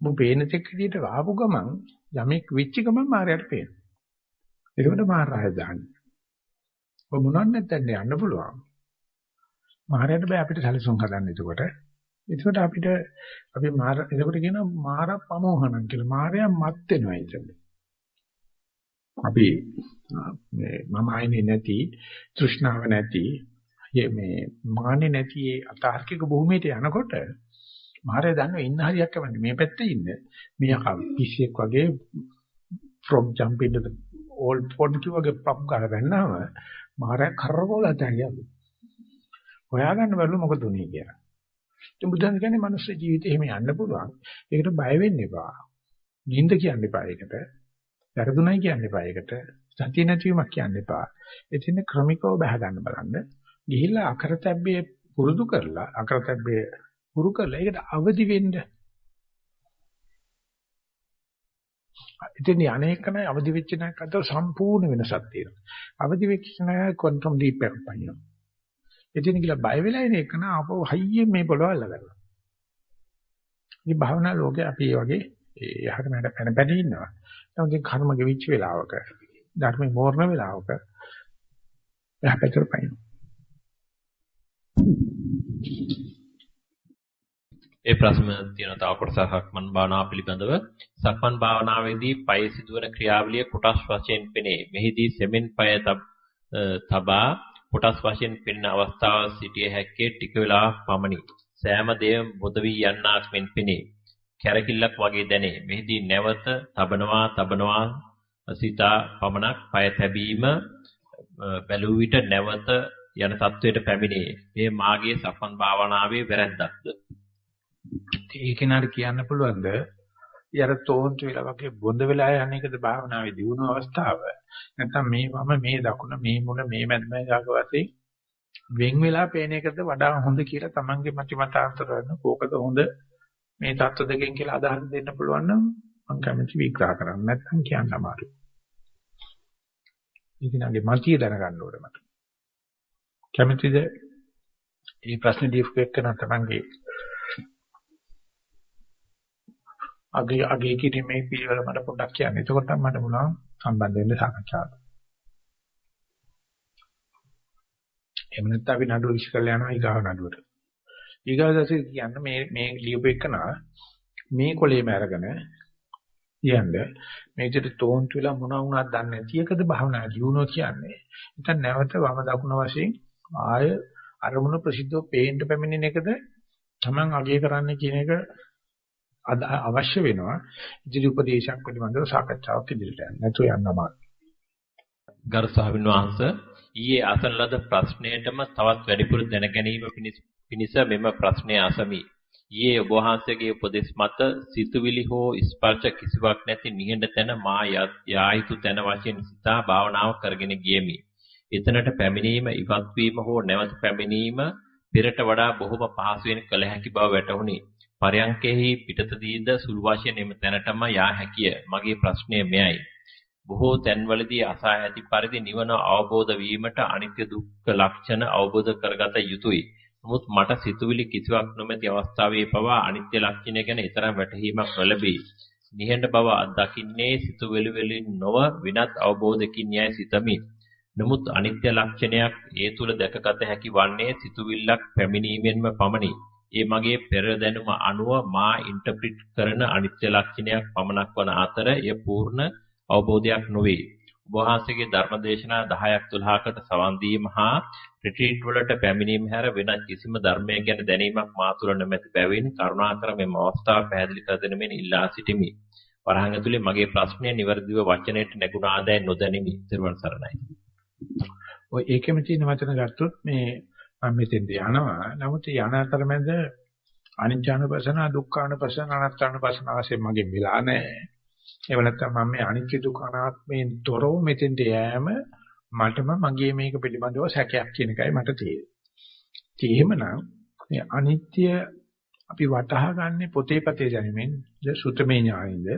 උඹ පේන තෙක් විදිහට ආපු ගමන් යමෙක් වෙච්ච ගමන් මායාවට පේනවා. ඒකට මාරාය දාන්නේ. ඔබ මොනවත් නැත්නම් යන්න පුළුවන්. මාරයට බෑ අපිට සැලසුම් හදන්න එතකොට. එතකොට අපිට අපි මාර එතකොට කියනවා මාර ප්‍රමෝහණම් කියලා. මාරයා මත් වෙනවා එතන. අපි මේ මම ආන්නේ නැති තෘෂ්ණාව නැති මේ මාන්නේ නැති ඒ අතාර්කික භූමියට යනකොට මාරය දන්නව ඉන්න හරියක් කවන්නේ මේ පැත්තේ ඉන්න මෙයා පිස්සෙක් වගේ from jump into the old pond කිව්වගේ පප් ගාලා වැන්නාම මාරය කරකෝල තැනියලු හොයාගන්න බැලුව මොකද උනේ කියලා ඉතින් බුදුන් කියන්නේ මනුස්ස ජීවිතේ එහෙම යන්න පුළුවන් ඒකට බය වෙන්න එපා නිින්ද කියන්න එපා ඒකට වැරදුණයි කියන්න එපා ඒකට සතිය නැතිවීමක් කියන්න එපා එතින් ක්‍රමිකව බහ ගන්න බලන්න ගිහිල්ලා අකරතැබ්බේ පුරුදු කරලා අකරතැබ්බේ පුරු කරලා ඒකට අවදි වෙන්න. ඉතින් අනේකම අවදි වෙච්ච නැක් අතර සම්පූර්ණ වෙනසක් තියෙනවා. අවදි වෙච්ච නැක් ක්වොන්ටම් ඩීප් එකක් පනිනවා. ඉතින් කියලා බය වෙලා ඉන්නේ එක නා අපව හයියෙන් මේ පොළව අල්ලගන්නවා. මේ භාවනා ලෝකේ අපි මේ වගේ යහකට මට පැන පැන ඉන්නවා. නමුත් ඉතින් කර්ම ගෙවිච්ච වෙලාවක ධර්මේ මෝරණ වෙලාවක එහා පැත්තට පනිනවා. ඒ ප්‍රශ්න තියෙන තව කොටසක් සක්මන් භාවනාව පිළිබඳව සක්මන් භාවනාවේදී පය සිදුවන ක්‍රියාවලිය කොටස් වශයෙන් පෙනේ. මෙහිදී සෙමෙන් පය තබා කොටස් වශයෙන් පෙනෙන අවස්ථාව සිටිය හැක්කේ ටික වේලාවක් පමණි. සෑම දෙයක්ම බොද වී යන්නාක් මෙන් පෙනේ. කැරකිල්ලක් වගේ දැනේ. මෙහිදී නැවත තබනවා තබනවා සිතා පමණක් පය තැබීම බැලුව විට නැවත යන තත්වයට පැමිණේ. මේ මාගේ සක්මන් භාවනාවේ වැරැද්දක්ද? ඒ කෙනාට කියන්න පුළුවන්ද යර තෝන්තු වෙලා වගේ බොඳ වෙලා යන එකද භාවනාවේ දියුණු අවස්ථාව. නැත්නම් මේ වම මේ දකුණ මේ මුල මේ මැද මැදක වශයෙන් වෙන් වෙලා පේන එකද වඩා හොඳ කියලා Tamange මතිමතාන්තර කරන කෝකද හොඳ මේ தত্ত্ব දෙකෙන් කියලා අදහස් දෙන්න පුළුවන් නම් මම කැමති විග්‍රහ කරන්න නැත්නම් කියන්න අමාරුයි. ඉතින්ගේ මතිය දැනගන්න ඕනේ මට. කැමතිද? මේ ප්‍රශ්නේ දීපු එක්කන Tamange අගේ අගේ කිරීමේ පිළිවෙල මට පොඩ්ඩක් කියන්න. එතකොට මට පුළුවන් සම්බන්ධ වෙන්න සාකච්ඡාවට. එහෙම නැත්නම් අපි නඩුව විශ්් කරලා යනවා ඊගාව නඩුවට. ඊගාව දැසේ කියන්න මේ මේ ලියුප එකනා මේ කොලේම අරගෙන කියන්නේ මේ විදිහට තෝන්තු වෙලා මොන වුණාද දන්නේ නැති එකද භාවනා ජීවනෝ කියන්නේ. නැත්නම් නැවත වම දකුණ වශයෙන් ආය අරමුණ ප්‍රසිද්ධව පේන්න පැමිණෙන එකද Taman අගය කරන්න කියන එක අවශ්‍ය වෙනවා ඉදිරි උපදේශයක් පිළිබඳව සාකච්ඡාවක් ඉදිරියට යන්න. නැතු යන්න අමාරුයි. ගරු ස්වාමීන් වහන්සේ ඊයේ අසන ලද ප්‍රශ්නයටම තවත් වැඩිපුර දැන ගැනීම පිණිස මෙම ප්‍රශ්නය අසමි. ඊයේ ඔබ වහන්සේගේ උපදෙස් මත සිතුවිලි හෝ ස්පර්ශ කිසිවක් නැති නිහඬ තැන මා යා යුතු තැන වශයෙන් සිතා භාවනාව කරගෙන ගියමි. එතනට පැමිණීම ඉවත් වීම හෝ නැවත පැමිණීම පෙරට වඩා බොහොම පහසුවෙන් කළ හැකි බව වැටහුණි. පරයන්කෙහි පිටතදීද සුළු වශයෙන් එම තැනටම යා හැකිය. මගේ ප්‍රශ්නය මෙයයි. බොහෝ තැන්වලදී අසා ඇති පරිදි නිවන අවබෝධ වීමට අනිත්‍ය දුක්ඛ ලක්ෂණ අවබෝධ කරගත යුතුය. නමුත් මට සිතුවිලි කිසිවක් නොමැති අවස්ථාවේ පවා අනිත්‍ය ලක්ෂණය ගැන ඊතරම් වැටහීමක් නොලැබේ. නිහඬ බව අත්දකින්නේ සිතුවිලි වලින් නොව විනත් අවබෝධකින් යයි සිතමි. නමුත් අනිත්‍ය ලක්ෂණයක් ඒ තුල දැකගත හැකි වන්නේ සිතුවිල්ලක් පැමිණීමෙන්ම පමණි. ඒ මගේ පෙර දැනුම අනුව මා ඉන්ටර්ප්‍රිට් කරන අනිත්‍ය ලක්ෂණයක් පමණක් වන අතර එය පූර්ණ අවබෝධයක් නොවේ. ඔබ වහන්සේගේ ධර්මදේශනා 10ක් 12කට සවන් දීම හා රිට්‍රීට් වලට පැමිණීම හැර වෙනත් කිසිම ධර්මයක් ගැන දැනීමක් මා තුළ නැමැති බැවින් කරුණාකර මෙම අවස්ථාව පැහැදිලි කර දෙන මෙන් ඉල්ලා සිටිමි. වරහන් ඇතුලේ මගේ ප්‍රශ්නය નિවර්දිව වචනයට නැගුණාදැයි නොදැනිමි. ත්‍රිවණ සරණයි. ඔය ඒකෙම තියෙන වචන ගත්තොත් මේ මම මෙතෙන්ද යනවා. නමුත් යන අතරමැද අනිච්චානුපසන, දුක්ඛානුපසන, අනාත්මානුපසන වශයෙන් මගෙන් වෙලා නැහැ. ඒව නැත්තම් මම මේ අනිත්‍ය දුක්ඛ අනාත්මයෙන් තොරව මෙතෙන්ට යෑම මටම මගේ මේක පිළිබඳව සැකයක් කියන එකයි මට තියෙන්නේ. එහෙමනම් මේ අනිත්‍ය අපි වටහා ගන්න පොතේ පතේ දැනීමෙන් සුතමේ ඥානින්ද,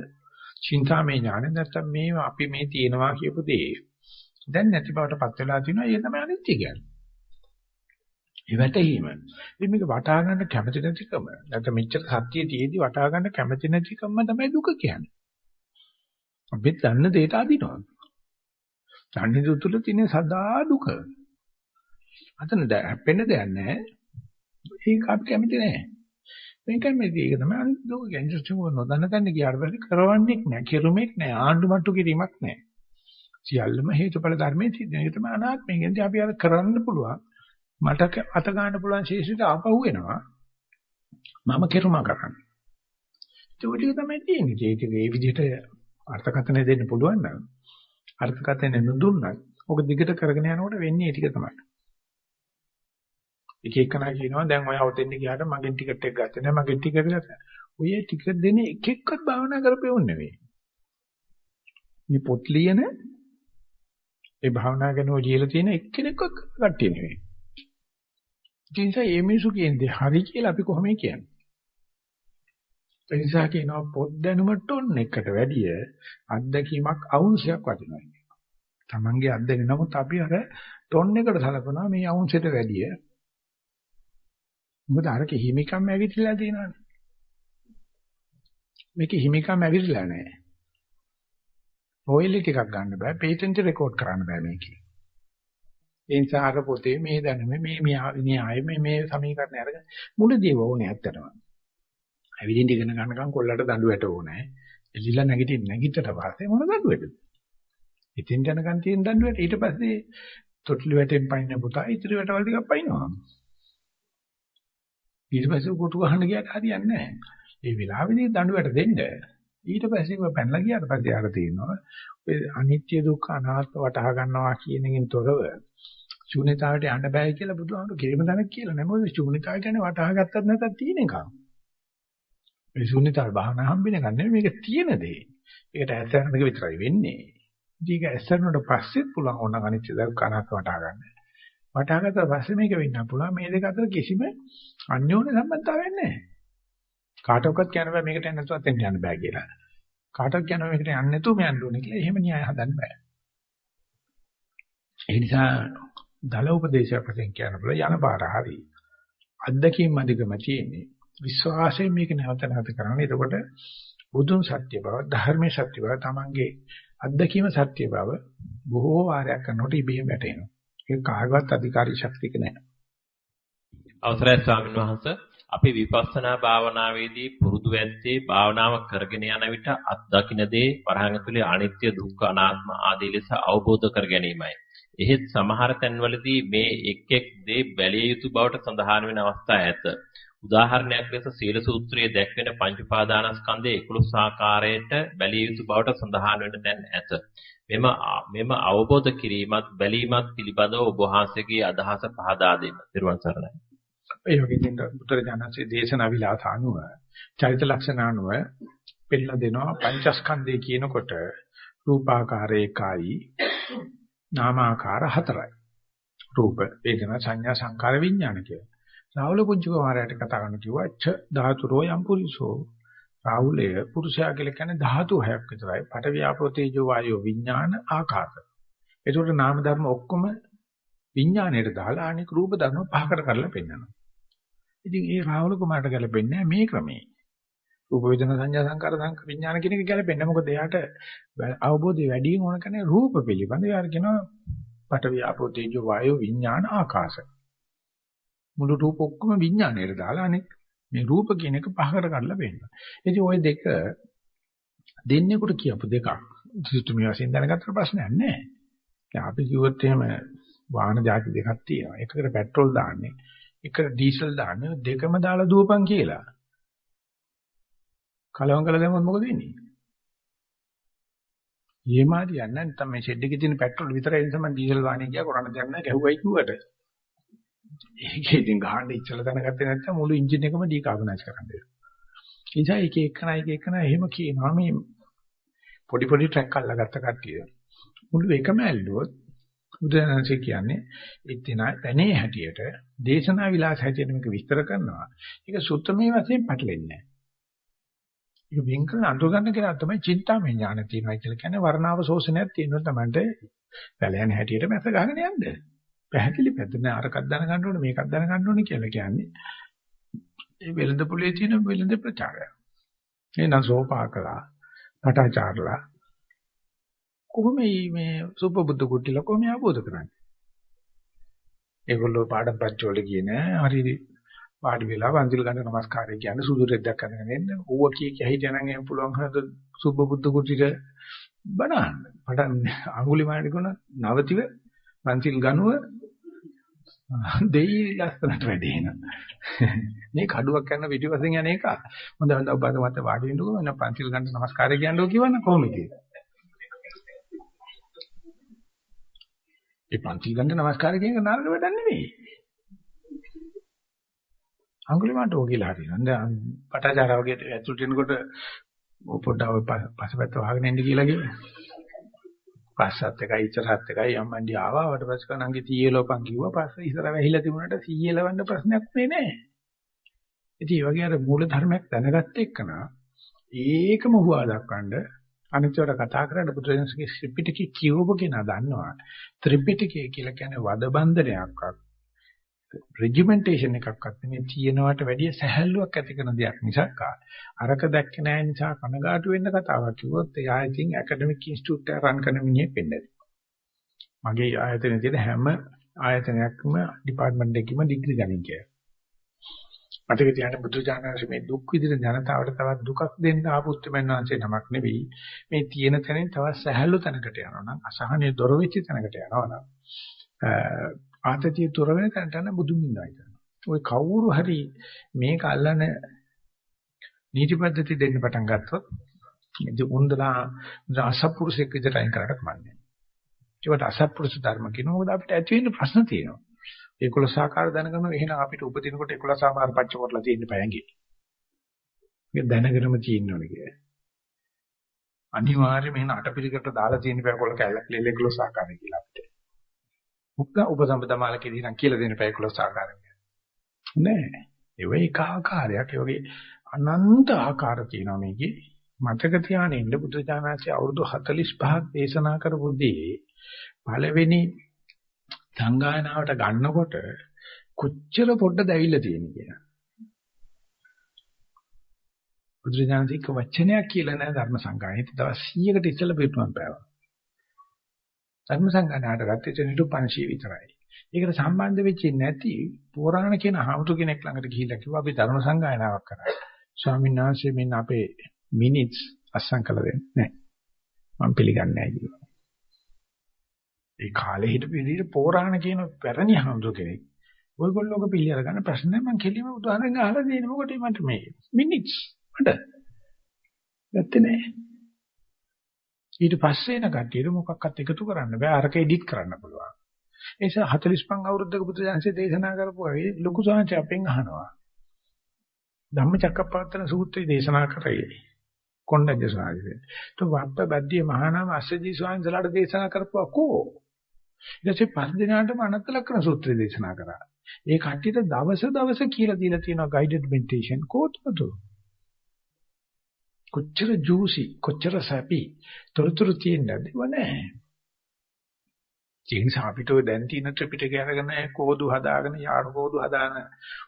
චින්තාමේ ඥානින්ද නැත්තම් මේ අපි මේ තියෙනවා කියපු දේ දැන් නැති බවටපත් වෙලා තිනවා ඒ තමයි අනිත්‍ය කියන්නේ. ඒ වැටහීම. ඉතින් මේක වටහා ගන්න කැමති නැතිකම. නැත්නම් මෙච්චර සත්‍ය තියේදී වටහා ගන්න කැමති නැතිකම තමයි දුක කියන්නේ. අපි දන්න දෙයට අදිනවා. දන්නේ තුල තියෙන සදා දුක. අතන හැප්පෙන්න දෙයක් නැහැ. ඒක අපි කැමති නෑ. මේක කැමති ඒක තමයි අනිත් දුක කියන්නේ සුමු නොදන්න තැන ගියාට පස්සේ කරවන්නේක් නෑ, කෙරුමක් නෑ, ආණ්ඩු මට්ටු කිරීමක් නෑ. සියල්ලම හේතුඵල ධර්මයේ සිද්ධ වෙන එක තමයි අනාත්මය. කියන්නේ අපි අර කරන්න පුළුවන් මට අත ගන්න පුළුවන් ශේෂිත ආපහු වෙනවා. මම කෙරුමා කරන්නේ. ඒක ටික තමයි තියෙන්නේ. ඒක ඒ විදිහට අර්ථකථනය දෙන්න පුළුවන් නම් අර්ථකථනය නොදුන්නත් ඔක දිගට කරගෙන යනකොට වෙන්නේ ඒ ටික තමයි. එක එකනා කියනවා දැන් ඔය අවතෙන්න ගියාට මගෙන් ටිකට් එක ගත්තේ නැහැ මගෙන් ටිකට් ගත්තා. ඔය ටිකට් දෙන එක එක්කත් භාවනා කරපෙවුන් නෙවෙයි. මේ පොත් ලියන ඒ භාවනා කරන ඔය ලියලා තියෙන එක්කෙනෙක්වත් කට්ටිය නෙවෙයි. ඒ නිසා මේ මිනිසු කියන්නේ හරි කියලා අපි කොහොමද කියන්නේ? ඒ නිසා කියනවා පොත් දැනුම ටොන් එකට වැඩිය අත්දැකීමක් අවුන්සයක් වටිනවා. තමන්ගේ අත්දැකීම නමුත් අපි අර ටොන් එකට සලකනවා මේ අවුන්සයට වැඩිය. මොකද අරක හිමිකම් ඇවිත්ලා තියෙනවානේ. මේක හිමිකම් ඇවිල්ලා නැහැ. රොයල්ටි ටිකක් ගන්න බෑ, පේටන්ට් රෙකෝඩ් කරන්න බෑ මේකේ. ඒ නිසා අර පොතේ මේ දැනුම මේ න්‍යාය මේ මේ සමීකරණ අරගෙන මුලදී ඕනේ ඇත්තටම. ඇවිදින්න ඉගෙන ගන්නකම් කොල්ලට දඬු වැට ඕනේ. එලිලා නැගිටින්න නැගිටට පස්සේ මොන දඬු වැටද? ඉතින් යනකම් තියෙන දඬු වැට ඊට පස්සේ තොටිලි වැටෙන් පයින්න පුතා ඉතිරි වැටවල ටිකක් පයින්නවා. ඊට පස්සේ කොටු ගහන්න ගියාට හරියන්නේ නැහැ. ඒ වෙලාවේදී දඬු වැට දෙන්න ඊට පස්සේ ඔය පැනලා ගියාට පස්සේ ආර තියෙනවා ඔය අනිත්‍ය දුක්ඛ අනාත්ම වටහා ගන්නවා කියන එකෙන් තොරව ශූන්‍යතාවයට යන්න බෑ කියලා බුදුහාමුදුරු කිරිම දණක් කියලා නෑ මොකද ශූන්‍යතාවය කියන්නේ වටහා ගත්තත් නැත්නම් තියෙන එකක්. මේ ශූන්‍යතාවය බහනා හම්බෙන එකක් නෙමෙයි මේක තියෙන දේ. ඒකට ඇස්සරන එක විතරයි වෙන්නේ. ඉතින් ඒක ඇස්සරනට පස්සෙත් පුළුවන් ඕන අනිත්‍ය දුක්ඛ අනාත්ම වටහා ගන්න. වටහා ගත්තා පස්සේ මේක වෙන්න පුළුවන් මේ දෙක අතර කිසිම අන්‍යෝන්‍ය සම්බන්ධතාවයක් නැහැ. කාටවත් කියන්න බෑ මේකට යන්න නැතුව අතෙන් යන්න බෑ කියලා. කාටවත් කියන්න මේකට යන්න නැතුව මම යන්න ඕනේ කියලා එහෙම න්‍යාය හදන්න බෑ. ඒ නිසා දල උපදේශයක් වශයෙන් කියන්න බල යන පාර හරි. අද්දකීම් අධිකම තියෙන්නේ. විශ්වාසයෙන් මේක නැවත නැවත කරන්නේ. එතකොට බුදුන් සත්‍ය බව, ධර්මයේ සත්‍ය බව, තමන්ගේ අද්දකීම සත්‍ය බව බොහෝ වාරයක් කරනකොට ඉබේම වැටෙනවා. ඒක කාගවත් අධිකාරී ශක්තියක නැහැ. අවසරයි ස්වාමීන් වහන්සේ අපි විපස්සනා භාවනාවේදී පුරුදු වෙද්දී භාවනාව කරගෙන යන විට අත්දකින්න දේ වරහන් ඇතුලේ අනිත්‍ය දුක්ඛ අනාත්ම ආදී ලෙස අවබෝධ කර ගැනීමයි. එහෙත් සමහර තැන්වලදී මේ එක් එක් දේ බැලිය යුතු බවට සඳහන් වෙන අවස්ථා ඇත. උදාහරණයක් ලෙස සීල සූත්‍රයේ දැක්වෙන පංච උපාදානස්කන්ධයේ 11 ආකාරයට බැලිය යුතු බවට සඳහන් වෙන තැන් ඇත. මෙම මෙම අවබෝධ කිරීමත් බැලීමත් පිළිබඳව ඔබ වහන්සේගේ අදහස පහදා දෙන්න. ත්වන් සරණයි. ඒ වගේ දෙන්න බුදුරජාණන්සේ දේශනා විලාස අනුව චරිත ලක්ෂණ අනුව පෙන්නලා දෙනවා පංචස්කන්ධය කියනකොට රූපාකාර එකයි නාමාකාර හතරයි. රූප, වේදනා, සංඥා, සංකාර, විඥාන කියලා. රාහුල පුංචි කුමාරයාට කතා කරන කිව්වා ච්ඡ ධාතුරෝ යම් පුරිසෝ. රාහුලය පුරුෂයා කියලා කියන්නේ ධාතු හයක් විතරයි. පඨ ව්‍යාපෝ තේජෝ වායෝ විඥාන ආකාශ. ඒකට නාම ධර්ම ඔක්කොම විඥාණයට දාලා අනික රූප ධර්ම පහකට කරලා පෙන්නනවා. ඉතින් ඒ රාහුල කුමාරට ගැලපෙන්නේ මේ ක්‍රමේ. රූප වේදනා සංඥා සංකාර සංක විඥාන කියන එක ගැලපෙන්නේ මොකද එයාට අවබෝධය වැඩිම ඕන කරන්නේ රූප පිළිබඳව යාර කියනවා පඨවි ආපෝ තේජෝ වායෝ විඥාන ආකාශ මුළු රූප ඔක්කොම විඥාණයට දාලා අනේ. මේ රූප කියන එක පහකට කඩලා බෙන්නවා ඉතින් ওই දෙක දෙන්නේකට කියපු දෙකක් සිතුමි වශයෙන් දැනගත්තට ප්‍රශ්නයක් නැහැ. දැන් අපි කිව්වොත් එහෙම වාහන જાති දෙකක් තියෙනවා. එකකට පෙට්‍රල් දාන්නේ එකකට ඩීසල් දාන්නේ දෙකම දාලා දුවපන් කියලා. කලවම් කළ දැම්මොත් මොකද වෙන්නේ? ඊමාරි යන්න නැත්නම් මේ ෂෙඩ් එකේ තියෙන පෙට්‍රල් විතරයි නිසා මම ඩීසල් වාහනේ ගියා කරන්න දෙයක් නැහැ ගැහුවයි කිව්වට. ඒකේ ඉතින් ගහන්න ඉච්චල දැනගත්තේ නැත්නම් මුළු එන්ජින් එකම ඩීකාබනයිස් කරන්න වෙනවා. ඒ නිසා එක එකනා එක එකනා එහෙම කියනවා මේ පොඩි පොඩි ට්‍රැක් අල්ලගත්ත කට්ටිය. මුළු එකම ඇල්ලුවොත් බුදුරජාණන්සේ කියන්නේ ඉතින් පැනේ හැටියට දේශනා විලාස හැටියට මේක විස්තර කරනවා. ඒක සුත්තමේ වශයෙන් පැටලෙන්නේ නැහැ. ඒක වෙන් කරලා අඳුර ගන්න කෙනා තමයි චින්තාමය ඥාන තියෙනවා කියලා කියන්නේ වර්ණාව ශෝෂණයක් තියෙනවා තමයි වැලයන් හැටියට මැස ගහගෙන යන්න. පැහැදිලි පැත්ත නෑ අරකක් දැනගන්න ඕනේ මේකක් දැනගන්න ඕනේ කියලා කියන්නේ. ඒ වෙළඳ පොලේ තියෙන වෙළඳ ප්‍රචාරය. එනං සෝපාකලා පටාචාරලා කොහොම මේ සුපබුද්ධ කුට්ටිල කොහොම ආબોධ කරන්නේ? ඒගොල්ලෝ පාඩම් පච්ච වල කියන හරි වාඩි වෙලා වන්දිල් ගන්න නමස්කාරය කියන්නේ සුදු රෙද්දක් අඳගෙන එන්න. ඌව කී කිය හිටියනම් එහෙම පුළුවන් හද සුබ්බ බුද්ධ කුටිට බණන්න. මට අඟුලිමාලි කොන නවතිව වන්දිල් ගනුව දෙයි ලස්සනට වැඩි එන. මේ කඩුවක් යන පිටිපස්සෙන් යන එක. හොඳ හොඳ ඔබ අද මත වාඩි වෙන්නකෝ මම පන්තිල් ගන්න නමස්කාරය කියන්නෝ කියවන්න කොහොමද කියලා. ඒ පන්තිල් ගන්න නමස්කාරය කියන නරක වැඩක් නෙමෙයි. අඟුලිමාට ඕගිලා හරිනවා. දැන් පටාචාරා වගේ ඇතුළට එනකොට පොඩ්ඩක් පස්සපැත්ත වහගෙන ඉන්න කියලා කිව්වා. පස්සත් එකයි ඉස්සරහත් එකයි අම්මන්ඩි ආවා වට පස්සේ කනංගේ 100 ලෝපන් කිව්වා පස්සේ ඉස්සර වැහිලා තිබුණාට 100 ලවන්න ප්‍රශ්නයක් නේ නෑ. ඉතින් මේ වගේ අර මූල ධර්මයක් දැනගත්ත එක්කන ඒකම හුවා දක්වන්න අනිත්‍යවට කතා කරලා බුදුරජාණන්ගේ ත්‍රිපිටකය කියවපු කෙනා දන්නවා. ත්‍රිපිටකය කියලා කියන්නේ වද බන්ධනයක්වත් රෙජිමෙන්ටේෂන් එකක්වත් නෙමෙයි තියෙනවට වැඩිය සැහැල්ලුවක් ඇති කරන දෙයක් මිසක් අරක දැක්කේ නැහැ නිසා කනගාටු වෙන්න කතාවක් කිව්වොත් එයා ඉතින් ඇකඩමික් ඉන්ස්ටිටියුට් එක රන් කරන මිනිහෙක් වෙන්නේ මගේ ආයතනයේ තියෙන හැම ආයතනයක්ම ඩිපාර්ට්මන්ට් එකකම ඩිග්‍රී ගනින් කියලා. මතක තියාගන්න බුදු දානස මේ දුක් විඳින ජනතාවට තවත් දුකක් දෙන්න ආපු උත්තරමන් වහන්සේ නමක් නෙවෙයි. මේ තියෙන තැනින් තවත් සැහැල්ලු තැනකට යනවා නම් අසහනිය දොර වෙච්ච තැනකට යනවා නම් ආතතිය තොර වෙන තැනට යන බුදුන් ඉන්නයි කියනවා. ওই කවුරු හරි මේක අල්ලන නීති පද්ධති දෙන්න පටන් ගත්තොත් ඉතින් උන්දලා අසත්පුරුෂෙක් විදිහට අයින් කරකට කමන්නේ. ඒකට අසත්පුරුෂ ධර්ම කියනවා මොකද අපිට ඇති වෙන්න ප්‍රශ්න තියෙනවා. ඒකල සාකාර දැනගම එහෙනම් අපිට උපදිනකොට ඒකල සාමාර පච්ච කරලා තියෙන්න බෑංගේ. මේක දැනගෙනම තියෙන්න ඕනේ කියලා. අනිවාර්යයෙන් මෙහෙන අටපිරිකට දාලා තියෙන බෑකොල කැලක් ලෙලෙකල සාකාරය කියලා අපිට. උක්ක උපසම්පදමාලකේදී නම් කියලා දෙන්න බෑ 11 ආකාරයක්. නෑ. ඒ වෙයි එක ආකාරයක්. ඒ වගේ අනන්ත ආකාර තියෙනවා මේකේ. මතක තියාගෙන ඉන්න බුදුචානන්සේ අවුරුදු 45ක් දේශනා කරපු දේ පළවෙනි සංගායනාවට ගන්නකොට කොච්චර පොඩ්ඩ දැවිලා තියෙන කියලා. බුදුරජාණන් වචනයක් කියලා නෑ ධර්ම සංගායනාවේ දවස් 100කට ඉස්සෙල්ලා පිටුම් පෑවා. ධර්ම සංගණනාට ගත්තේ නිරු 500 විතරයි. ඒකට සම්බන්ධ වෙච්ච නැති පුරාණ කියන හාමුදුර කෙනෙක් ළඟට ගිහිල්ලා කිව්වා අපි ධර්ම සංගායනාවක් කරා. ස්වාමීන් වහන්සේ මෙන්න අපේ මිනිත්ස් අස්සම් කළ දෙන්නේ නැහැ. මම පිළිගන්නේ නැහැ කිව්වා. ඒ කාලේ හිටපු විදිහට පුරාණ කියන පැරණි හාමුදුර කෙනෙක්. ඔයගොල්ලෝක පිළි අරගන්න ප්‍රශ්න නැහැ මම කෙලිම උදාහරණ අහලා දෙන්නේ මොකටද මට මේ මිනිත්ස් මට. නැත්තේ නෑ. ඊට පස්සේ එන කට්ටියට මොකක්වත් එකතු කරන්න බෑ අරක එඩිට් කරන්න පුළුවන්. ඒ නිසා 45 අවුරුද්දක බුදුසසුනේ දේශනා කරපුවා ඒ ලොකු සාංශ අපෙන් අහනවා. ධම්මචක්කප්පවත්තන සූත්‍රය දේශනා කරේ. කොණ්ඩඤ්ඤ සාහිත්‍යය. તો වප්ප බද්දිය මහානාම අස්සජී ස්වාමීන්සලාට දේශනා කරපුවා කෝ? ඊට පස්සේ පස් දිනාටම අනත්ත ලක්ෂණ සූත්‍රය දේශනා කරා. ඒ කට්ටියට දවස දවස කියලා දීලා තියෙනවා guided meditation කොහොමද? කොච්චර ජූසි කොච්චර සැපි තොරතුරු තියෙනවද නැහැ. ඒ නිසා අපිට ඔය දැන් තියෙන ත්‍රිපිටකය අරගෙන කෝදු හදාගෙන යාර කෝදු හදාන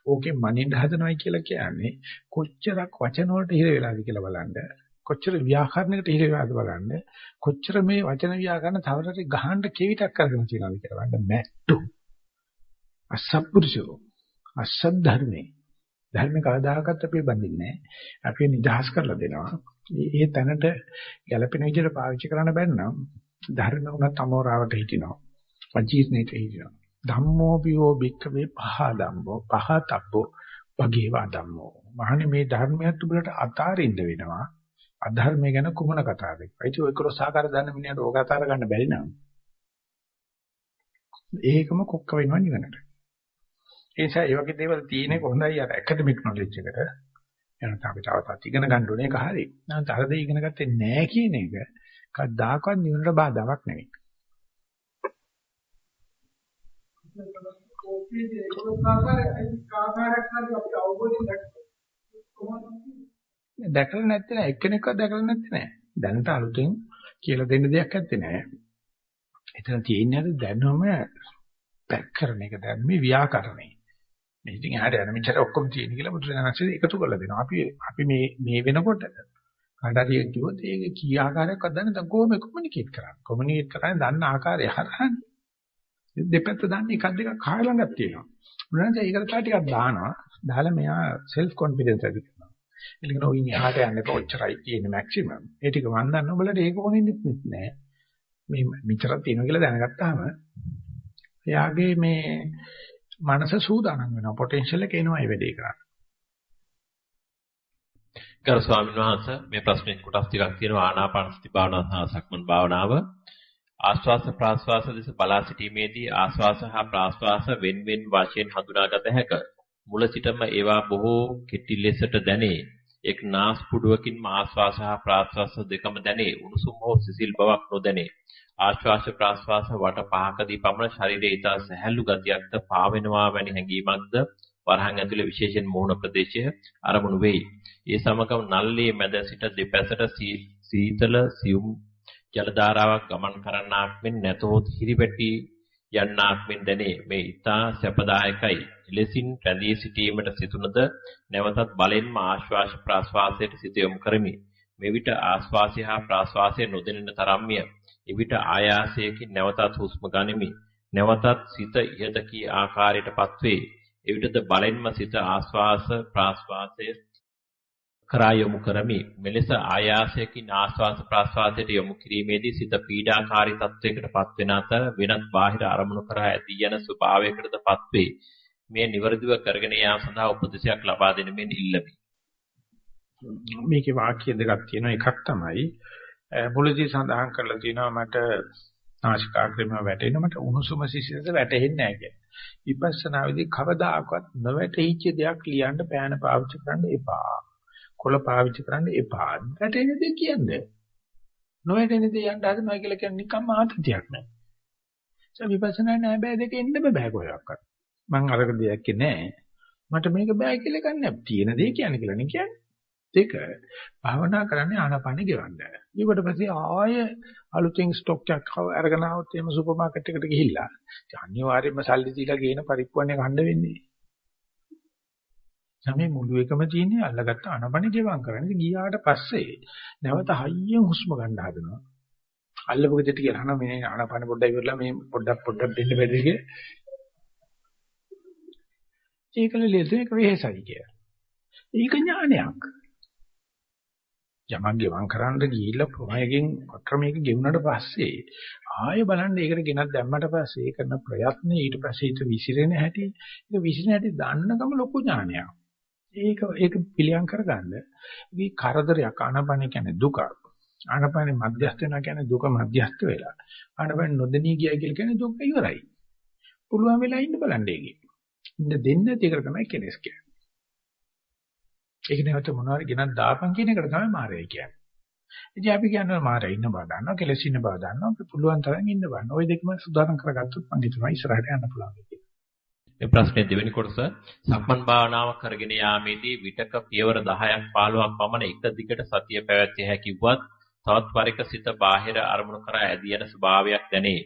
ඕකේ මනින්න හදනවයි කියලා කියන්නේ කොච්චරක් වචන වලට හිර වෙලාද කියලා බලන්න. කොච්චර ව්‍යාකරණයකට හිර වෙලාද බලන්න. කොච්චර මේ වචන ව්‍යාකරණ තවරට ගහන්න කෙවිතක් කරගෙන තියෙනවද කියලා බලන්න මැට්ටු. අසත්පුරුෂෝ අසත් ධර්මේ ධර්ම කවදාකවත් අපි බඳින්නේ නැහැ. අපි නිදහස් කරලා දෙනවා. ඒ තැනට ගැළපෙන විදිහට පාවිච්චි කරන්න බැන්න නම් ධර්ම උනත් අමෝරාවට හිටිනවා. වජීර්ණයට හිටිනවා. ධම්මෝ පියෝ භික්ඛවේ පහදම්බෝ පහතබ්බෝ වගේවා ධම්මෝ. මහණේ මේ ධර්මයක් උඹලට අතාරින්න වෙනවා. අධර්මය ගැන කුමන කතාවද? ඒයි ඔය ක්‍රොසාකාර දන්න මිනිහට ඕක අතාර ගන්න බැරි නම්. ඒකම කොක්ක වෙනවා නිවනට. ඒ නිසා ඒ වගේ දේවල් තියෙන්නේ කොහොඳයි අර ඇකඩමික් නොලෙජ් එකට. එනත අපි තවටත් ඉගෙන ගන්න ඕනේ ඒක හරි. නැත්නම් අර දේ ඉගෙන ගත්තේ නැහැ කියන එක කවදාකවත් නිවනට බාධාවක් නෙවෙයි. දැකලා නැත්තේ නෑ එක්කෙනෙක්වත් දැකලා නැත්තේ නෑ. දැනට අලුතෙන් කියලා දෙන්න දෙයක් නැත්තේ නෑ. එතන තියෙන්නේ අර දැනුම පැක් කරන එක දැන් මේ ව්‍යාකරණේ. මේ ඉතින් එහාට යන මෙච්චර ඔක්කොම තියෙන කියලා බුදුරජාණන්සේ එකතු කරලා දෙනවා. අපි අපි මේ මේ වෙනකොට කාට හරි කිව්වොත් ඒක කී ආකාරයක්වත් දන්නේ නැත්නම් කොහොම කොමියුනිකේට් කරන්නේ? කොමියුනිකේට් කරන්නේ දන්න ආකාරය හරහානේ. දෙපැත්ත දන්නේ එකක් දෙකක් කාය ළඟක් තියෙනවා. බුදුරජාණන්සේ ඒකට තා ටිකක් දානවා. දාලා මෙයා self confidence ඇති කරනවා. එළිකන ඔයින් එහාට යන්න කොච්චරයි තියෙන්නේ maximum. ඒ ටික මන් දන්න ඔබලට ඒක කොහෙන්දත් නෑ. මේ මෙච්චරක් තියෙනවා කියලා දැනගත්තාම එයාගේ මේ මනස සූදානම් වෙනවා. පොටෙන්ෂල් එක එනවා ඒ වැඩේ කරන්න. ගරු ස්වාමීන් වහන්සේ මේ ප්‍රශ්නේ කොටස් ටිකක් තියෙනවා ආනාපාන සති භාවනාව සහ සක්මන් භාවනාව. ආශ්වාස ප්‍රාශ්වාස දෙස බලා සිටීමේදී ආශ්වාස හා ප්‍රාශ්වාස වෙන් වෙන් වශයෙන් හඳුනාගත හැක. මුල සිටම ඒවා බොහෝ කෙටි ලෙසට දැනේ. එක් නාස් පුඩුවකින් ආශ්වාස හා ප්‍රාශ්වාස දෙකම දැනේ. උණුසුම් හෝ සිසිල් බවක් නොදැනේ. ආශ්වාස ප්‍රාශ්වාස වට පහකදී පමණ ශරීරයේ ඉතා සැහැල්ලු ගතියක්ද පාවෙනවා වැනි හැඟීමක්ද වරහන් ඇතුලේ විශේෂයෙන් මෝහන ප්‍රදේශය ආරමුණු වෙයි. ඒ සමගම නල්ලේ මැද සිට දෙපැසට සීතල සියුම් ජල ධාරාවක් ගමන් කරන්නාක් මෙන් නැතහොත් හිරිපැටි යන්නාක් මෙන් දැනේ. මේ ඊතා සැපදායකයි. ලෙසින් රැඳී සිටීමට සිටුනද නැවතත් බලෙන්ම ආශ්වාස ප්‍රාශ්වාසයට සිත යොමු කරමි. මෙවිට ආශ්වාසය හා ප්‍රාශ්වාසය නොදෙනෙන තරම්ය. එවිට ආයාසයකින් නැවතත් හුස්ම ගනිමි. නැවතත් සිත ඉහත කී ආකාරයටපත් වේ. එවිටද බලෙන්ම සිත ආශ්වාස ප්‍රාශ්වාසය කරා යොමු කරමි. මෙලෙස ආයාසයකින් ආශ්වාස ප්‍රාශ්වාසයට යොමු කිරීමේදී සිත පීඩාකාරී තත්වයකටපත් වෙන අතර වෙනත් බාහිර අරමුණු කරා ඇදී යන ස්වභාවයකටදපත් වේ. මේ નિවරදිව කරගෙන යාම සඳහා උපදෙසයක් ලබා දෙන මෙන් ඉල්ලමි. මේකේ වාක්‍ය දෙකක් තියෙනවා. එකක් තමයි මුලදී සඳහන් කරලා තියෙනවා මට නාසිකාග්‍රේම වැටෙනවා මට උණුසුම සිසිලස වැටෙන්නේ නැහැ කියලා. විපස්සනාවේදී කවදාකවත් නොවැටහිච්ච දෙයක් ලියන්න පෑන පාවිච්චි කරන්න එපා. කොළ පාවිච්චි කරන්න එපා. වැටෙන දේ කියන්නේ. නොවැටෙන දේ යන්න හදනවා කියලා කියන්නේ නිකම්ම ආතතියක් නෑ. ඒ විපස්සනා නෑ බෑ දෙක එන්න බෑ කොහොක්වත්. මං අරක දෙයක් නෑ. මට මේක බෑ කියලා ගන්න. තියෙන දේ කියන්නේ කියලා නේ කියන්නේ. දෙක භාවනා කරන්නේ ආනාපානෙ ගෙවන්න. ඊට පස්සේ ආය අලුතෙන් ස්ටොක් එකක් අරගෙන ආවොත් එimhe සුපර් මාකට් එකට ගිහිල්ලා අනිවාර්යයෙන්ම සල්ලි දීලා ගේන පරිප්පුවන්නේ ගන්න වෙන්නේ. සමේ මුළු එකම තියෙන්නේ අල්ලගත්ත ආනාපානෙ ගෙවම් කරන්නේ. ගියාට පස්සේ නැවත හයියෙන් හුස්ම ගන්න හදනවා. අල්ලපු ගෙදරට කියලා අහනවා මේ ආනාපානෙ පොඩ්ඩක් ඉවරලා මේ පොඩ්ඩක් පොඩ්ඩක් දෙන්න බැරිද කියලා. ඒකල ලෙසේක වෙහෙසයි කියලා. ඒක ඥානයක්. යමක් ගෙවම් කරන්න ගිහිල්ලා ප්‍රමයකින් අක්‍රමයක ගෙවුනට පස්සේ ආයෙ බලන්න ඒකට ගෙනත් දැම්මට පස්සේ ඒ කරන ප්‍රයත්න ඊට පස්සේ ඒක විසිරෙන හැටි ඒක විසිරෙන හැටි දන්නකම ලොකු ඥානයක්. ඒක ඒක පිළියම් කරගන්න. මේ කරදරයක් ආනපන කියන්නේ දුක. ආනපන මධ්‍යස්ථ වෙනවා කියන්නේ දුක මධ්‍යස්ථ වෙලා. ආනපන නොදෙනී ගියයි කියලා කියන්නේ දුක ඉවරයි. පුළුවන් වෙලා ඉන්න බලන්න ඒකේ. ඉන්න දෙන්න ඒකට තමයි කෙලස් කියන්නේ. ඒක නැවත මොනවාරි ගෙනත් දාපන් කියන එකට තමයි මායයි කියන්නේ. ඉතින් අපි කියන්නේ මායයි ඉන්න බව දන්නවා, කෙලස් ඉන්න බව දන්නවා. අපි පුළුවන් තරම් ඉන්න බන්න. ওই දෙකම සුදානම් කරගත්තොත් මම හිතනවා ඉස්සරහට යන්න පුළුවන් කියලා. මේ ප්‍රශ්නේ දෙවෙනි කොටස සක්මන් භාවනාව කරගෙන යාමේදී විතක පියවර 10ක් 15ක් පමණ එක දිගට සතිය පැවැත්විය හැකිවත් තවත් වරක සිත බාහිර අරමුණු කරා ඇදී යන ස්වභාවයක් දැනේ.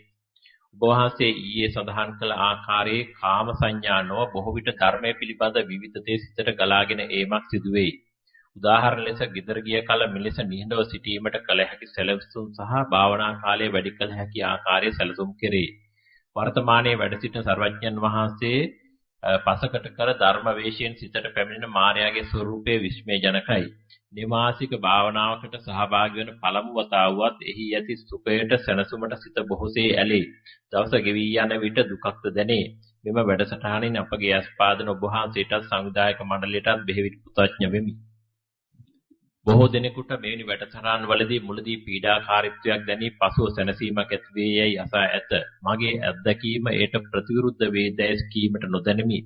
ඔබ වහන්සේ ඊයේ සඳහන් කළ ආකාරයේ කාම සංඥා නොව බොහෝ විට ධර්මයේ පිළිබඳ විවිධ දේ සිතට ගලාගෙන ඒමක් සිදු වෙයි. උදාහරණ ලෙස gedara ගිය කල මෙලෙස නිහඬව සිටීමට කල හැකි සැලසුම් සහ භාවනා කාලයේ වැඩි කල හැකි ආකාරයේ සැලසුම් කෙරේ. වර්තමානයේ වැඩ සිටින සර්වඥන් වහන්සේ පසකට කර ධර්ම වේශයෙන් සිතට පැමිණෙන මායාවේ ස්වરૂපයේ විස්මයජනකයි. නිමාසික භාවනාවකට සහභාගී වන පළමු වතාවුවත් එහි ඇති සුඛයට සැනසුමට සිත බොහෝසේ ඇලේ. දවස ගෙවී යන විට දුකක්ද දැනේ. මෙම වැඩසටහනින් අපගේ අස්පාදන ඔබ වහන්සේටත් සංවිධායක මණ්ඩලයටත් බෙහෙවින් කෘතඥ වෙමි. බොහෝ දෙනෙකුට මෙවැනි වැඩසටහන් වලදී මුලදී පීඩාකාරීත්වයක් දැනී පසුව සැනසීමක් ඇති වේ යයි අසා ඇත. මගේ අත්දැකීම ඒට ප්‍රතිවිරුද්ධ වේදැයි කීමට නොදැනෙමි.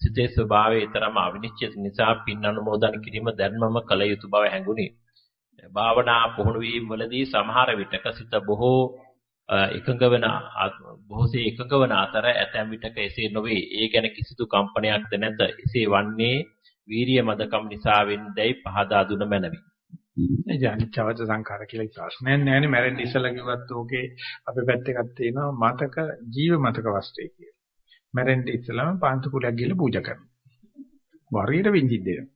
සිතේ ස්වභාවය ඊතරම් අවිනිශ්චිත නිසා පින් අනුමෝදන් කිරීම දැන්මම කළ යුතු බව හැඟුණි. භාවනා පුහුණු වීම වලදී සමහර විටක සිත බොහෝ එකඟ වෙන බොහෝසේ එකඟ වන අතර ඇතැම් විටක එසේ නොවේ. ඒ ගැන කිසිදු කම්පනයක්ද නැත. එසේ වන්නේ වීරිය මදකම් නිසා වෙන්දැයි පහදා දුන මැනවි. ඒ අනිච්චවත සංඛාර කියලා ප්‍රශ්නයක් නෑනේ මැරෙන්න ඉස්සලා කිව්වත් ඕකේ අපේ පැත්තකක් තියෙනවා මතක ජීව මතක වස්තුවේ කියලා. මැරෙන්න ඉස්සලාම පාන්තු කුලයක් ගිහලා පූජා කරනවා. වරියට විඳින්න දෙනවා.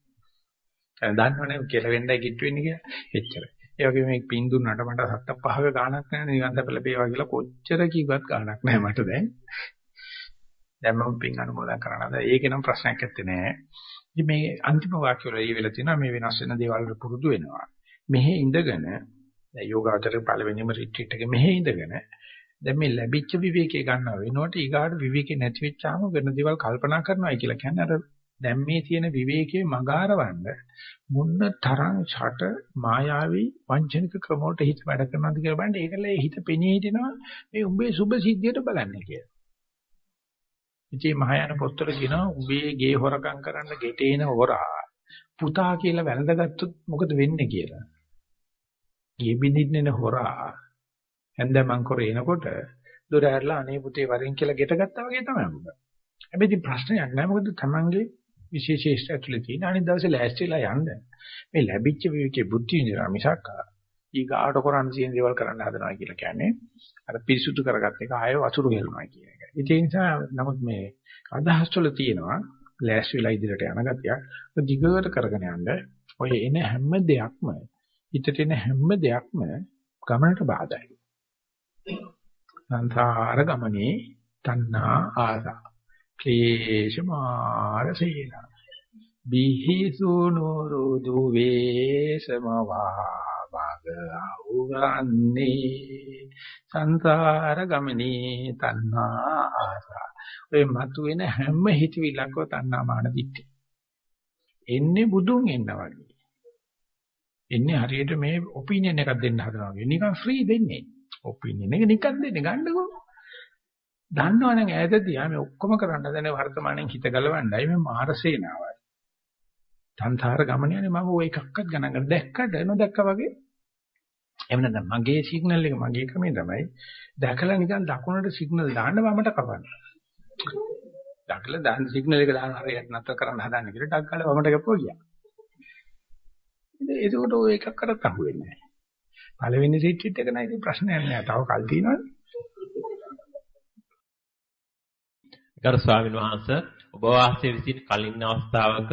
දැන් දන්නවනේ කියලා වෙන්නයි කිට්ටු වෙන්නේ කියලා. එච්චරයි. ඒ වගේ මේ පින් දුන්නට මට සත්ත පහක ගාණක් නැහැ නිකන් දැපල පේවා කියලා කොච්චර කිව්වත් ගාණක් නැහැ මට දැන්. දැන් මම පින් අනුමෝදන් කරනවා. ඒකේ නම් ප්‍රශ්නයක් නැත්තේ නෑ. ඉතින් මේ අන්තිම වාක්‍ය වල ඊ වෙලා තියෙනවා මේ වෙනස් වෙන දේවල් වලට පුරුදු වෙනවා. මෙහෙ ඉඳගෙන දැන් යෝගාචර පළවෙනිම රිට්‍රීට් එකේ මෙහෙ ඉඳගෙන දැන් මේ ලැබිච්ච විවේකේ ගන්නවා වෙනකොට ඊගාට විවේකේ නැති වෙච්චාම වෙන දේවල් කල්පනා කරනවායි කියලා කියන්නේ අර දැන් මේ තියෙන විවේකයේ මගාරවන්න මුන්න තරම් ඡට මායාවී වංචනික ක්‍රම වලට හිත වැඩ කරනවාද කියලා බලන්න ඒකල හිත පෙනී හිටිනවා මේ උඹේ සුභ සිද්ධියට බලන්නේ කියලා. ඉතින් මහායාන පොත්වල කියනවා උඹේ ගේ හොරකම් කරන්න ගෙටේන හොරා පුතා කියලා වැළඳගත්තොත් මොකද වෙන්නේ කියලා. ගේ බින්දින්න හොරා හැන්දමන් කර එනකොට දොර ඇරලා අනේ පුතේ වරින් කියලා ගෙට ගත්තා වගේ තමයි මොකද. හැබැයි ඉතින් ප්‍රශ්නයක් නෑ මොකද තමන්ගේ විශේෂේෂ්ඨ ඇතුලේ තියෙන අනිත් දවසේ ලෑස්තිලා යන්න. මේ ලැබිච්ච විවේකේ බුද්ධි විඳිනා මිසක් ඊගාට කරන්න තියෙන දේවල් කරන්න හදනවා කියලා කියන්නේ අර පිරිසුදු කරගත්ත එක ආයෙ වතුරු ගෙලනවා කියන එක. ඒ නිසා නමුත් මේ අදහස් වල තියෙනවා ලෑස්ති වෙලා ඉදිරියට යන ගතියක්. දිගට කරගෙන යන්න ඔය එන හැම දෙයක්ම හිතට එන හැම දෙයක්ම ගමනට බාධායි. සංසාර ගමනේ තණ්හා ආසා ක්ලේශ මාර සීලා බිහිසුනු රුදු වේසමවා භාග අවගන්නේ සංසාර ගමනේ තණ්හා ආසා. ඔය මතුවෙන හැම හිතවිල්ලක්ව තණ්හා මාන දිට්ඨි එන්නේ බුදුන් එන්න වගේ. එන්නේ හරියට මේ ඔපිනියන් එකක් දෙන්න හදනවා වගේ. නිකන් ෆ්‍රී දෙන්නේ. ඔපිනියන් එක නිකන් දෙන්නේ ගන්නකෝ. දන්නවනම් ඈතදී ආ මේ ඔක්කොම කරන්න දැන වර්තමානයෙන් හිත ගලවන්නයි මේ මාරසේනාවයි. සංසාර ගමනේ මම ওই එකක්වත් ගණන් ගන්න දැක්කට නොදැක්කා වගේ. එහෙම නැත්නම් මගේ සිග්නල් එක මගේ ක්‍රමේ තමයි දැකලා නිකන් දකුණට සිග්නල් දාන්න වමට කපන්න. දැකලා දාන්න සිග්නල් එක දාන්න හරියට නැතර කරන්න හදන්නේ කියලා ඩක් ගාලා වමට කපුවා ගියා. ඉතින් ඒකට ඔය එකක් කරත් අහුවෙන්නේ නැහැ. පළවෙනි සීට් එක නයි ඉතින් ප්‍රශ්නයක් නෑ. තව කල් තියෙනවනේ. ගරු ස්වාමීන් වහන්සේ ඔබ වාසයේ විසින් කලින් අවස්ථාවක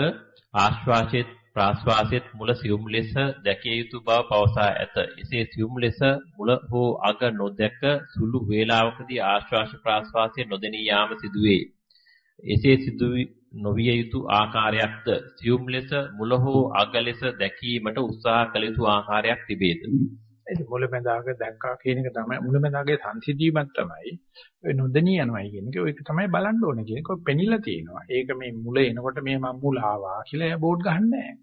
ආශ්වාසයේත් ප්‍රාශ්වාසයේත් මුල සියුම් ලෙස දැකිය යුතු බව පවසා ඇත. එසේ සියුම් ලෙස මුල හෝ අග නොදැක සුළු වේලාවකදී ආශ්වාස ප්‍රාශ්වාසයේ නොදෙනී යාම සිදුවේ. එසේ සිදු නොවිය යුතු ආකාරයක්ද සියුම් ලෙස මුල හෝ අග ලෙස දැකීමට උත්සාහ කළ යුතු ආකාරයක් තිබේද? ඒ මුලැමැදාග දැක්කා කියන එක තමයි. මුලැමැදාගේ සංසිද්ධියක් තමයි. ඔය නොදෙනී යනවා කියන එක. ඒක තමයි බලන්න ඕනේ කියන එක. පෙනිලා තියෙනවා. ඒක මේ මුල එනකොට මේ මම මුල ආවා කියලා එයා බෝඩ් ගහන්නේ නැහැ.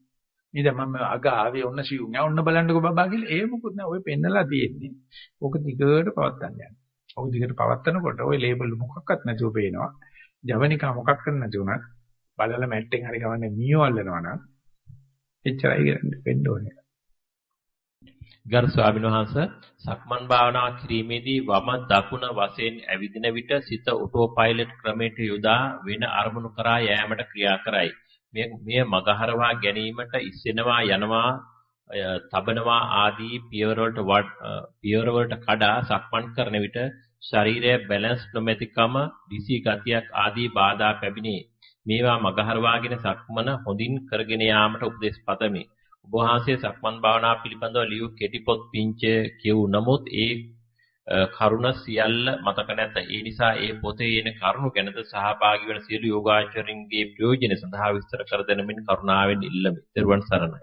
නේද මම අග ආවේ ඔන්න සිවුම් යා ඔන්න බලන්නකෝ බබා කියලා. ඒ මොකුත් නෑ ඔය පෙන්නලා තියෙන්නේ. ඕක දිගට පවත්තන්න යන්න ඕක දිගට පවත්තනකොට ඔය ලේබල් මොකක්වත් නැතුව පේනවා. ජවනිකා මොකක් කරන්න නැති උනත් බලලා මැට්ටෙන් හරි ගමන්නේ මීයෝ අල්ලනවා නම් එච්චරයි වෙන්න ඕනේ. ගරු ස්වාමීන් වහන්ස සක්මන් භාවනා කිරීමේදී වම දකුණ වශයෙන් ඇවිදින විට සිත ඔටෝ පයිලට් ක්‍රමයට යොදා වෙන අරමුණු කරා යෑමට ක්‍රියා කරයි. මෙය මගහරවා ගැනීමට ඉස්සෙනවා යනවා තබනවා ආදී පියවරවලට පියවරවලට කඩා සක්මන් කරන විට ශරීරයේ බැලන්ස් නොමැතිකම දිසි ගතියක් ආදී බාධා පැමිණේ. මේවා මගහරවාගෙන සක්මන හොඳින් කරගෙන යාමට උපදෙස් පතමි. ඔබ වහන්සේ සක්මන් භාවනා පිළිබඳව ලියු කෙටි පොත් පිංච කියු නමුත් ඒ කරුණ සියල්ල මතක නැත. ඒ නිසා ඒ පොතේ එන කරුණු ගැනද සහභාගී වන සියලු යෝගාචරින්ගේ ප්‍රයෝජන සඳහා විස්තර කර දෙනමින් කරුණාවෙන් ඉල්ලමි. ත්වන් සරණයි.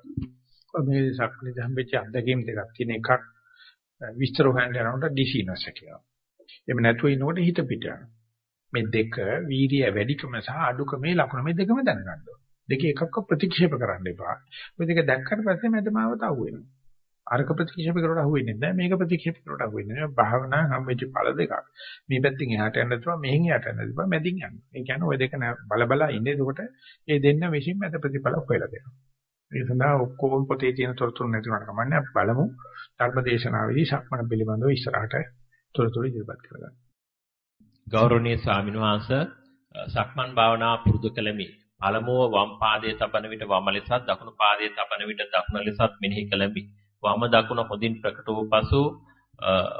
මේ සක්මනේ හම්බෙච්ච අත්දැකීම් දෙකක් තියෙන එකක් විස්තර හොයන්න යනකොට ඩිසිනස් කියනවා. එහෙම නැතුව ඉන්නකොට හිත පිට මේ දෙක වීර්ය වැඩිකම සහ අඩුකමේ ලකුණ මේ දෙකම දැනගන්න ඕනේ. දෙකේ එකක්ව ප්‍රතික්ෂේප කරන්න එපා. ඔය දෙක දැක්කට පස්සේ මැදමාවත අහුවෙනවා. අරක ප්‍රතික්ෂේප කරලා අහුවෙන්නේ නැහැ. මේක ප්‍රතික්ෂේප කරලා අහුවෙන්නේ නැහැ. භාවනා හම්බෙච්ච ඵල දෙකක්. මේ පැත්තෙන් එහාට යන්න තුවා මෙහෙන් යට යන්න තුවා මැදින් යන්න. ඒ කියන්නේ ওই දෙක බල බල ඉන්නේ. එතකොට මේ දෙන්න විශ්ින් මැද ප්‍රතිඵල හොයලා දෙනවා. ඒ සඳහා ඔක්කොම පොතේ තියෙන තොරතුරු නැති වුණාට කමන්නේ අපි බලමු. ධර්මදේශනාවේදී සක්මණ පිළිබඳව ඉස්සරහට තොරතුරු ඉදිරිපත් කරගන්න. ගෞරවනීය ස්වාමීන් වහන්සේ සක්මන් භාවනා පුරුදු කළමි. පළමුව වම් පාදයේ තබන විට වම ලෙසත් දකුණු පාදයේ තබන විට දකුණ ලෙසත් මෙනෙහි කළමි. වම දකුණ හොඳින් ප්‍රකට වූ පසු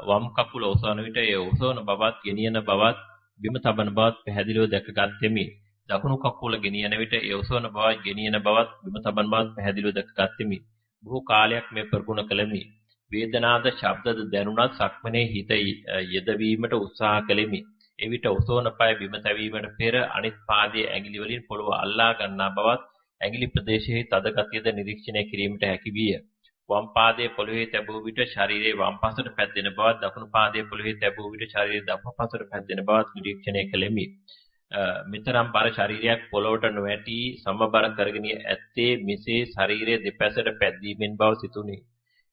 වම් කකුල ඔසවන විට ඒ ඔසවන බවත් ගෙනියන බවත් බිම තබන බවත් පැහැදිලිව දැකගත්ෙමි. දකුණු කකුල ගෙනියන විට ඒ ඔසවන බවත් ගෙනියන බවත් බිම තබන බවත් පැහැදිලිව දැකගත්ෙමි. බොහෝ කාලයක් මේ ප්‍රගුණ කළෙමි. වේදනාද ශබ්දද දැනුණත් සක්මනේ හිත යෙදවීමට උත්සාහ කළෙමි. එවිට ඔසෝන පය බිම තැවීමට පෙර අනිත් පාදයේ ඇඟිලි වලින් පොළව අල්ලා ගන්නා බවත් ඇඟිලි ප්‍රදේශයේ තද ගතියද නිරීක්ෂණය කිරීමට හැකි විය. වම් පාදයේ පොළවේ තැබූ විට ශරීරයේ වම් පසට පැද්දෙන බවත් දකුණු පාදයේ පොළවේ තැබූ විට ශරීරයේ දකුණු පසට පැද්දෙන බවත් නිරීක්ෂණය කළෙමි. මෙතරම් බර ශරීරයක් පොළොවට නොඇටි සමබර කරගෙන ඇත්තේ මෙසේ ශරීරයේ දෙපැසට පැද්දීමෙන් බව සිතුනි.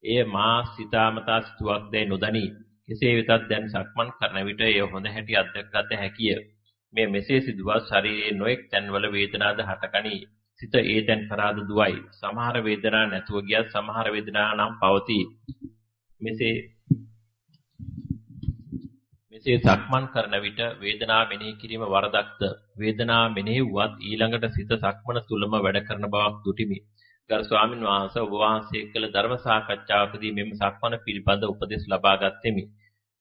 එය මා සිතාමතා සිතුවක් දැයි නොදනි. කෙසේ වෙතත් දැන් සක්මන් කරන විට එය හොඳ හැටි අත්දැකගත හැකිය. මේ මෙසේ සිදුවත් ශරීරයේ නොඑක් තැන්වල වේදනාද හටගනී. සිත ඒ තැන් කරාද දුවයි. සමහර වේදනා නැතුව ගියත් සමහර වේදනා නම් පවතී. මෙසේ මෙසේ සක්මන් කරන විට වේදනා මෙනෙහි කිරීම වරදක්ද වේදනා මෙනෙහි වුවත් ඊළඟට සිත සක්මන තුලම වැඩ කරන බවක් දුටිමි. ගරු ස්වාමින් වහන්සේ ඔබ වහන්සේ කළ ධර්ම සාකච්ඡාවකදී මෙම සක්මන පිළිබඳ උපදෙස් ලබා ගත්තෙමි.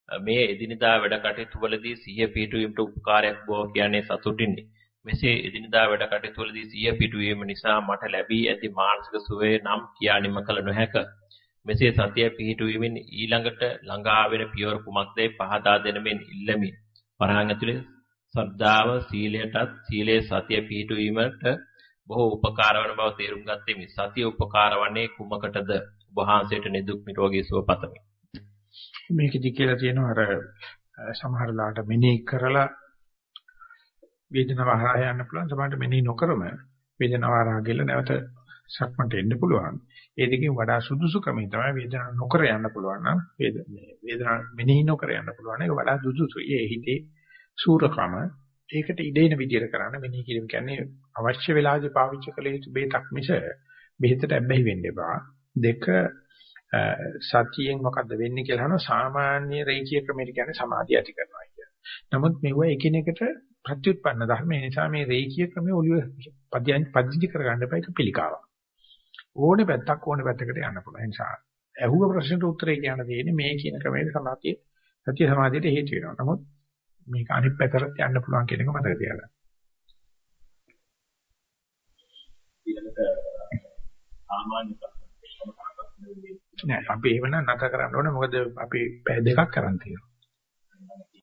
මේ එදිනදා වැඩ කටයුතු වලදී සිහිය පිටුවීමට උපකාරයක් බව කියන්නේ සතුටිනි. මෙසේ එදිනදා වැඩ කටයුතු වලදී සිහිය පිටුවීම නිසා මට ලැබී ඇති මානසික සුවය නම් කියා නිම කළ නොහැක. මෙසේ සතිය පිහිටුවීමෙන් ඊළඟට ළඟා වෙන පියවර කුමක්දයි පහදා දෙනමින් ඉල්ලමි. වරහන් ඇතුලේ ශ්‍රද්ධාව සීලයටත් සීලේ සතිය පිහිටුවීමට බොහෝ උපකාර වන බව තේරුම් ගත්තෙමි. සතිය උපකාර වන්නේ කුමකටද? ඔබ වහන්සේට නිදුක් නිරෝගී සුව පතමි. මේකෙදි කියලා තියෙනවා අර සමහරලාට මෙනෙහි කරලා වේදනාව හරහා යන්න පුළුවන් සමහරට මෙනෙහි නොකරම වේදනාව හරහා ගිහලා නැවත සක්මන්ට එන්න පුළුවන්. ඒ දෙකෙන් වඩා සුදුසු ක්‍රමය තමයි වේදනාව නොකර යන්න පුළුවන් නම් වේදනාව මෙනෙහි නොකර යන්න පුළුවන්. ඒක වඩා සුදුසුයි. ඒ හිතේ සූරකම ඒකට ඉදෙන විදියට කරන්න මෙනෙහි කිරීම කියන්නේ අවශ්‍ය වෙලාවදී පාවිච්චි කළ යුතු බේතක් මිස බෙහෙතට ඇබ්බැහි වෙන්න එපා. දෙක සතියෙන් මොකද්ද වෙන්නේ කියලා අහනවා සාමාන්‍ය රේඛීය ක්‍රමයට කියන්නේ සමාධිය ඇති කරනවා කියන. නමුත් මෙව එකිනෙකට ප්‍රත්‍යুৎපන්න ධර්ම නිසා මේ රේඛීය ක්‍රමයේ ඔලිය පදිංචි කරගන්න එපා ඒක පිළිකාවක්. ඕනේ පැත්තක් ඕනේ පැත්තකට යන්න පුළුවන්. ඒ නිසා ඇහුව ප්‍රශ්නට උත්තරේ කියන්න තියෙන්නේ මේ කියන ක්‍රමයේ සමාධිය සත්‍ය සමාධියට හේතු වෙනවා. නමුත් මේක අනිත් පැත්තට යන්න පුළුවන් කියන එක මතක තියාගන්න. ඊළඟට සාමාන්‍ය නෑ අපි එහෙම නැත කරන්න ඕනේ මොකද අපි පැය දෙකක් කරන් තියෙනවා.